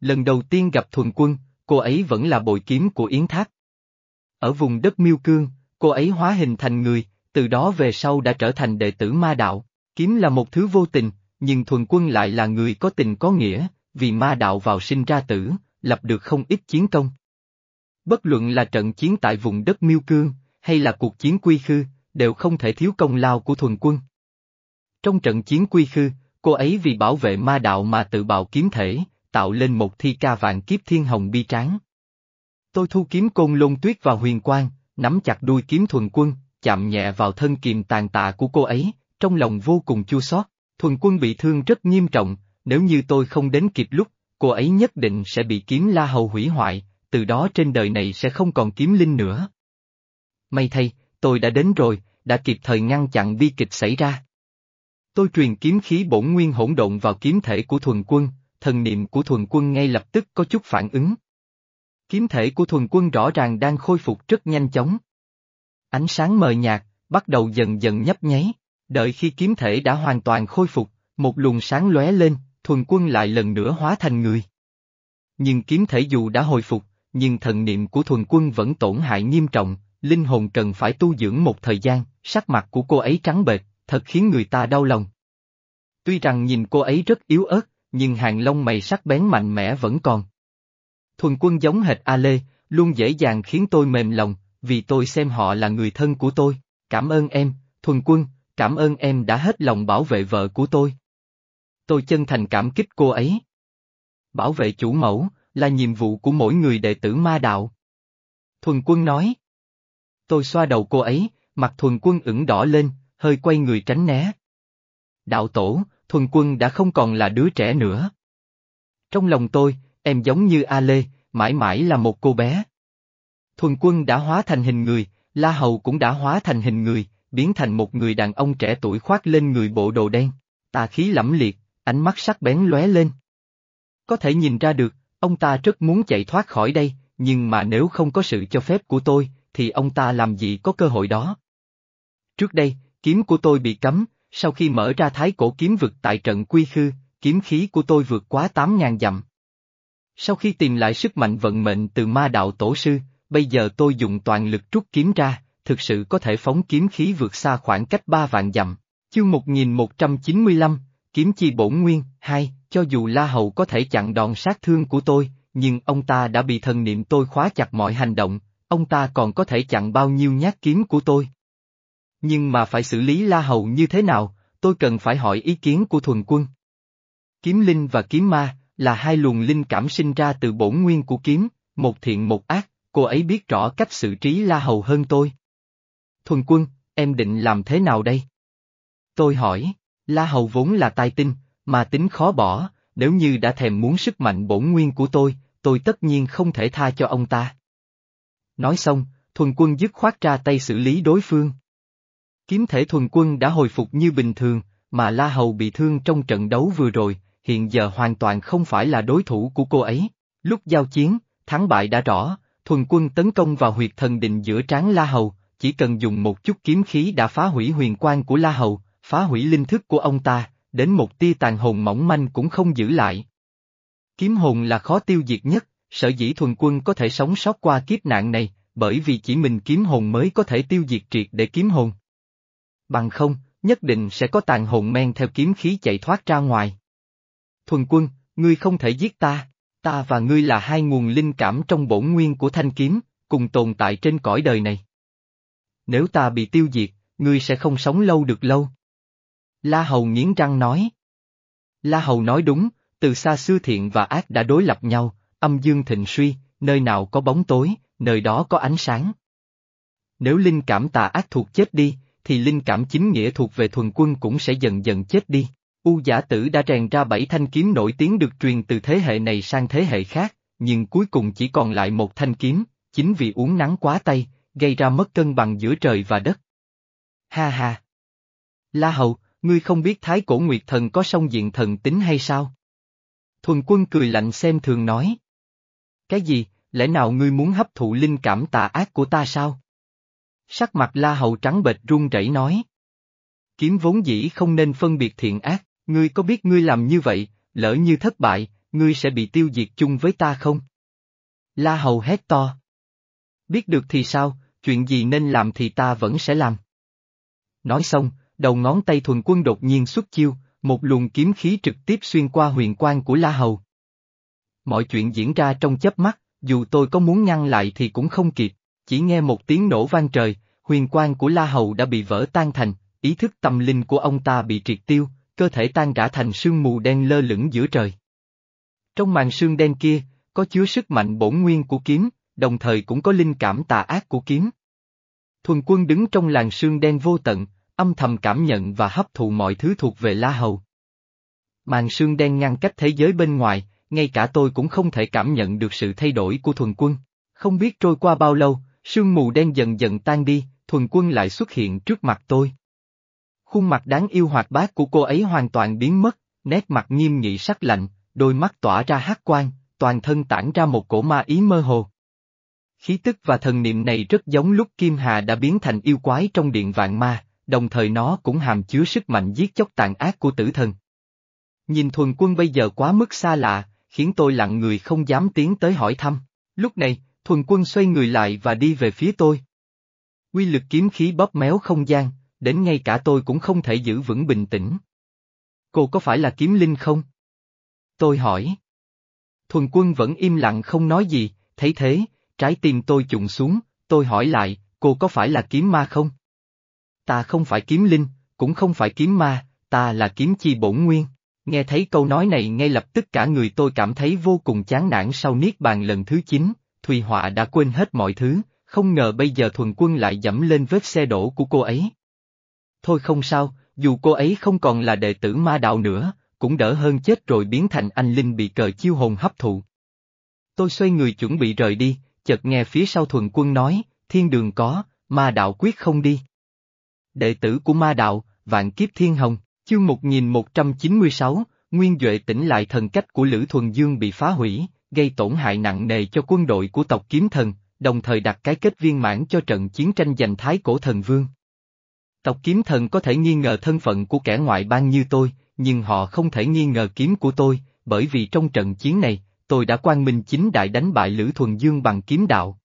Lần đầu tiên gặp thuần quân, cô ấy vẫn là bội kiếm của Yến Thác. Ở vùng đất miêu cương, cô ấy hóa hình thành người, từ đó về sau đã trở thành đệ tử ma đạo. Kiếm là một thứ vô tình, nhưng thuần quân lại là người có tình có nghĩa, vì ma đạo vào sinh ra tử, lập được không ít chiến công. Bất luận là trận chiến tại vùng đất miêu cương, hay là cuộc chiến quy khư, đều không thể thiếu công lao của thuần quân. Trong trận chiến quy khư, cô ấy vì bảo vệ ma đạo mà tự bạo kiếm thể, tạo lên một thi ca vạn kiếp thiên hồng bi tráng. Tôi thu kiếm côn lôn tuyết vào huyền quang, nắm chặt đuôi kiếm thuần quân, chạm nhẹ vào thân kiềm tàn tạ của cô ấy, trong lòng vô cùng chua xót. Thuần quân bị thương rất nghiêm trọng, nếu như tôi không đến kịp lúc, cô ấy nhất định sẽ bị kiếm la hầu hủy hoại, từ đó trên đời này sẽ không còn kiếm linh nữa. May thay, tôi đã đến rồi, đã kịp thời ngăn chặn bi kịch xảy ra. Tôi truyền kiếm khí bổn nguyên hỗn độn vào kiếm thể của thuần quân, thần niệm của thuần quân ngay lập tức có chút phản ứng. Kiếm thể của thuần quân rõ ràng đang khôi phục rất nhanh chóng. Ánh sáng mờ nhạt, bắt đầu dần dần nhấp nháy, đợi khi kiếm thể đã hoàn toàn khôi phục, một luồng sáng lóe lên, thuần quân lại lần nữa hóa thành người. Nhưng kiếm thể dù đã hồi phục, nhưng thần niệm của thuần quân vẫn tổn hại nghiêm trọng, linh hồn cần phải tu dưỡng một thời gian, sắc mặt của cô ấy trắng bệch, thật khiến người ta đau lòng. Tuy rằng nhìn cô ấy rất yếu ớt, nhưng hàng lông mày sắc bén mạnh mẽ vẫn còn. Thuần quân giống hệt A Lê, luôn dễ dàng khiến tôi mềm lòng, vì tôi xem họ là người thân của tôi. Cảm ơn em, Thuần quân, cảm ơn em đã hết lòng bảo vệ vợ của tôi. Tôi chân thành cảm kích cô ấy. Bảo vệ chủ mẫu, là nhiệm vụ của mỗi người đệ tử ma đạo. Thuần quân nói. Tôi xoa đầu cô ấy, mặt thuần quân ửng đỏ lên, hơi quay người tránh né. Đạo tổ, thuần quân đã không còn là đứa trẻ nữa. Trong lòng tôi, em giống như A Lê, mãi mãi là một cô bé. Thuần quân đã hóa thành hình người, La Hầu cũng đã hóa thành hình người, biến thành một người đàn ông trẻ tuổi khoác lên người bộ đồ đen. Tà khí lẫm liệt, ánh mắt sắc bén lóe lên. Có thể nhìn ra được, ông ta rất muốn chạy thoát khỏi đây, nhưng mà nếu không có sự cho phép của tôi, thì ông ta làm gì có cơ hội đó. Trước đây, kiếm của tôi bị cấm, sau khi mở ra thái cổ kiếm vực tại trận quy khư, kiếm khí của tôi vượt quá 8.000 dặm. Sau khi tìm lại sức mạnh vận mệnh từ ma đạo tổ sư, bây giờ tôi dùng toàn lực trút kiếm ra, thực sự có thể phóng kiếm khí vượt xa khoảng cách ba vạn dặm. Chương 1195, Kiếm chi bổn nguyên, hai, cho dù La Hầu có thể chặn đòn sát thương của tôi, nhưng ông ta đã bị thần niệm tôi khóa chặt mọi hành động, ông ta còn có thể chặn bao nhiêu nhát kiếm của tôi. Nhưng mà phải xử lý La Hầu như thế nào, tôi cần phải hỏi ý kiến của thuần quân. Kiếm linh và kiếm ma, là hai luồng linh cảm sinh ra từ bổn nguyên của kiếm, một thiện một ác, cô ấy biết rõ cách xử trí La Hầu hơn tôi. Thuần quân, em định làm thế nào đây? Tôi hỏi, La Hầu vốn là tai tinh, mà tính khó bỏ, nếu như đã thèm muốn sức mạnh bổn nguyên của tôi, tôi tất nhiên không thể tha cho ông ta. Nói xong, thuần quân dứt khoát ra tay xử lý đối phương. Kiếm thể thuần quân đã hồi phục như bình thường, mà La Hầu bị thương trong trận đấu vừa rồi, hiện giờ hoàn toàn không phải là đối thủ của cô ấy. Lúc giao chiến, thắng bại đã rõ, thuần quân tấn công vào huyệt thần định giữa trán La Hầu, chỉ cần dùng một chút kiếm khí đã phá hủy huyền quan của La Hầu, phá hủy linh thức của ông ta, đến một tia tàn hồn mỏng manh cũng không giữ lại. Kiếm hồn là khó tiêu diệt nhất, sở dĩ thuần quân có thể sống sót qua kiếp nạn này, bởi vì chỉ mình kiếm hồn mới có thể tiêu diệt triệt để kiếm hồn. Bằng không, nhất định sẽ có tàn hồn men theo kiếm khí chạy thoát ra ngoài. Thuần quân, ngươi không thể giết ta, ta và ngươi là hai nguồn linh cảm trong bổn nguyên của thanh kiếm, cùng tồn tại trên cõi đời này. Nếu ta bị tiêu diệt, ngươi sẽ không sống lâu được lâu. La Hầu nghiến răng nói. La Hầu nói đúng, từ xa xưa thiện và ác đã đối lập nhau, âm dương thịnh suy, nơi nào có bóng tối, nơi đó có ánh sáng. Nếu linh cảm tà ác thuộc chết đi, thì linh cảm chính nghĩa thuộc về thuần quân cũng sẽ dần dần chết đi. U giả tử đã rèn ra bảy thanh kiếm nổi tiếng được truyền từ thế hệ này sang thế hệ khác, nhưng cuối cùng chỉ còn lại một thanh kiếm, chính vì uống nắng quá tay, gây ra mất cân bằng giữa trời và đất. Ha ha! La Hầu, ngươi không biết Thái Cổ Nguyệt Thần có song diện thần tính hay sao? Thuần quân cười lạnh xem thường nói. Cái gì, lẽ nào ngươi muốn hấp thụ linh cảm tà ác của ta sao? Sắc mặt La Hầu trắng bệch run rẩy nói. Kiếm vốn dĩ không nên phân biệt thiện ác, ngươi có biết ngươi làm như vậy, lỡ như thất bại, ngươi sẽ bị tiêu diệt chung với ta không? La Hầu hét to. Biết được thì sao, chuyện gì nên làm thì ta vẫn sẽ làm. Nói xong, đầu ngón tay thuần quân đột nhiên xuất chiêu, một luồng kiếm khí trực tiếp xuyên qua huyền quan của La Hầu. Mọi chuyện diễn ra trong chớp mắt, dù tôi có muốn ngăn lại thì cũng không kịp, chỉ nghe một tiếng nổ vang trời, huyền quan của La Hầu đã bị vỡ tan thành, ý thức tâm linh của ông ta bị triệt tiêu, cơ thể tan rã thành sương mù đen lơ lửng giữa trời. Trong màn sương đen kia, có chứa sức mạnh bổn nguyên của kiếm, đồng thời cũng có linh cảm tà ác của kiếm. Thuần quân đứng trong làng sương đen vô tận, âm thầm cảm nhận và hấp thụ mọi thứ thuộc về La Hầu. Màn sương đen ngăn cách thế giới bên ngoài, ngay cả tôi cũng không thể cảm nhận được sự thay đổi của thuần quân. Không biết trôi qua bao lâu, sương mù đen dần dần tan đi, thuần quân lại xuất hiện trước mặt tôi. Khuôn mặt đáng yêu hoạt bát của cô ấy hoàn toàn biến mất, nét mặt nghiêm nghị sắc lạnh, đôi mắt tỏa ra hát quang, toàn thân tản ra một cổ ma ý mơ hồ. Khí tức và thần niệm này rất giống lúc Kim Hà đã biến thành yêu quái trong điện vạn ma, đồng thời nó cũng hàm chứa sức mạnh giết chóc tàn ác của tử thần. Nhìn thuần quân bây giờ quá mức xa lạ, khiến tôi lặng người không dám tiến tới hỏi thăm. Lúc này, thuần quân xoay người lại và đi về phía tôi. Quy lực kiếm khí bóp méo không gian, đến ngay cả tôi cũng không thể giữ vững bình tĩnh. Cô có phải là kiếm linh không? Tôi hỏi. Thuần quân vẫn im lặng không nói gì, thấy thế, trái tim tôi chùng xuống, tôi hỏi lại, cô có phải là kiếm ma không? Ta không phải kiếm linh, cũng không phải kiếm ma, ta là kiếm chi bổn nguyên. Nghe thấy câu nói này ngay lập tức cả người tôi cảm thấy vô cùng chán nản sau niết bàn lần thứ 9, Thùy Họa đã quên hết mọi thứ, không ngờ bây giờ thuần quân lại dẫm lên vết xe đổ của cô ấy. Thôi không sao, dù cô ấy không còn là đệ tử ma đạo nữa, cũng đỡ hơn chết rồi biến thành anh linh bị cờ chiêu hồn hấp thụ. Tôi xoay người chuẩn bị rời đi, chợt nghe phía sau thuần quân nói, thiên đường có, ma đạo quyết không đi. Đệ tử của ma đạo, vạn kiếp thiên hồng, chương 1196, Nguyên Duệ tỉnh lại thần cách của Lữ Thuần Dương bị phá hủy, gây tổn hại nặng nề cho quân đội của tộc kiếm thần, đồng thời đặt cái kết viên mãn cho trận chiến tranh giành thái cổ thần vương. Tộc kiếm thần có thể nghi ngờ thân phận của kẻ ngoại bang như tôi, nhưng họ không thể nghi ngờ kiếm của tôi, bởi vì trong trận chiến này, tôi đã quang minh chính đại đánh bại Lữ Thuần Dương bằng kiếm đạo.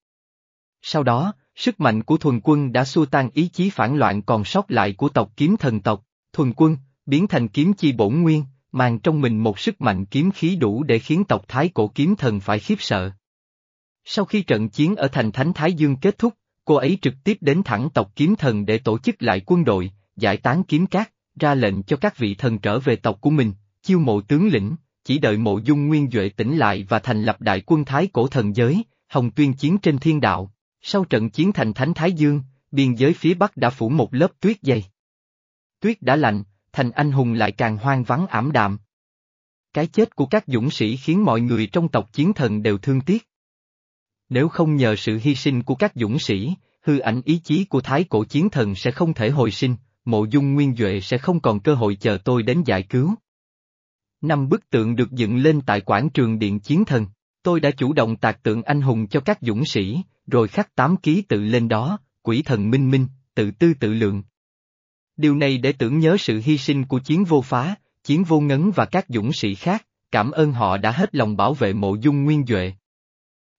Sau đó, sức mạnh của thuần quân đã xua tan ý chí phản loạn còn sót lại của tộc kiếm thần tộc, thuần quân, biến thành kiếm chi bổn nguyên, mang trong mình một sức mạnh kiếm khí đủ để khiến tộc Thái cổ kiếm thần phải khiếp sợ. Sau khi trận chiến ở thành Thánh Thái Dương kết thúc, cô ấy trực tiếp đến thẳng tộc kiếm thần để tổ chức lại quân đội, giải tán kiếm cát, ra lệnh cho các vị thần trở về tộc của mình, chiêu mộ tướng lĩnh, chỉ đợi mộ dung nguyên Duệ tỉnh lại và thành lập đại quân Thái cổ thần giới, Hồng Tuyên chiến trên thiên đạo. Sau trận chiến thành Thánh Thái Dương, biên giới phía Bắc đã phủ một lớp tuyết dày. Tuyết đã lạnh, thành anh hùng lại càng hoang vắng ảm đạm. Cái chết của các dũng sĩ khiến mọi người trong tộc chiến thần đều thương tiếc. Nếu không nhờ sự hy sinh của các dũng sĩ, hư ảnh ý chí của thái cổ chiến thần sẽ không thể hồi sinh, mộ dung nguyên Duệ sẽ không còn cơ hội chờ tôi đến giải cứu. Năm bức tượng được dựng lên tại quảng trường điện chiến thần, tôi đã chủ động tạc tượng anh hùng cho các dũng sĩ, rồi khắc tám ký tự lên đó, quỷ thần minh minh, tự tư tự lượng. Điều này để tưởng nhớ sự hy sinh của chiến vô phá, chiến vô ngấn và các dũng sĩ khác, cảm ơn họ đã hết lòng bảo vệ mộ dung nguyên Duệ.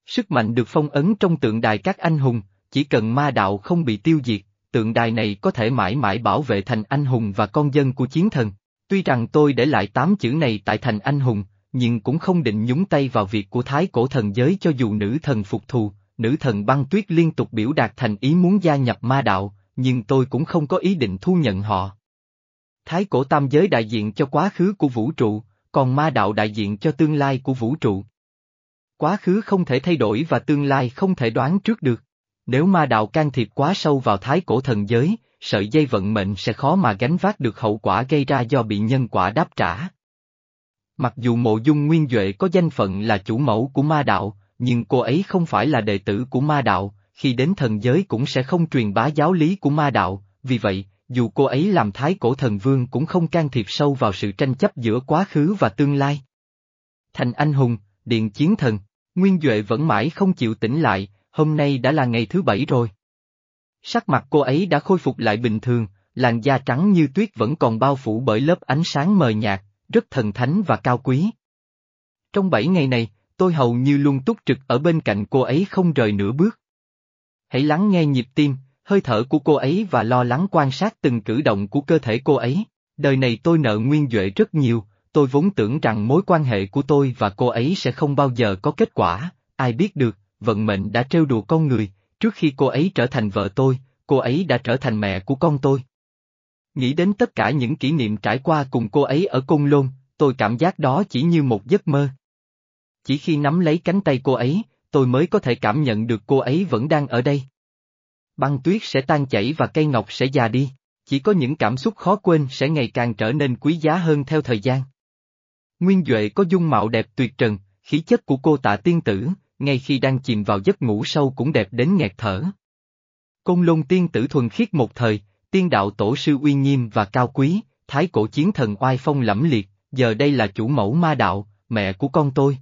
Sức mạnh được phong ấn trong tượng đài các anh hùng, chỉ cần ma đạo không bị tiêu diệt, tượng đài này có thể mãi mãi bảo vệ thành anh hùng và con dân của chiến thần. Tuy rằng tôi để lại tám chữ này tại thành anh hùng, nhưng cũng không định nhúng tay vào việc của thái cổ thần giới cho dù nữ thần phục thù, nữ thần băng tuyết liên tục biểu đạt thành ý muốn gia nhập ma đạo, nhưng tôi cũng không có ý định thu nhận họ. Thái cổ tam giới đại diện cho quá khứ của vũ trụ, còn ma đạo đại diện cho tương lai của vũ trụ. Quá khứ không thể thay đổi và tương lai không thể đoán trước được. Nếu ma đạo can thiệp quá sâu vào thái cổ thần giới, sợi dây vận mệnh sẽ khó mà gánh vác được hậu quả gây ra do bị nhân quả đáp trả. Mặc dù mộ dung nguyên Duệ có danh phận là chủ mẫu của ma đạo, nhưng cô ấy không phải là đệ tử của ma đạo, khi đến thần giới cũng sẽ không truyền bá giáo lý của ma đạo, vì vậy, dù cô ấy làm thái cổ thần vương cũng không can thiệp sâu vào sự tranh chấp giữa quá khứ và tương lai. Thành anh hùng, điện chiến thần, Nguyên Duệ vẫn mãi không chịu tỉnh lại, hôm nay đã là ngày thứ bảy rồi. Sắc mặt cô ấy đã khôi phục lại bình thường, làn da trắng như tuyết vẫn còn bao phủ bởi lớp ánh sáng mờ nhạt, rất thần thánh và cao quý. Trong bảy ngày này, tôi hầu như luôn túc trực ở bên cạnh cô ấy không rời nửa bước. Hãy lắng nghe nhịp tim, hơi thở của cô ấy và lo lắng quan sát từng cử động của cơ thể cô ấy. Đời này tôi nợ Nguyên Duệ rất nhiều, tôi vốn tưởng rằng mối quan hệ của tôi và cô ấy sẽ không bao giờ có kết quả, ai biết được, vận mệnh đã trêu đùa con người, trước khi cô ấy trở thành vợ tôi, cô ấy đã trở thành mẹ của con tôi. Nghĩ đến tất cả những kỷ niệm trải qua cùng cô ấy ở Côn Lôn, tôi cảm giác đó chỉ như một giấc mơ. Chỉ khi nắm lấy cánh tay cô ấy, tôi mới có thể cảm nhận được cô ấy vẫn đang ở đây. Băng tuyết sẽ tan chảy và cây ngọc sẽ già đi, chỉ có những cảm xúc khó quên sẽ ngày càng trở nên quý giá hơn theo thời gian. Nguyên Duệ có dung mạo đẹp tuyệt trần, khí chất của cô tạ tiên tử, ngay khi đang chìm vào giấc ngủ sâu cũng đẹp đến nghẹt thở. Côn lôn tiên tử thuần khiết một thời, tiên đạo tổ sư uy nghiêm và cao quý, thái cổ chiến thần oai phong lẫm liệt, giờ đây là chủ mẫu ma đạo, mẹ của con tôi.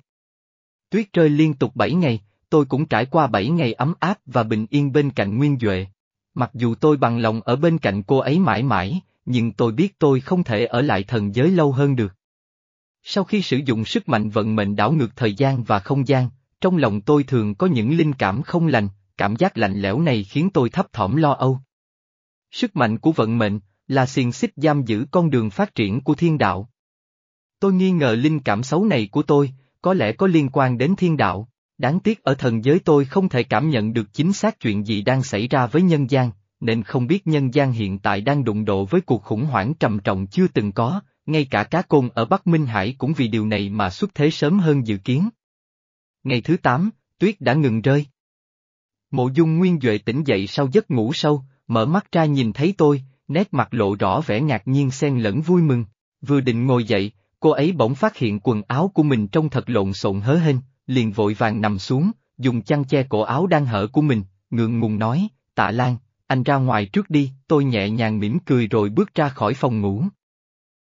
Tuyết rơi liên tục bảy ngày, tôi cũng trải qua bảy ngày ấm áp và bình yên bên cạnh Nguyên Duệ. Mặc dù tôi bằng lòng ở bên cạnh cô ấy mãi mãi, nhưng tôi biết tôi không thể ở lại thần giới lâu hơn được. Sau khi sử dụng sức mạnh vận mệnh đảo ngược thời gian và không gian, trong lòng tôi thường có những linh cảm không lành, cảm giác lạnh lẽo này khiến tôi thấp thỏm lo âu. Sức mạnh của vận mệnh là xiềng xích giam giữ con đường phát triển của thiên đạo. Tôi nghi ngờ linh cảm xấu này của tôi, có lẽ có liên quan đến thiên đạo, đáng tiếc ở thần giới tôi không thể cảm nhận được chính xác chuyện gì đang xảy ra với nhân gian, nên không biết nhân gian hiện tại đang đụng độ với cuộc khủng hoảng trầm trọng chưa từng có, ngay cả cá côn ở Bắc Minh Hải cũng vì điều này mà xuất thế sớm hơn dự kiến. Ngày thứ 8, tuyết đã ngừng rơi. Mộ dung nguyên Duệ tỉnh dậy sau giấc ngủ sâu, mở mắt ra nhìn thấy tôi, nét mặt lộ rõ vẻ ngạc nhiên xen lẫn vui mừng. Vừa định ngồi dậy, cô ấy bỗng phát hiện quần áo của mình trông thật lộn xộn hớ hênh, liền vội vàng nằm xuống, dùng chăn che cổ áo đang hở của mình, ngượng ngùng nói, tạ Lan, anh ra ngoài trước đi, tôi nhẹ nhàng mỉm cười rồi bước ra khỏi phòng ngủ.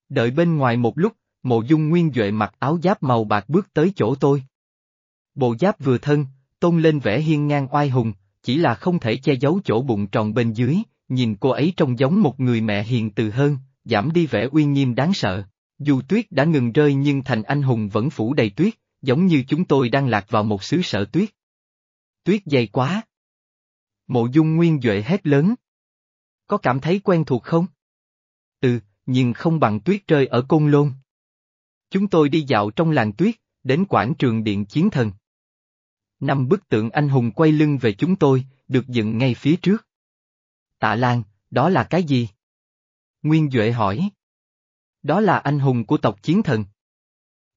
Đợi bên ngoài một lúc, mộ dung nguyên Duệ mặc áo giáp màu bạc bước tới chỗ tôi. Bộ giáp vừa thân, tôn lên vẻ hiên ngang oai hùng, chỉ là không thể che giấu chỗ bụng tròn bên dưới, nhìn cô ấy trông giống một người mẹ hiền từ hơn, giảm đi vẻ uy nghiêm đáng sợ. Dù tuyết đã ngừng rơi nhưng thành anh hùng vẫn phủ đầy tuyết, giống như chúng tôi đang lạc vào một xứ sở tuyết. Tuyết dày quá. Mộ dung nguyên Duệ hét lớn. Có cảm thấy quen thuộc không? Ừ, nhưng không bằng tuyết rơi ở Côn Lôn. Chúng tôi đi dạo trong làng tuyết, đến quảng trường điện chiến thần. Năm bức tượng anh hùng quay lưng về chúng tôi, được dựng ngay phía trước. Tạ Lan, đó là cái gì? Nguyên Duệ hỏi. Đó là anh hùng của tộc chiến thần.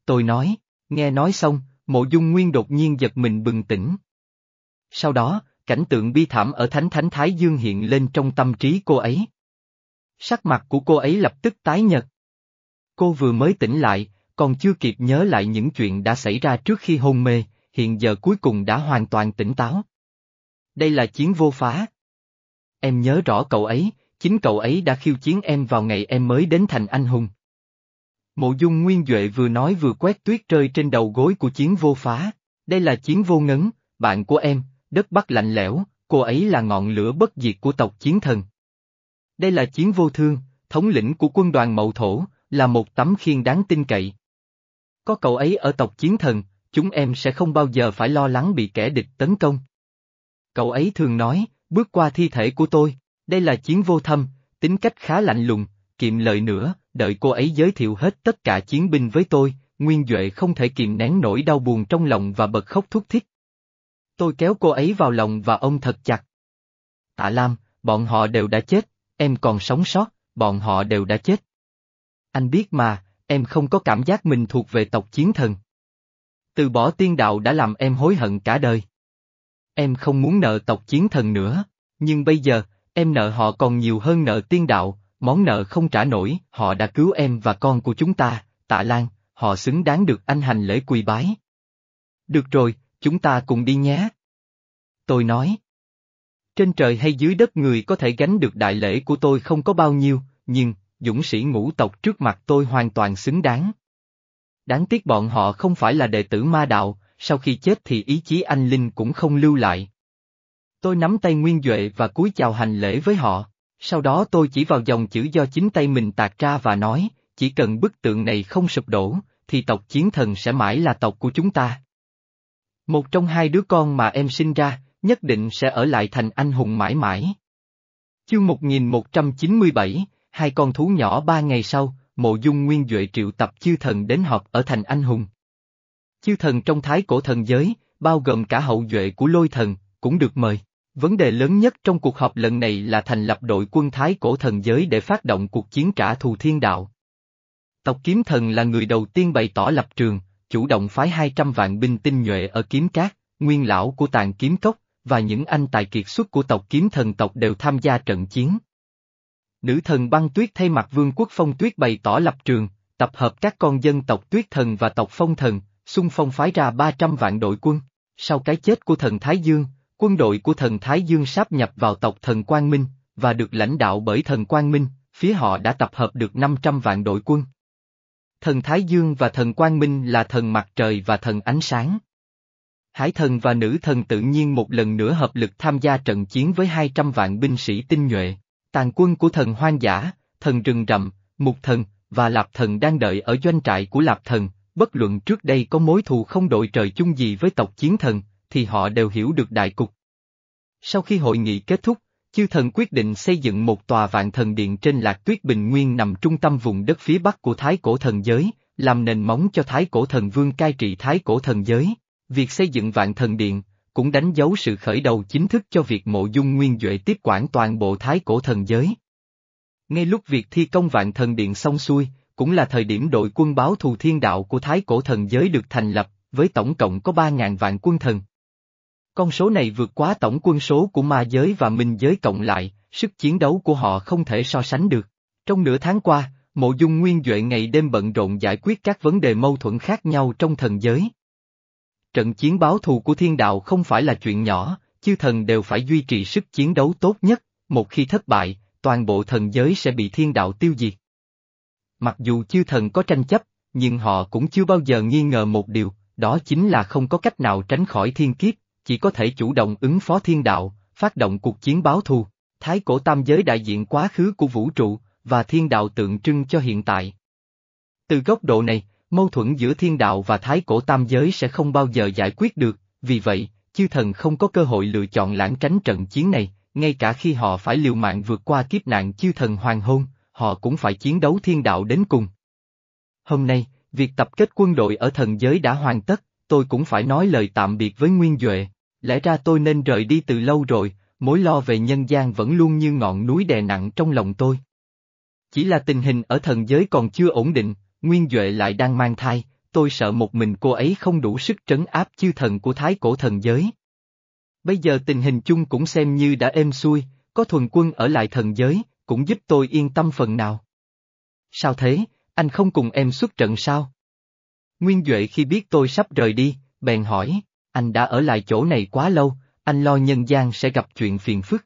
Tôi nói, nghe nói xong, mộ dung nguyên đột nhiên giật mình bừng tỉnh. Sau đó, cảnh tượng bi thảm ở Thánh Thánh Thái Dương hiện lên trong tâm trí cô ấy. Sắc mặt của cô ấy lập tức tái nhật. Cô vừa mới tỉnh lại, còn chưa kịp nhớ lại những chuyện đã xảy ra trước khi hôn mê, hiện giờ cuối cùng đã hoàn toàn tỉnh táo. Đây là chiến vô phá. Em nhớ rõ cậu ấy, chính cậu ấy đã khiêu chiến em vào ngày em mới đến thành anh hùng. Mộ dung nguyên Duệ vừa nói vừa quét tuyết rơi trên đầu gối của chiến vô phá. Đây là chiến vô ngấn, bạn của em, đất bắc lạnh lẽo, cô ấy là ngọn lửa bất diệt của tộc chiến thần. Đây là chiến vô thương, thống lĩnh của quân đoàn mậu thổ, là một tấm khiên đáng tin cậy. Có cậu ấy ở tộc chiến thần, chúng em sẽ không bao giờ phải lo lắng bị kẻ địch tấn công. Cậu ấy thường nói, bước qua thi thể của tôi, đây là chiến vô thâm, tính cách khá lạnh lùng, kiệm lời nữa, đợi cô ấy giới thiệu hết tất cả chiến binh với tôi, Nguyên Duệ không thể kiềm nén nỗi đau buồn trong lòng và bật khóc thúc thích. Tôi kéo cô ấy vào lòng và ôm thật chặt. Tạ Lam, bọn họ đều đã chết, em còn sống sót, bọn họ đều đã chết. Anh biết mà, em không có cảm giác mình thuộc về tộc chiến thần. Từ bỏ tiên đạo đã làm em hối hận cả đời. Em không muốn nợ tộc chiến thần nữa, nhưng bây giờ, em nợ họ còn nhiều hơn nợ tiên đạo, món nợ không trả nổi, họ đã cứu em và con của chúng ta, tạ Lan, họ xứng đáng được anh hành lễ quỳ bái. Được rồi, chúng ta cùng đi nhé. Tôi nói. Trên trời hay dưới đất người có thể gánh được đại lễ của tôi không có bao nhiêu, nhưng, dũng sĩ ngũ tộc trước mặt tôi hoàn toàn xứng đáng. Đáng tiếc bọn họ không phải là đệ tử ma đạo, sau khi chết thì ý chí anh linh cũng không lưu lại. Tôi nắm tay Nguyên Duệ và cúi chào hành lễ với họ, sau đó tôi chỉ vào dòng chữ do chính tay mình tạc ra và nói, chỉ cần bức tượng này không sụp đổ, thì tộc chiến thần sẽ mãi là tộc của chúng ta. Một trong hai đứa con mà em sinh ra, nhất định sẽ ở lại thành anh hùng mãi mãi. Chương 1197, hai con thú nhỏ ba ngày sau, mộ dung nguyên Duệ triệu tập chư thần đến họp ở thành anh hùng. Chư thần trong thái cổ thần giới, bao gồm cả hậu duệ của lôi thần, cũng được mời. Vấn đề lớn nhất trong cuộc họp lần này là thành lập đội quân thái cổ thần giới để phát động cuộc chiến trả thù thiên đạo. Tộc kiếm thần là người đầu tiên bày tỏ lập trường, chủ động phái 200 vạn binh tinh nhuệ ở kiếm cát, nguyên lão của tàn kiếm cốc, và những anh tài kiệt xuất của tộc kiếm thần tộc đều tham gia trận chiến. Nữ thần băng tuyết thay mặt vương quốc phong tuyết bày tỏ lập trường, tập hợp các con dân tộc tuyết thần và tộc phong thần, xung phong phái ra 300 vạn đội quân. Sau cái chết của thần Thái Dương, quân đội của thần Thái Dương sáp nhập vào tộc thần Quang Minh, và được lãnh đạo bởi thần Quang Minh, phía họ đã tập hợp được 500 vạn đội quân. Thần Thái Dương và thần Quang Minh là thần mặt trời và thần ánh sáng. Hải thần và nữ thần tự nhiên một lần nữa hợp lực tham gia trận chiến với 200 vạn binh sĩ tinh nhuệ. Tàn quân của thần hoang dã, thần rừng rậm, mục thần, và lạp thần đang đợi ở doanh trại của lạp thần, bất luận trước đây có mối thù không đội trời chung gì với tộc chiến thần, thì họ đều hiểu được đại cục. Sau khi hội nghị kết thúc, chư thần quyết định xây dựng một tòa vạn thần điện trên lạc tuyết bình nguyên nằm trung tâm vùng đất phía bắc của Thái cổ thần giới, làm nền móng cho Thái cổ thần vương cai trị Thái cổ thần giới. Việc xây dựng vạn thần điện, cũng đánh dấu sự khởi đầu chính thức cho việc mộ dung nguyên Duệ tiếp quản toàn bộ Thái cổ thần giới. Ngay lúc việc thi công vạn thần điện xong xuôi, cũng là thời điểm đội quân báo thù thiên đạo của Thái cổ thần giới được thành lập, với tổng cộng có 3.000 vạn quân thần. Con số này vượt quá tổng quân số của ma giới và minh giới cộng lại, sức chiến đấu của họ không thể so sánh được. Trong nửa tháng qua, Mộ Dung Nguyên Duệ ngày đêm bận rộn giải quyết các vấn đề mâu thuẫn khác nhau trong thần giới. Trận chiến báo thù của thiên đạo không phải là chuyện nhỏ, chư thần đều phải duy trì sức chiến đấu tốt nhất, một khi thất bại, toàn bộ thần giới sẽ bị thiên đạo tiêu diệt. Mặc dù chư thần có tranh chấp, nhưng họ cũng chưa bao giờ nghi ngờ một điều, đó chính là không có cách nào tránh khỏi thiên kiếp, chỉ có thể chủ động ứng phó thiên đạo, phát động cuộc chiến báo thù. Thái cổ tam giới đại diện quá khứ của vũ trụ, và thiên đạo tượng trưng cho hiện tại. Từ góc độ này, mâu thuẫn giữa thiên đạo và thái cổ tam giới sẽ không bao giờ giải quyết được, vì vậy, chư thần không có cơ hội lựa chọn lãng tránh trận chiến này, ngay cả khi họ phải liều mạng vượt qua kiếp nạn chư thần hoàng hôn, họ cũng phải chiến đấu thiên đạo đến cùng. Hôm nay, việc tập kết quân đội ở thần giới đã hoàn tất, tôi cũng phải nói lời tạm biệt với Nguyên Duệ. Lẽ ra tôi nên rời đi từ lâu rồi, mối lo về nhân gian vẫn luôn như ngọn núi đè nặng trong lòng tôi. Chỉ là tình hình ở thần giới còn chưa ổn định, Nguyên Duệ lại đang mang thai, tôi sợ một mình cô ấy không đủ sức trấn áp chư thần của thái cổ thần giới. Bây giờ tình hình chung cũng xem như đã êm xuôi, có thuần quân ở lại thần giới, cũng giúp tôi yên tâm phần nào. Sao thế, anh không cùng em xuất trận sao? Nguyên Duệ khi biết tôi sắp rời đi, bèn hỏi, anh đã ở lại chỗ này quá lâu, anh lo nhân gian sẽ gặp chuyện phiền phức.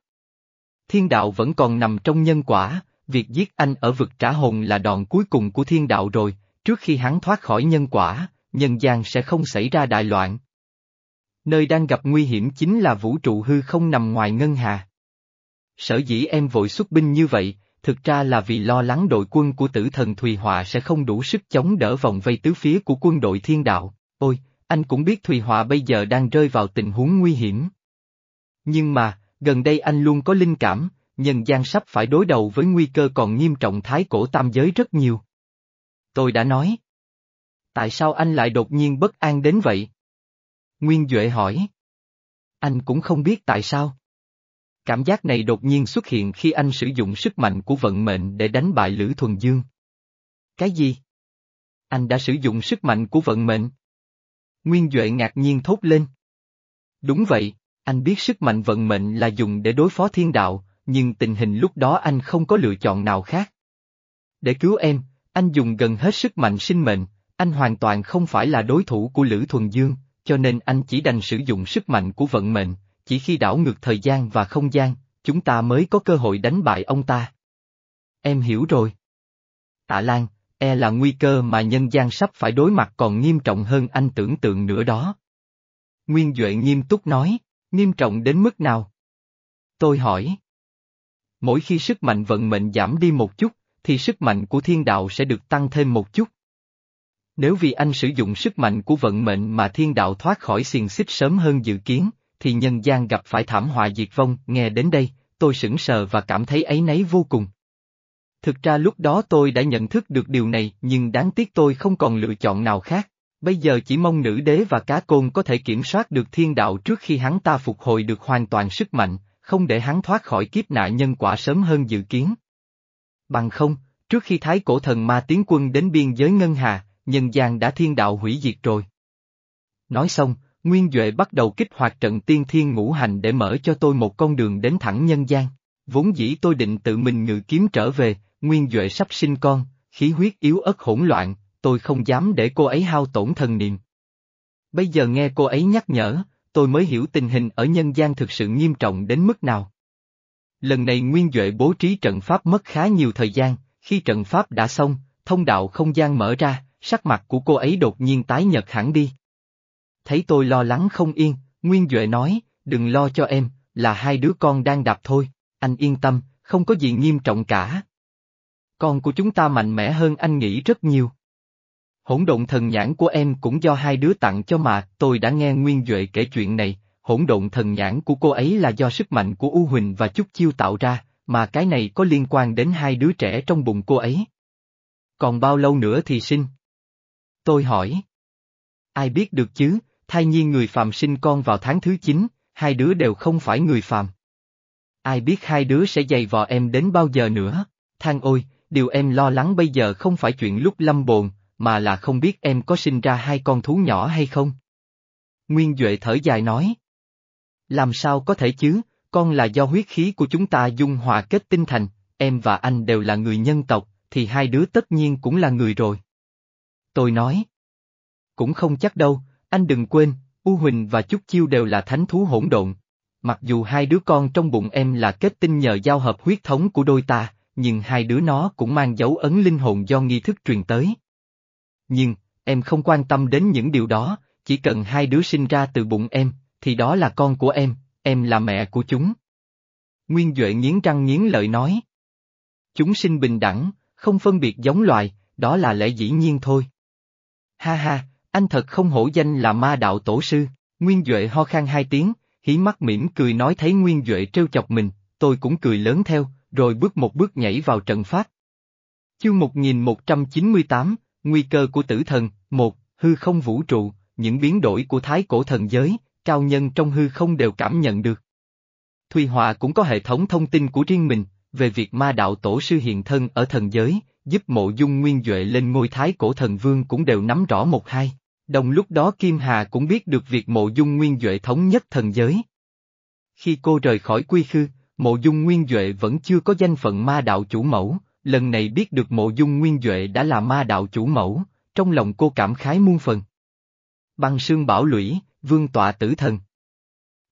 Thiên đạo vẫn còn nằm trong nhân quả, việc giết anh ở vực trả hồn là đòn cuối cùng của thiên đạo rồi, trước khi hắn thoát khỏi nhân quả, nhân gian sẽ không xảy ra đại loạn. Nơi đang gặp nguy hiểm chính là vũ trụ hư không nằm ngoài ngân hà. Sở dĩ em vội xuất binh như vậy, thực ra là vì lo lắng đội quân của tử thần Thùy Họa sẽ không đủ sức chống đỡ vòng vây tứ phía của quân đội thiên đạo. Ôi, anh cũng biết Thùy Họa bây giờ đang rơi vào tình huống nguy hiểm. Nhưng mà, gần đây anh luôn có linh cảm, nhân gian sắp phải đối đầu với nguy cơ còn nghiêm trọng thái cổ tam giới rất nhiều. Tôi đã nói. Tại sao anh lại đột nhiên bất an đến vậy? Nguyên Duệ hỏi. Anh cũng không biết tại sao. Cảm giác này đột nhiên xuất hiện khi anh sử dụng sức mạnh của vận mệnh để đánh bại Lữ Thuần Dương. Cái gì? Anh đã sử dụng sức mạnh của vận mệnh. Nguyên Duệ ngạc nhiên thốt lên. Đúng vậy, anh biết sức mạnh vận mệnh là dùng để đối phó thiên đạo, nhưng tình hình lúc đó anh không có lựa chọn nào khác. Để cứu em, anh dùng gần hết sức mạnh sinh mệnh, anh hoàn toàn không phải là đối thủ của Lữ Thuần Dương, cho nên anh chỉ đành sử dụng sức mạnh của vận mệnh, chỉ khi đảo ngược thời gian và không gian, chúng ta mới có cơ hội đánh bại ông ta. Em hiểu rồi. Tạ Lan, e là nguy cơ mà nhân gian sắp phải đối mặt còn nghiêm trọng hơn anh tưởng tượng nữa đó. Nguyên Duệ nghiêm túc nói, nghiêm trọng đến mức nào? Tôi hỏi. Mỗi khi sức mạnh vận mệnh giảm đi một chút, thì sức mạnh của thiên đạo sẽ được tăng thêm một chút. Nếu vì anh sử dụng sức mạnh của vận mệnh mà thiên đạo thoát khỏi xiềng xích sớm hơn dự kiến, thì nhân gian gặp phải thảm họa diệt vong, nghe đến đây, tôi sững sờ và cảm thấy ấy nấy vô cùng. Thực ra lúc đó tôi đã nhận thức được điều này nhưng đáng tiếc tôi không còn lựa chọn nào khác. Bây giờ chỉ mong nữ đế và cá côn có thể kiểm soát được thiên đạo trước khi hắn ta phục hồi được hoàn toàn sức mạnh, không để hắn thoát khỏi kiếp nạn nhân quả sớm hơn dự kiến. Bằng không, trước khi thái cổ thần ma tiến quân đến biên giới Ngân Hà, nhân gian đã thiên đạo hủy diệt rồi. Nói xong, Nguyên Duệ bắt đầu kích hoạt trận tiên thiên ngũ hành để mở cho tôi một con đường đến thẳng nhân gian. Vốn dĩ tôi định tự mình ngự kiếm trở về, Nguyên Duệ sắp sinh con, khí huyết yếu ớt hỗn loạn, tôi không dám để cô ấy hao tổn thần niệm. Bây giờ nghe cô ấy nhắc nhở, tôi mới hiểu tình hình ở nhân gian thực sự nghiêm trọng đến mức nào. Lần này Nguyên Duệ bố trí trận pháp mất khá nhiều thời gian, khi trận pháp đã xong, thông đạo không gian mở ra, sắc mặt của cô ấy đột nhiên tái nhợt hẳn đi. Thấy tôi lo lắng không yên, Nguyên Duệ nói, đừng lo cho em, là hai đứa con đang đạp thôi, anh yên tâm, không có gì nghiêm trọng cả. Con của chúng ta mạnh mẽ hơn anh nghĩ rất nhiều. Hỗn độn thần nhãn của em cũng do hai đứa tặng cho mà, tôi đã nghe Nguyên Duệ kể chuyện này, hỗn độn thần nhãn của cô ấy là do sức mạnh của U Huỳnh và Chúc Chiêu tạo ra, mà cái này có liên quan đến hai đứa trẻ trong bụng cô ấy. Còn bao lâu nữa thì sinh? Tôi hỏi. Ai biết được chứ, thai nhiên người phàm sinh con vào tháng thứ 9, hai đứa đều không phải người phàm. Ai biết hai đứa sẽ dày vò em đến bao giờ nữa, Thang ôi, điều em lo lắng bây giờ không phải chuyện lúc lâm bồn, mà là không biết em có sinh ra hai con thú nhỏ hay không. Nguyên Duệ thở dài nói. Làm sao có thể chứ, con là do huyết khí của chúng ta dung hòa kết tinh thành, em và anh đều là người nhân tộc, thì hai đứa tất nhiên cũng là người rồi. Tôi nói. Cũng không chắc đâu, anh đừng quên, U Huỳnh và Chúc Chiêu đều là thánh thú hỗn độn. Mặc dù hai đứa con trong bụng em là kết tinh nhờ giao hợp huyết thống của đôi ta, nhưng hai đứa nó cũng mang dấu ấn linh hồn do nghi thức truyền tới. Nhưng, em không quan tâm đến những điều đó, chỉ cần hai đứa sinh ra từ bụng em, thì đó là con của em, em là mẹ của chúng. Nguyên Duệ nghiến răng nghiến lợi nói. Chúng sinh bình đẳng, không phân biệt giống loài, đó là lẽ dĩ nhiên thôi. Ha ha, anh thật không hổ danh là ma đạo tổ sư, Nguyên Duệ ho khan hai tiếng, hí mắt mỉm cười nói thấy Nguyên Duệ trêu chọc mình, tôi cũng cười lớn theo, rồi bước một bước nhảy vào trận pháp. Chương 1198, Nguy cơ của tử thần, một, hư không vũ trụ, những biến đổi của thái cổ thần giới, cao nhân trong hư không đều cảm nhận được. Thùy hòa cũng có hệ thống thông tin của riêng mình, về việc ma đạo tổ sư hiện thân ở thần giới, giúp mộ dung nguyên Duệ lên ngôi thái cổ thần vương cũng đều nắm rõ một hai. Đồng lúc đó Kim Hà cũng biết được việc mộ dung nguyên Duệ thống nhất thần giới. Khi cô rời khỏi quy khư, mộ dung nguyên Duệ vẫn chưa có danh phận ma đạo chủ mẫu, lần này biết được mộ dung nguyên Duệ đã là ma đạo chủ mẫu, trong lòng cô cảm khái muôn phần. Băng sương bảo lũy, vương tọa tử thần.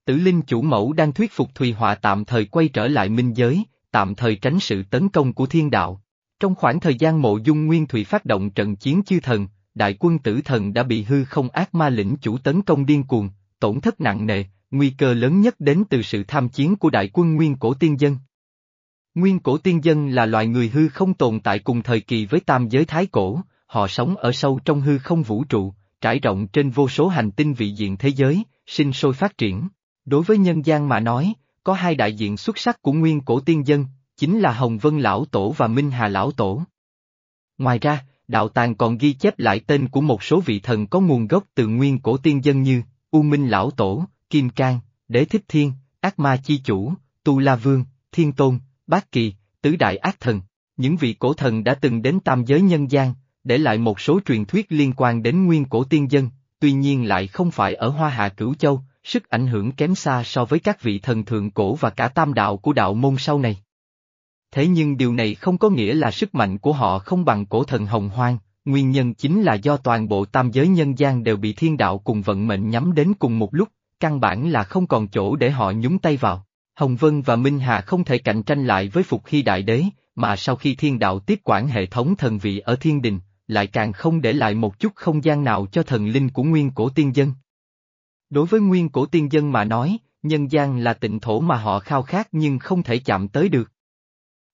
Tử linh chủ mẫu đang thuyết phục Thùy Họa tạm thời quay trở lại minh giới, tạm thời tránh sự tấn công của thiên đạo. Trong khoảng thời gian mộ dung nguyên thủy phát động trận chiến chư thần, đại quân tử thần đã bị hư không ác ma lĩnh chủ tấn công điên cuồng, tổn thất nặng nề, nguy cơ lớn nhất đến từ sự tham chiến của đại quân nguyên cổ tiên dân. Nguyên cổ tiên dân là loài người hư không tồn tại cùng thời kỳ với tam giới thái cổ, họ sống ở sâu trong hư không vũ trụ, trải rộng trên vô số hành tinh vị diện thế giới, sinh sôi phát triển. Đối với nhân gian mà nói, có hai đại diện xuất sắc của nguyên cổ tiên dân, chính là Hồng Vân Lão Tổ và Minh Hà Lão Tổ. Ngoài ra, đạo tàng còn ghi chép lại tên của một số vị thần có nguồn gốc từ nguyên cổ tiên dân như U Minh Lão Tổ, Kim Cang, Đế Thích Thiên, Ác Ma Chi Chủ, Tu La Vương, Thiên Tôn, Bát Kỳ, Tứ Đại Ác Thần. Những vị cổ thần đã từng đến tam giới nhân gian, để lại một số truyền thuyết liên quan đến nguyên cổ tiên dân, tuy nhiên lại không phải ở Hoa Hạ Cửu Châu, sức ảnh hưởng kém xa so với các vị thần thượng cổ và cả tam đạo của đạo môn sau này. Thế nhưng điều này không có nghĩa là sức mạnh của họ không bằng cổ thần hồng hoang, nguyên nhân chính là do toàn bộ tam giới nhân gian đều bị thiên đạo cùng vận mệnh nhắm đến cùng một lúc, căn bản là không còn chỗ để họ nhúng tay vào. Hồng Vân và Minh Hà không thể cạnh tranh lại với Phục Hy Đại Đế, mà sau khi thiên đạo tiếp quản hệ thống thần vị ở thiên đình, lại càng không để lại một chút không gian nào cho thần linh của nguyên cổ tiên dân. Đối với nguyên cổ tiên dân mà nói, nhân gian là tịnh thổ mà họ khao khát nhưng không thể chạm tới được.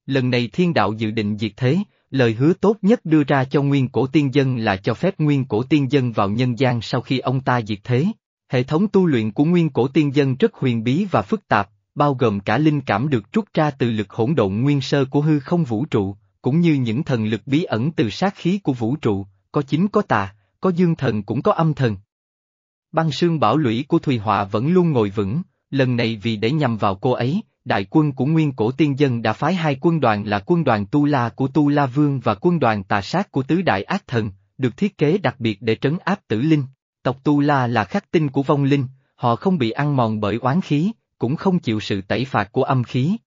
Lần này thiên đạo dự định diệt thế, lời hứa tốt nhất đưa ra cho nguyên cổ tiên dân là cho phép nguyên cổ tiên dân vào nhân gian sau khi ông ta diệt thế. Hệ thống tu luyện của nguyên cổ tiên dân rất huyền bí và phức tạp, bao gồm cả linh cảm được trút ra từ lực hỗn độn nguyên sơ của hư không vũ trụ, cũng như những thần lực bí ẩn từ sát khí của vũ trụ, có chính có tà, có dương thần cũng có âm thần. Băng sương bảo lũy của Thùy Họa vẫn luôn ngồi vững, lần này vì để nhằm vào cô ấy, đại quân của nguyên cổ tiên dân đã phái hai quân đoàn là quân đoàn Tu La của Tu La Vương và quân đoàn tà sát của tứ đại ác thần, được thiết kế đặc biệt để trấn áp tử linh. Tộc Tu La là khắc tinh của vong linh, họ không bị ăn mòn bởi oán khí, cũng không chịu sự tẩy phạt của âm khí.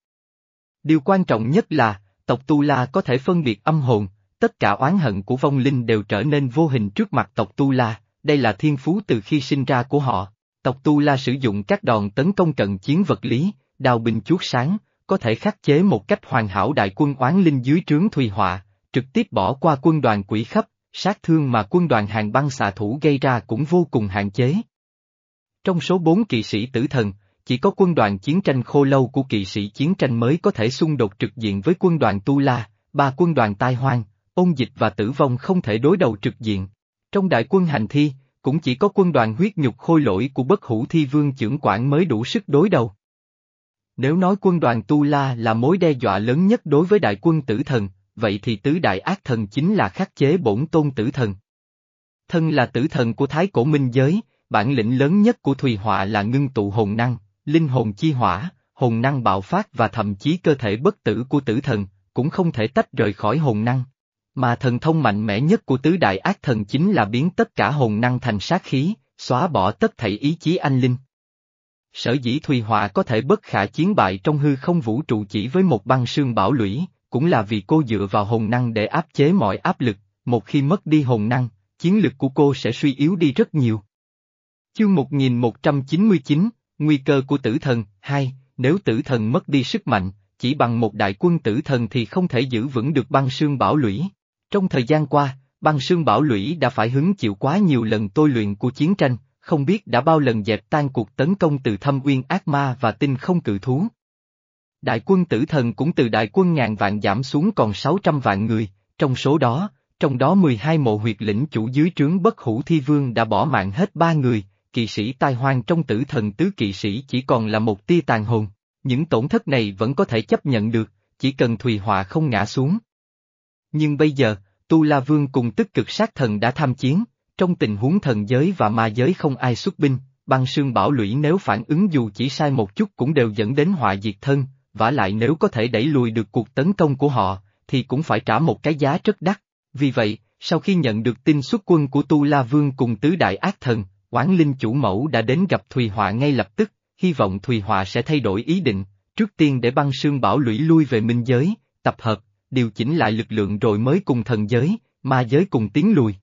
Điều quan trọng nhất là, tộc Tu La có thể phân biệt âm hồn, tất cả oán hận của vong linh đều trở nên vô hình trước mặt tộc Tu La, đây là thiên phú từ khi sinh ra của họ. Tộc Tu La sử dụng các đòn tấn công cận chiến vật lý, đào bình chuốt sáng, có thể khắc chế một cách hoàn hảo đại quân oán linh dưới trướng Thùy Họa, trực tiếp bỏ qua quân đoàn quỷ khắp, sát thương mà quân đoàn hàng băng xạ thủ gây ra cũng vô cùng hạn chế. Trong số bốn kỵ sĩ tử thần, chỉ có quân đoàn chiến tranh khô lâu của kỵ sĩ chiến tranh mới có thể xung đột trực diện với quân đoàn Tu La, ba quân đoàn tai hoang, ôn dịch và tử vong không thể đối đầu trực diện. Trong đại quân hành thi, cũng chỉ có quân đoàn huyết nhục khôi lỗi của bất hủ thi vương trưởng quản mới đủ sức đối đầu. Nếu nói quân đoàn Tu La là mối đe dọa lớn nhất đối với đại quân tử thần, vậy thì tứ đại ác thần chính là khắc chế bổn tôn tử thần. Thân là tử thần của thái cổ minh giới, bản lĩnh lớn nhất của Thùy Họa là ngưng tụ hồn năng, linh hồn chi hỏa, hồn năng bạo phát và thậm chí cơ thể bất tử của tử thần, cũng không thể tách rời khỏi hồn năng. Mà thần thông mạnh mẽ nhất của tứ đại ác thần chính là biến tất cả hồn năng thành sát khí, xóa bỏ tất thảy ý chí anh linh. Sở dĩ Thùy Họa có thể bất khả chiến bại trong hư không vũ trụ chỉ với một băng sương bảo lũy, cũng là vì cô dựa vào hồn năng để áp chế mọi áp lực, một khi mất đi hồn năng, chiến lực của cô sẽ suy yếu đi rất nhiều. Chương 1199, Nguy cơ của tử thần, hai, nếu tử thần mất đi sức mạnh, chỉ bằng một đại quân tử thần thì không thể giữ vững được băng sương bảo lũy. Trong thời gian qua, băng sương bảo lũy đã phải hứng chịu quá nhiều lần tôi luyện của chiến tranh, không biết đã bao lần dẹp tan cuộc tấn công từ thâm uyên ác ma và tinh không cự thú. Đại quân tử thần cũng từ đại quân ngàn vạn giảm xuống còn 600 vạn người, trong số đó, trong đó 12 mộ huyệt lĩnh chủ dưới trướng bất hủ thi vương đã bỏ mạng hết ba người, kỵ sĩ tai hoang trong tử thần tứ kỵ sĩ chỉ còn là một tia tàn hồn, những tổn thất này vẫn có thể chấp nhận được, chỉ cần Thùy Họa không ngã xuống. Nhưng bây giờ, Tu La Vương cùng tức cực sát thần đã tham chiến, trong tình huống thần giới và ma giới không ai xuất binh, băng sương bảo lũy nếu phản ứng dù chỉ sai một chút cũng đều dẫn đến họa diệt thân, vả lại nếu có thể đẩy lùi được cuộc tấn công của họ, thì cũng phải trả một cái giá rất đắt. Vì vậy, sau khi nhận được tin xuất quân của Tu La Vương cùng tứ đại ác thần, Quán Linh chủ mẫu đã đến gặp Thùy Họa ngay lập tức, hy vọng Thùy Họa sẽ thay đổi ý định, trước tiên để băng sương bảo lũy lui về minh giới, tập hợp, điều chỉnh lại lực lượng rồi mới cùng thần giới, ma giới cùng tiến lùi.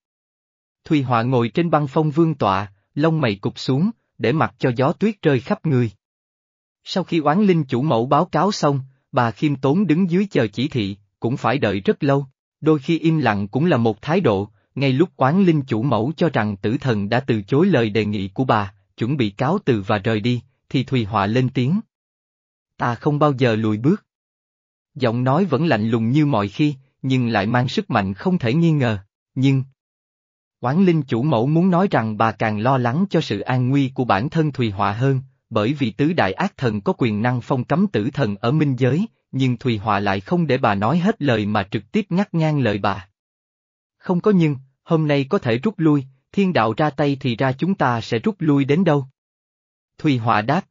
Thùy Họa ngồi trên băng phong vương tọa, lông mày cụp xuống, để mặc cho gió tuyết rơi khắp người. Sau khi oán linh chủ mẫu báo cáo xong, bà khiêm tốn đứng dưới chờ chỉ thị, cũng phải đợi rất lâu, đôi khi im lặng cũng là một thái độ, ngay lúc quán linh chủ mẫu cho rằng tử thần đã từ chối lời đề nghị của bà, chuẩn bị cáo từ và rời đi, thì Thùy Họa lên tiếng. Ta không bao giờ lùi bước. Giọng nói vẫn lạnh lùng như mọi khi, nhưng lại mang sức mạnh không thể nghi ngờ, nhưng... Quán linh chủ mẫu muốn nói rằng bà càng lo lắng cho sự an nguy của bản thân Thùy Họa hơn, bởi vì tứ đại ác thần có quyền năng phong cấm tử thần ở minh giới, nhưng Thùy Họa lại không để bà nói hết lời mà trực tiếp ngắt ngang lời bà. Không có nhưng, hôm nay có thể rút lui, thiên đạo ra tay thì ra chúng ta sẽ rút lui đến đâu? Thùy Họa đáp.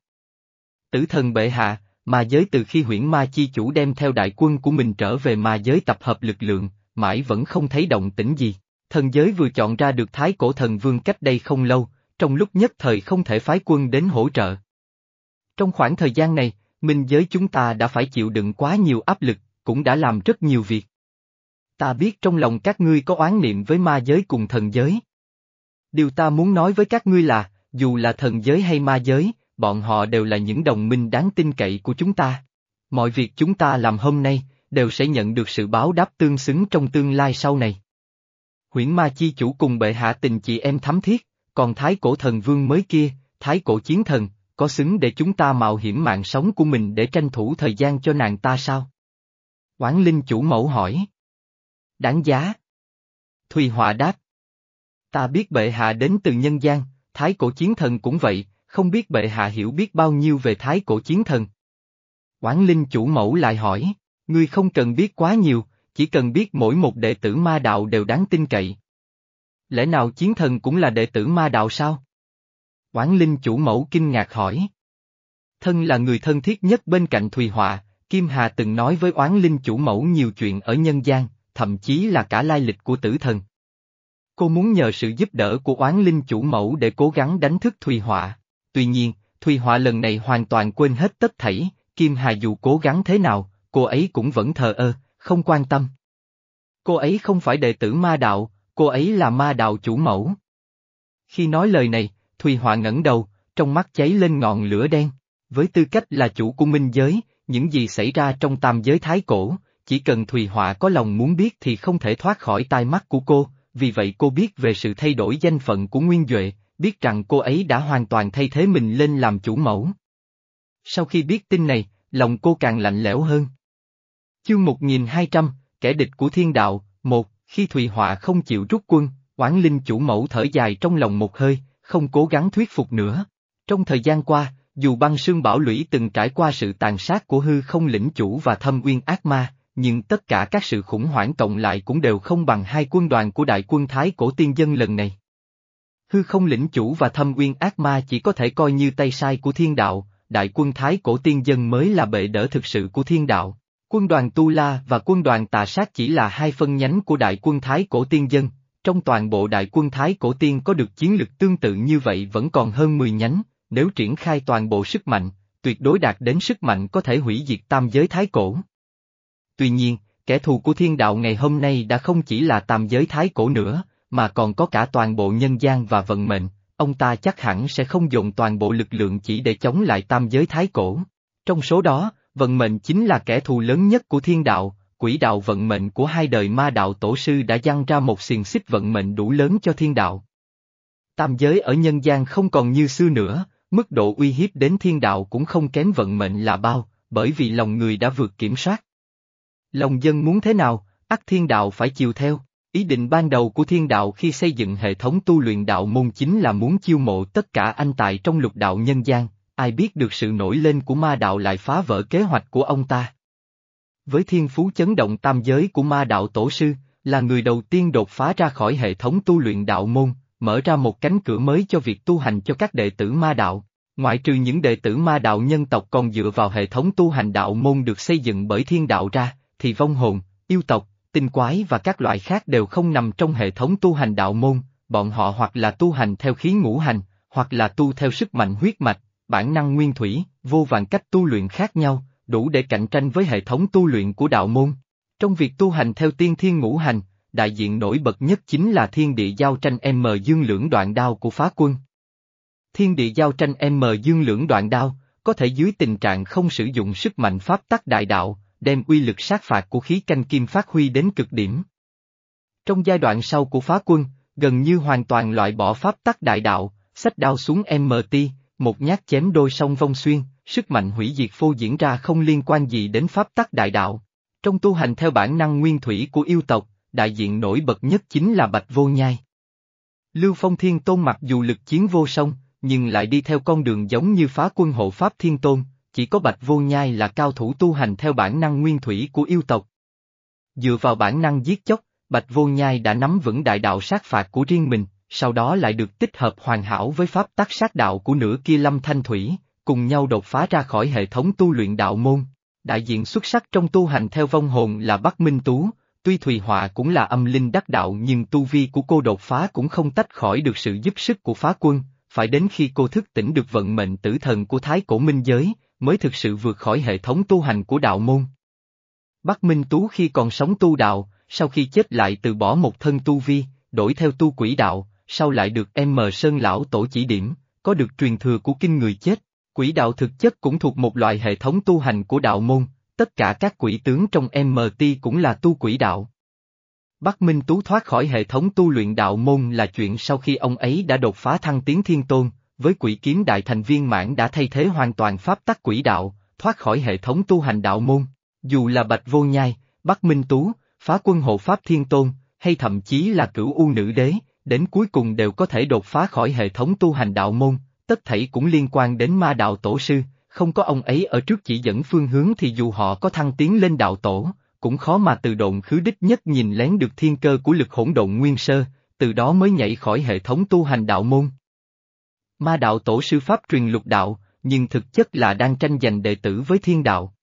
Tử thần bệ hạ, mà giới từ khi huyễn ma chi chủ đem theo đại quân của mình trở về ma giới tập hợp lực lượng, mãi vẫn không thấy động tĩnh gì. Thần giới vừa chọn ra được thái cổ thần vương cách đây không lâu, trong lúc nhất thời không thể phái quân đến hỗ trợ. Trong khoảng thời gian này, minh giới chúng ta đã phải chịu đựng quá nhiều áp lực, cũng đã làm rất nhiều việc. Ta biết trong lòng các ngươi có oán niệm với ma giới cùng thần giới. Điều ta muốn nói với các ngươi là, dù là thần giới hay ma giới, bọn họ đều là những đồng minh đáng tin cậy của chúng ta. Mọi việc chúng ta làm hôm nay, đều sẽ nhận được sự báo đáp tương xứng trong tương lai sau này. Huyễn ma chi chủ cùng bệ hạ tình chị em thắm thiết, còn thái cổ thần vương mới kia, thái cổ chiến thần, có xứng để chúng ta mạo hiểm mạng sống của mình để tranh thủ thời gian cho nàng ta sao? Quán linh chủ mẫu hỏi. Đáng giá. Thùy Họa đáp. Ta biết bệ hạ đến từ nhân gian, thái cổ chiến thần cũng vậy, không biết bệ hạ hiểu biết bao nhiêu về thái cổ chiến thần. Quán linh chủ mẫu lại hỏi, ngươi không cần biết quá nhiều, chỉ cần biết mỗi một đệ tử ma đạo đều đáng tin cậy. Lẽ nào chiến thần cũng là đệ tử ma đạo sao? Quán linh chủ mẫu kinh ngạc hỏi. Thân là người thân thiết nhất bên cạnh Thùy Họa, Kim Hà từng nói với oán linh chủ mẫu nhiều chuyện ở nhân gian, thậm chí là cả lai lịch của tử thần. Cô muốn nhờ sự giúp đỡ của oán linh chủ mẫu để cố gắng đánh thức Thùy Họa. Tuy nhiên, Thùy Họa lần này hoàn toàn quên hết tất thảy, Kim Hà dù cố gắng thế nào, cô ấy cũng vẫn thờ ơ, không quan tâm. Cô ấy không phải đệ tử ma đạo, cô ấy là ma đạo chủ mẫu. Khi nói lời này, Thùy Họa ngẩng đầu, trong mắt cháy lên ngọn lửa đen. Với tư cách là chủ của minh giới, những gì xảy ra trong tam giới thái cổ, chỉ cần Thùy Họa có lòng muốn biết thì không thể thoát khỏi tai mắt của cô, vì vậy cô biết về sự thay đổi danh phận của Nguyên Duệ, biết rằng cô ấy đã hoàn toàn thay thế mình lên làm chủ mẫu. Sau khi biết tin này, lòng cô càng lạnh lẽo hơn. Chương 1200, kẻ địch của thiên đạo, một, khi Thùy Họa không chịu rút quân, Quán Linh chủ mẫu thở dài trong lòng một hơi, không cố gắng thuyết phục nữa. Trong thời gian qua, dù băng sương bảo lũy từng trải qua sự tàn sát của hư không lĩnh chủ và thâm uyên ác ma, nhưng tất cả các sự khủng hoảng cộng lại cũng đều không bằng hai quân đoàn của đại quân Thái cổ tiên dân lần này. Hư không lĩnh chủ và thâm uyên ác ma chỉ có thể coi như tay sai của thiên đạo, đại quân Thái cổ tiên dân mới là bệ đỡ thực sự của thiên đạo. Quân đoàn Tu La và quân đoàn Tà Sát chỉ là hai phân nhánh của đại quân Thái cổ tiên dân, trong toàn bộ đại quân Thái cổ tiên có được chiến lực tương tự như vậy vẫn còn hơn 10 nhánh, nếu triển khai toàn bộ sức mạnh, tuyệt đối đạt đến sức mạnh có thể hủy diệt tam giới Thái cổ. Tuy nhiên, kẻ thù của thiên đạo ngày hôm nay đã không chỉ là tam giới Thái cổ nữa, mà còn có cả toàn bộ nhân gian và vận mệnh, ông ta chắc hẳn sẽ không dùng toàn bộ lực lượng chỉ để chống lại tam giới Thái cổ. Trong số đó, vận mệnh chính là kẻ thù lớn nhất của thiên đạo, quỹ đạo vận mệnh của hai đời ma đạo tổ sư đã dăng ra một xiềng xích vận mệnh đủ lớn cho thiên đạo. Tam giới ở nhân gian không còn như xưa nữa, mức độ uy hiếp đến thiên đạo cũng không kém vận mệnh là bao, bởi vì lòng người đã vượt kiểm soát. Lòng dân muốn thế nào, ắt thiên đạo phải chiều theo. Ý định ban đầu của thiên đạo khi xây dựng hệ thống tu luyện đạo môn chính là muốn chiêu mộ tất cả anh tài trong lục đạo nhân gian, ai biết được sự nổi lên của ma đạo lại phá vỡ kế hoạch của ông ta. Với thiên phú chấn động tam giới của ma đạo tổ sư, là người đầu tiên đột phá ra khỏi hệ thống tu luyện đạo môn, mở ra một cánh cửa mới cho việc tu hành cho các đệ tử ma đạo. Ngoại trừ những đệ tử ma đạo nhân tộc còn dựa vào hệ thống tu hành đạo môn được xây dựng bởi thiên đạo ra, thì vong hồn, yêu tộc, tinh quái và các loại khác đều không nằm trong hệ thống tu hành đạo môn, bọn họ hoặc là tu hành theo khí ngũ hành, hoặc là tu theo sức mạnh huyết mạch, bản năng nguyên thủy, vô vàng cách tu luyện khác nhau, đủ để cạnh tranh với hệ thống tu luyện của đạo môn. Trong việc tu hành theo tiên thiên ngũ hành, đại diện nổi bật nhất chính là thiên địa giao tranh M dương lưỡng đoạn đao của phá quân. Thiên địa giao tranh M dương lưỡng đoạn đao, có thể dưới tình trạng không sử dụng sức mạnh pháp tắc đại đạo, đem uy lực sát phạt của khí canh kim phát huy đến cực điểm. Trong giai đoạn sau của phá quân, gần như hoàn toàn loại bỏ pháp tắc đại đạo, sách đao xuống MT, một nhát chém đôi song vong xuyên, sức mạnh hủy diệt phô diễn ra không liên quan gì đến pháp tắc đại đạo. Trong tu hành theo bản năng nguyên thủy của yêu tộc, đại diện nổi bật nhất chính là Bạch Vô Nhai. Lưu Phong Thiên Tôn mặc dù lực chiến vô song, nhưng lại đi theo con đường giống như phá quân hộ Pháp Thiên Tôn, chỉ có Bạch Vô Nhai là cao thủ tu hành theo bản năng nguyên thủy của yêu tộc. Dựa vào bản năng giết chóc, Bạch Vô Nhai đã nắm vững đại đạo sát phạt của riêng mình, sau đó lại được tích hợp hoàn hảo với pháp tắc sát đạo của nửa kia lâm thanh thủy, cùng nhau đột phá ra khỏi hệ thống tu luyện đạo môn. Đại diện xuất sắc trong tu hành theo vong hồn là Bắc Minh Tú, tuy Thùy Họa cũng là âm linh đắc đạo nhưng tu vi của cô đột phá cũng không tách khỏi được sự giúp sức của phá quân, phải đến khi cô thức tỉnh được vận mệnh tử thần của Thái Cổ Minh Giới, mới thực sự vượt khỏi hệ thống tu hành của đạo môn. Bắc Minh Tú khi còn sống tu đạo, sau khi chết lại từ bỏ một thân tu vi, đổi theo tu quỷ đạo, sau lại được em Sơn Lão Tổ chỉ điểm, có được truyền thừa của kinh người chết. Quỷ đạo thực chất cũng thuộc một loại hệ thống tu hành của đạo môn, tất cả các quỷ tướng trong MT cũng là tu quỷ đạo. Bắc Minh Tú thoát khỏi hệ thống tu luyện đạo môn là chuyện sau khi ông ấy đã đột phá thăng tiến thiên tôn, với quỷ kiếm đại thành viên mãn đã thay thế hoàn toàn pháp tắc quỷ đạo, thoát khỏi hệ thống tu hành đạo môn. Dù là Bạch Vô Nhai, Bắc Minh Tú, phá quân hộ pháp thiên tôn, hay thậm chí là cửu u nữ đế, đến cuối cùng đều có thể đột phá khỏi hệ thống tu hành đạo môn, tất thảy cũng liên quan đến ma đạo tổ sư, không có ông ấy ở trước chỉ dẫn phương hướng thì dù họ có thăng tiến lên đạo tổ, cũng khó mà từ độn khứ đích nhất nhìn lén được thiên cơ của lực hỗn độn nguyên sơ, từ đó mới nhảy khỏi hệ thống tu hành đạo môn. Ma đạo tổ sư pháp truyền lục đạo, nhưng thực chất là đang tranh giành đệ tử với thiên đạo.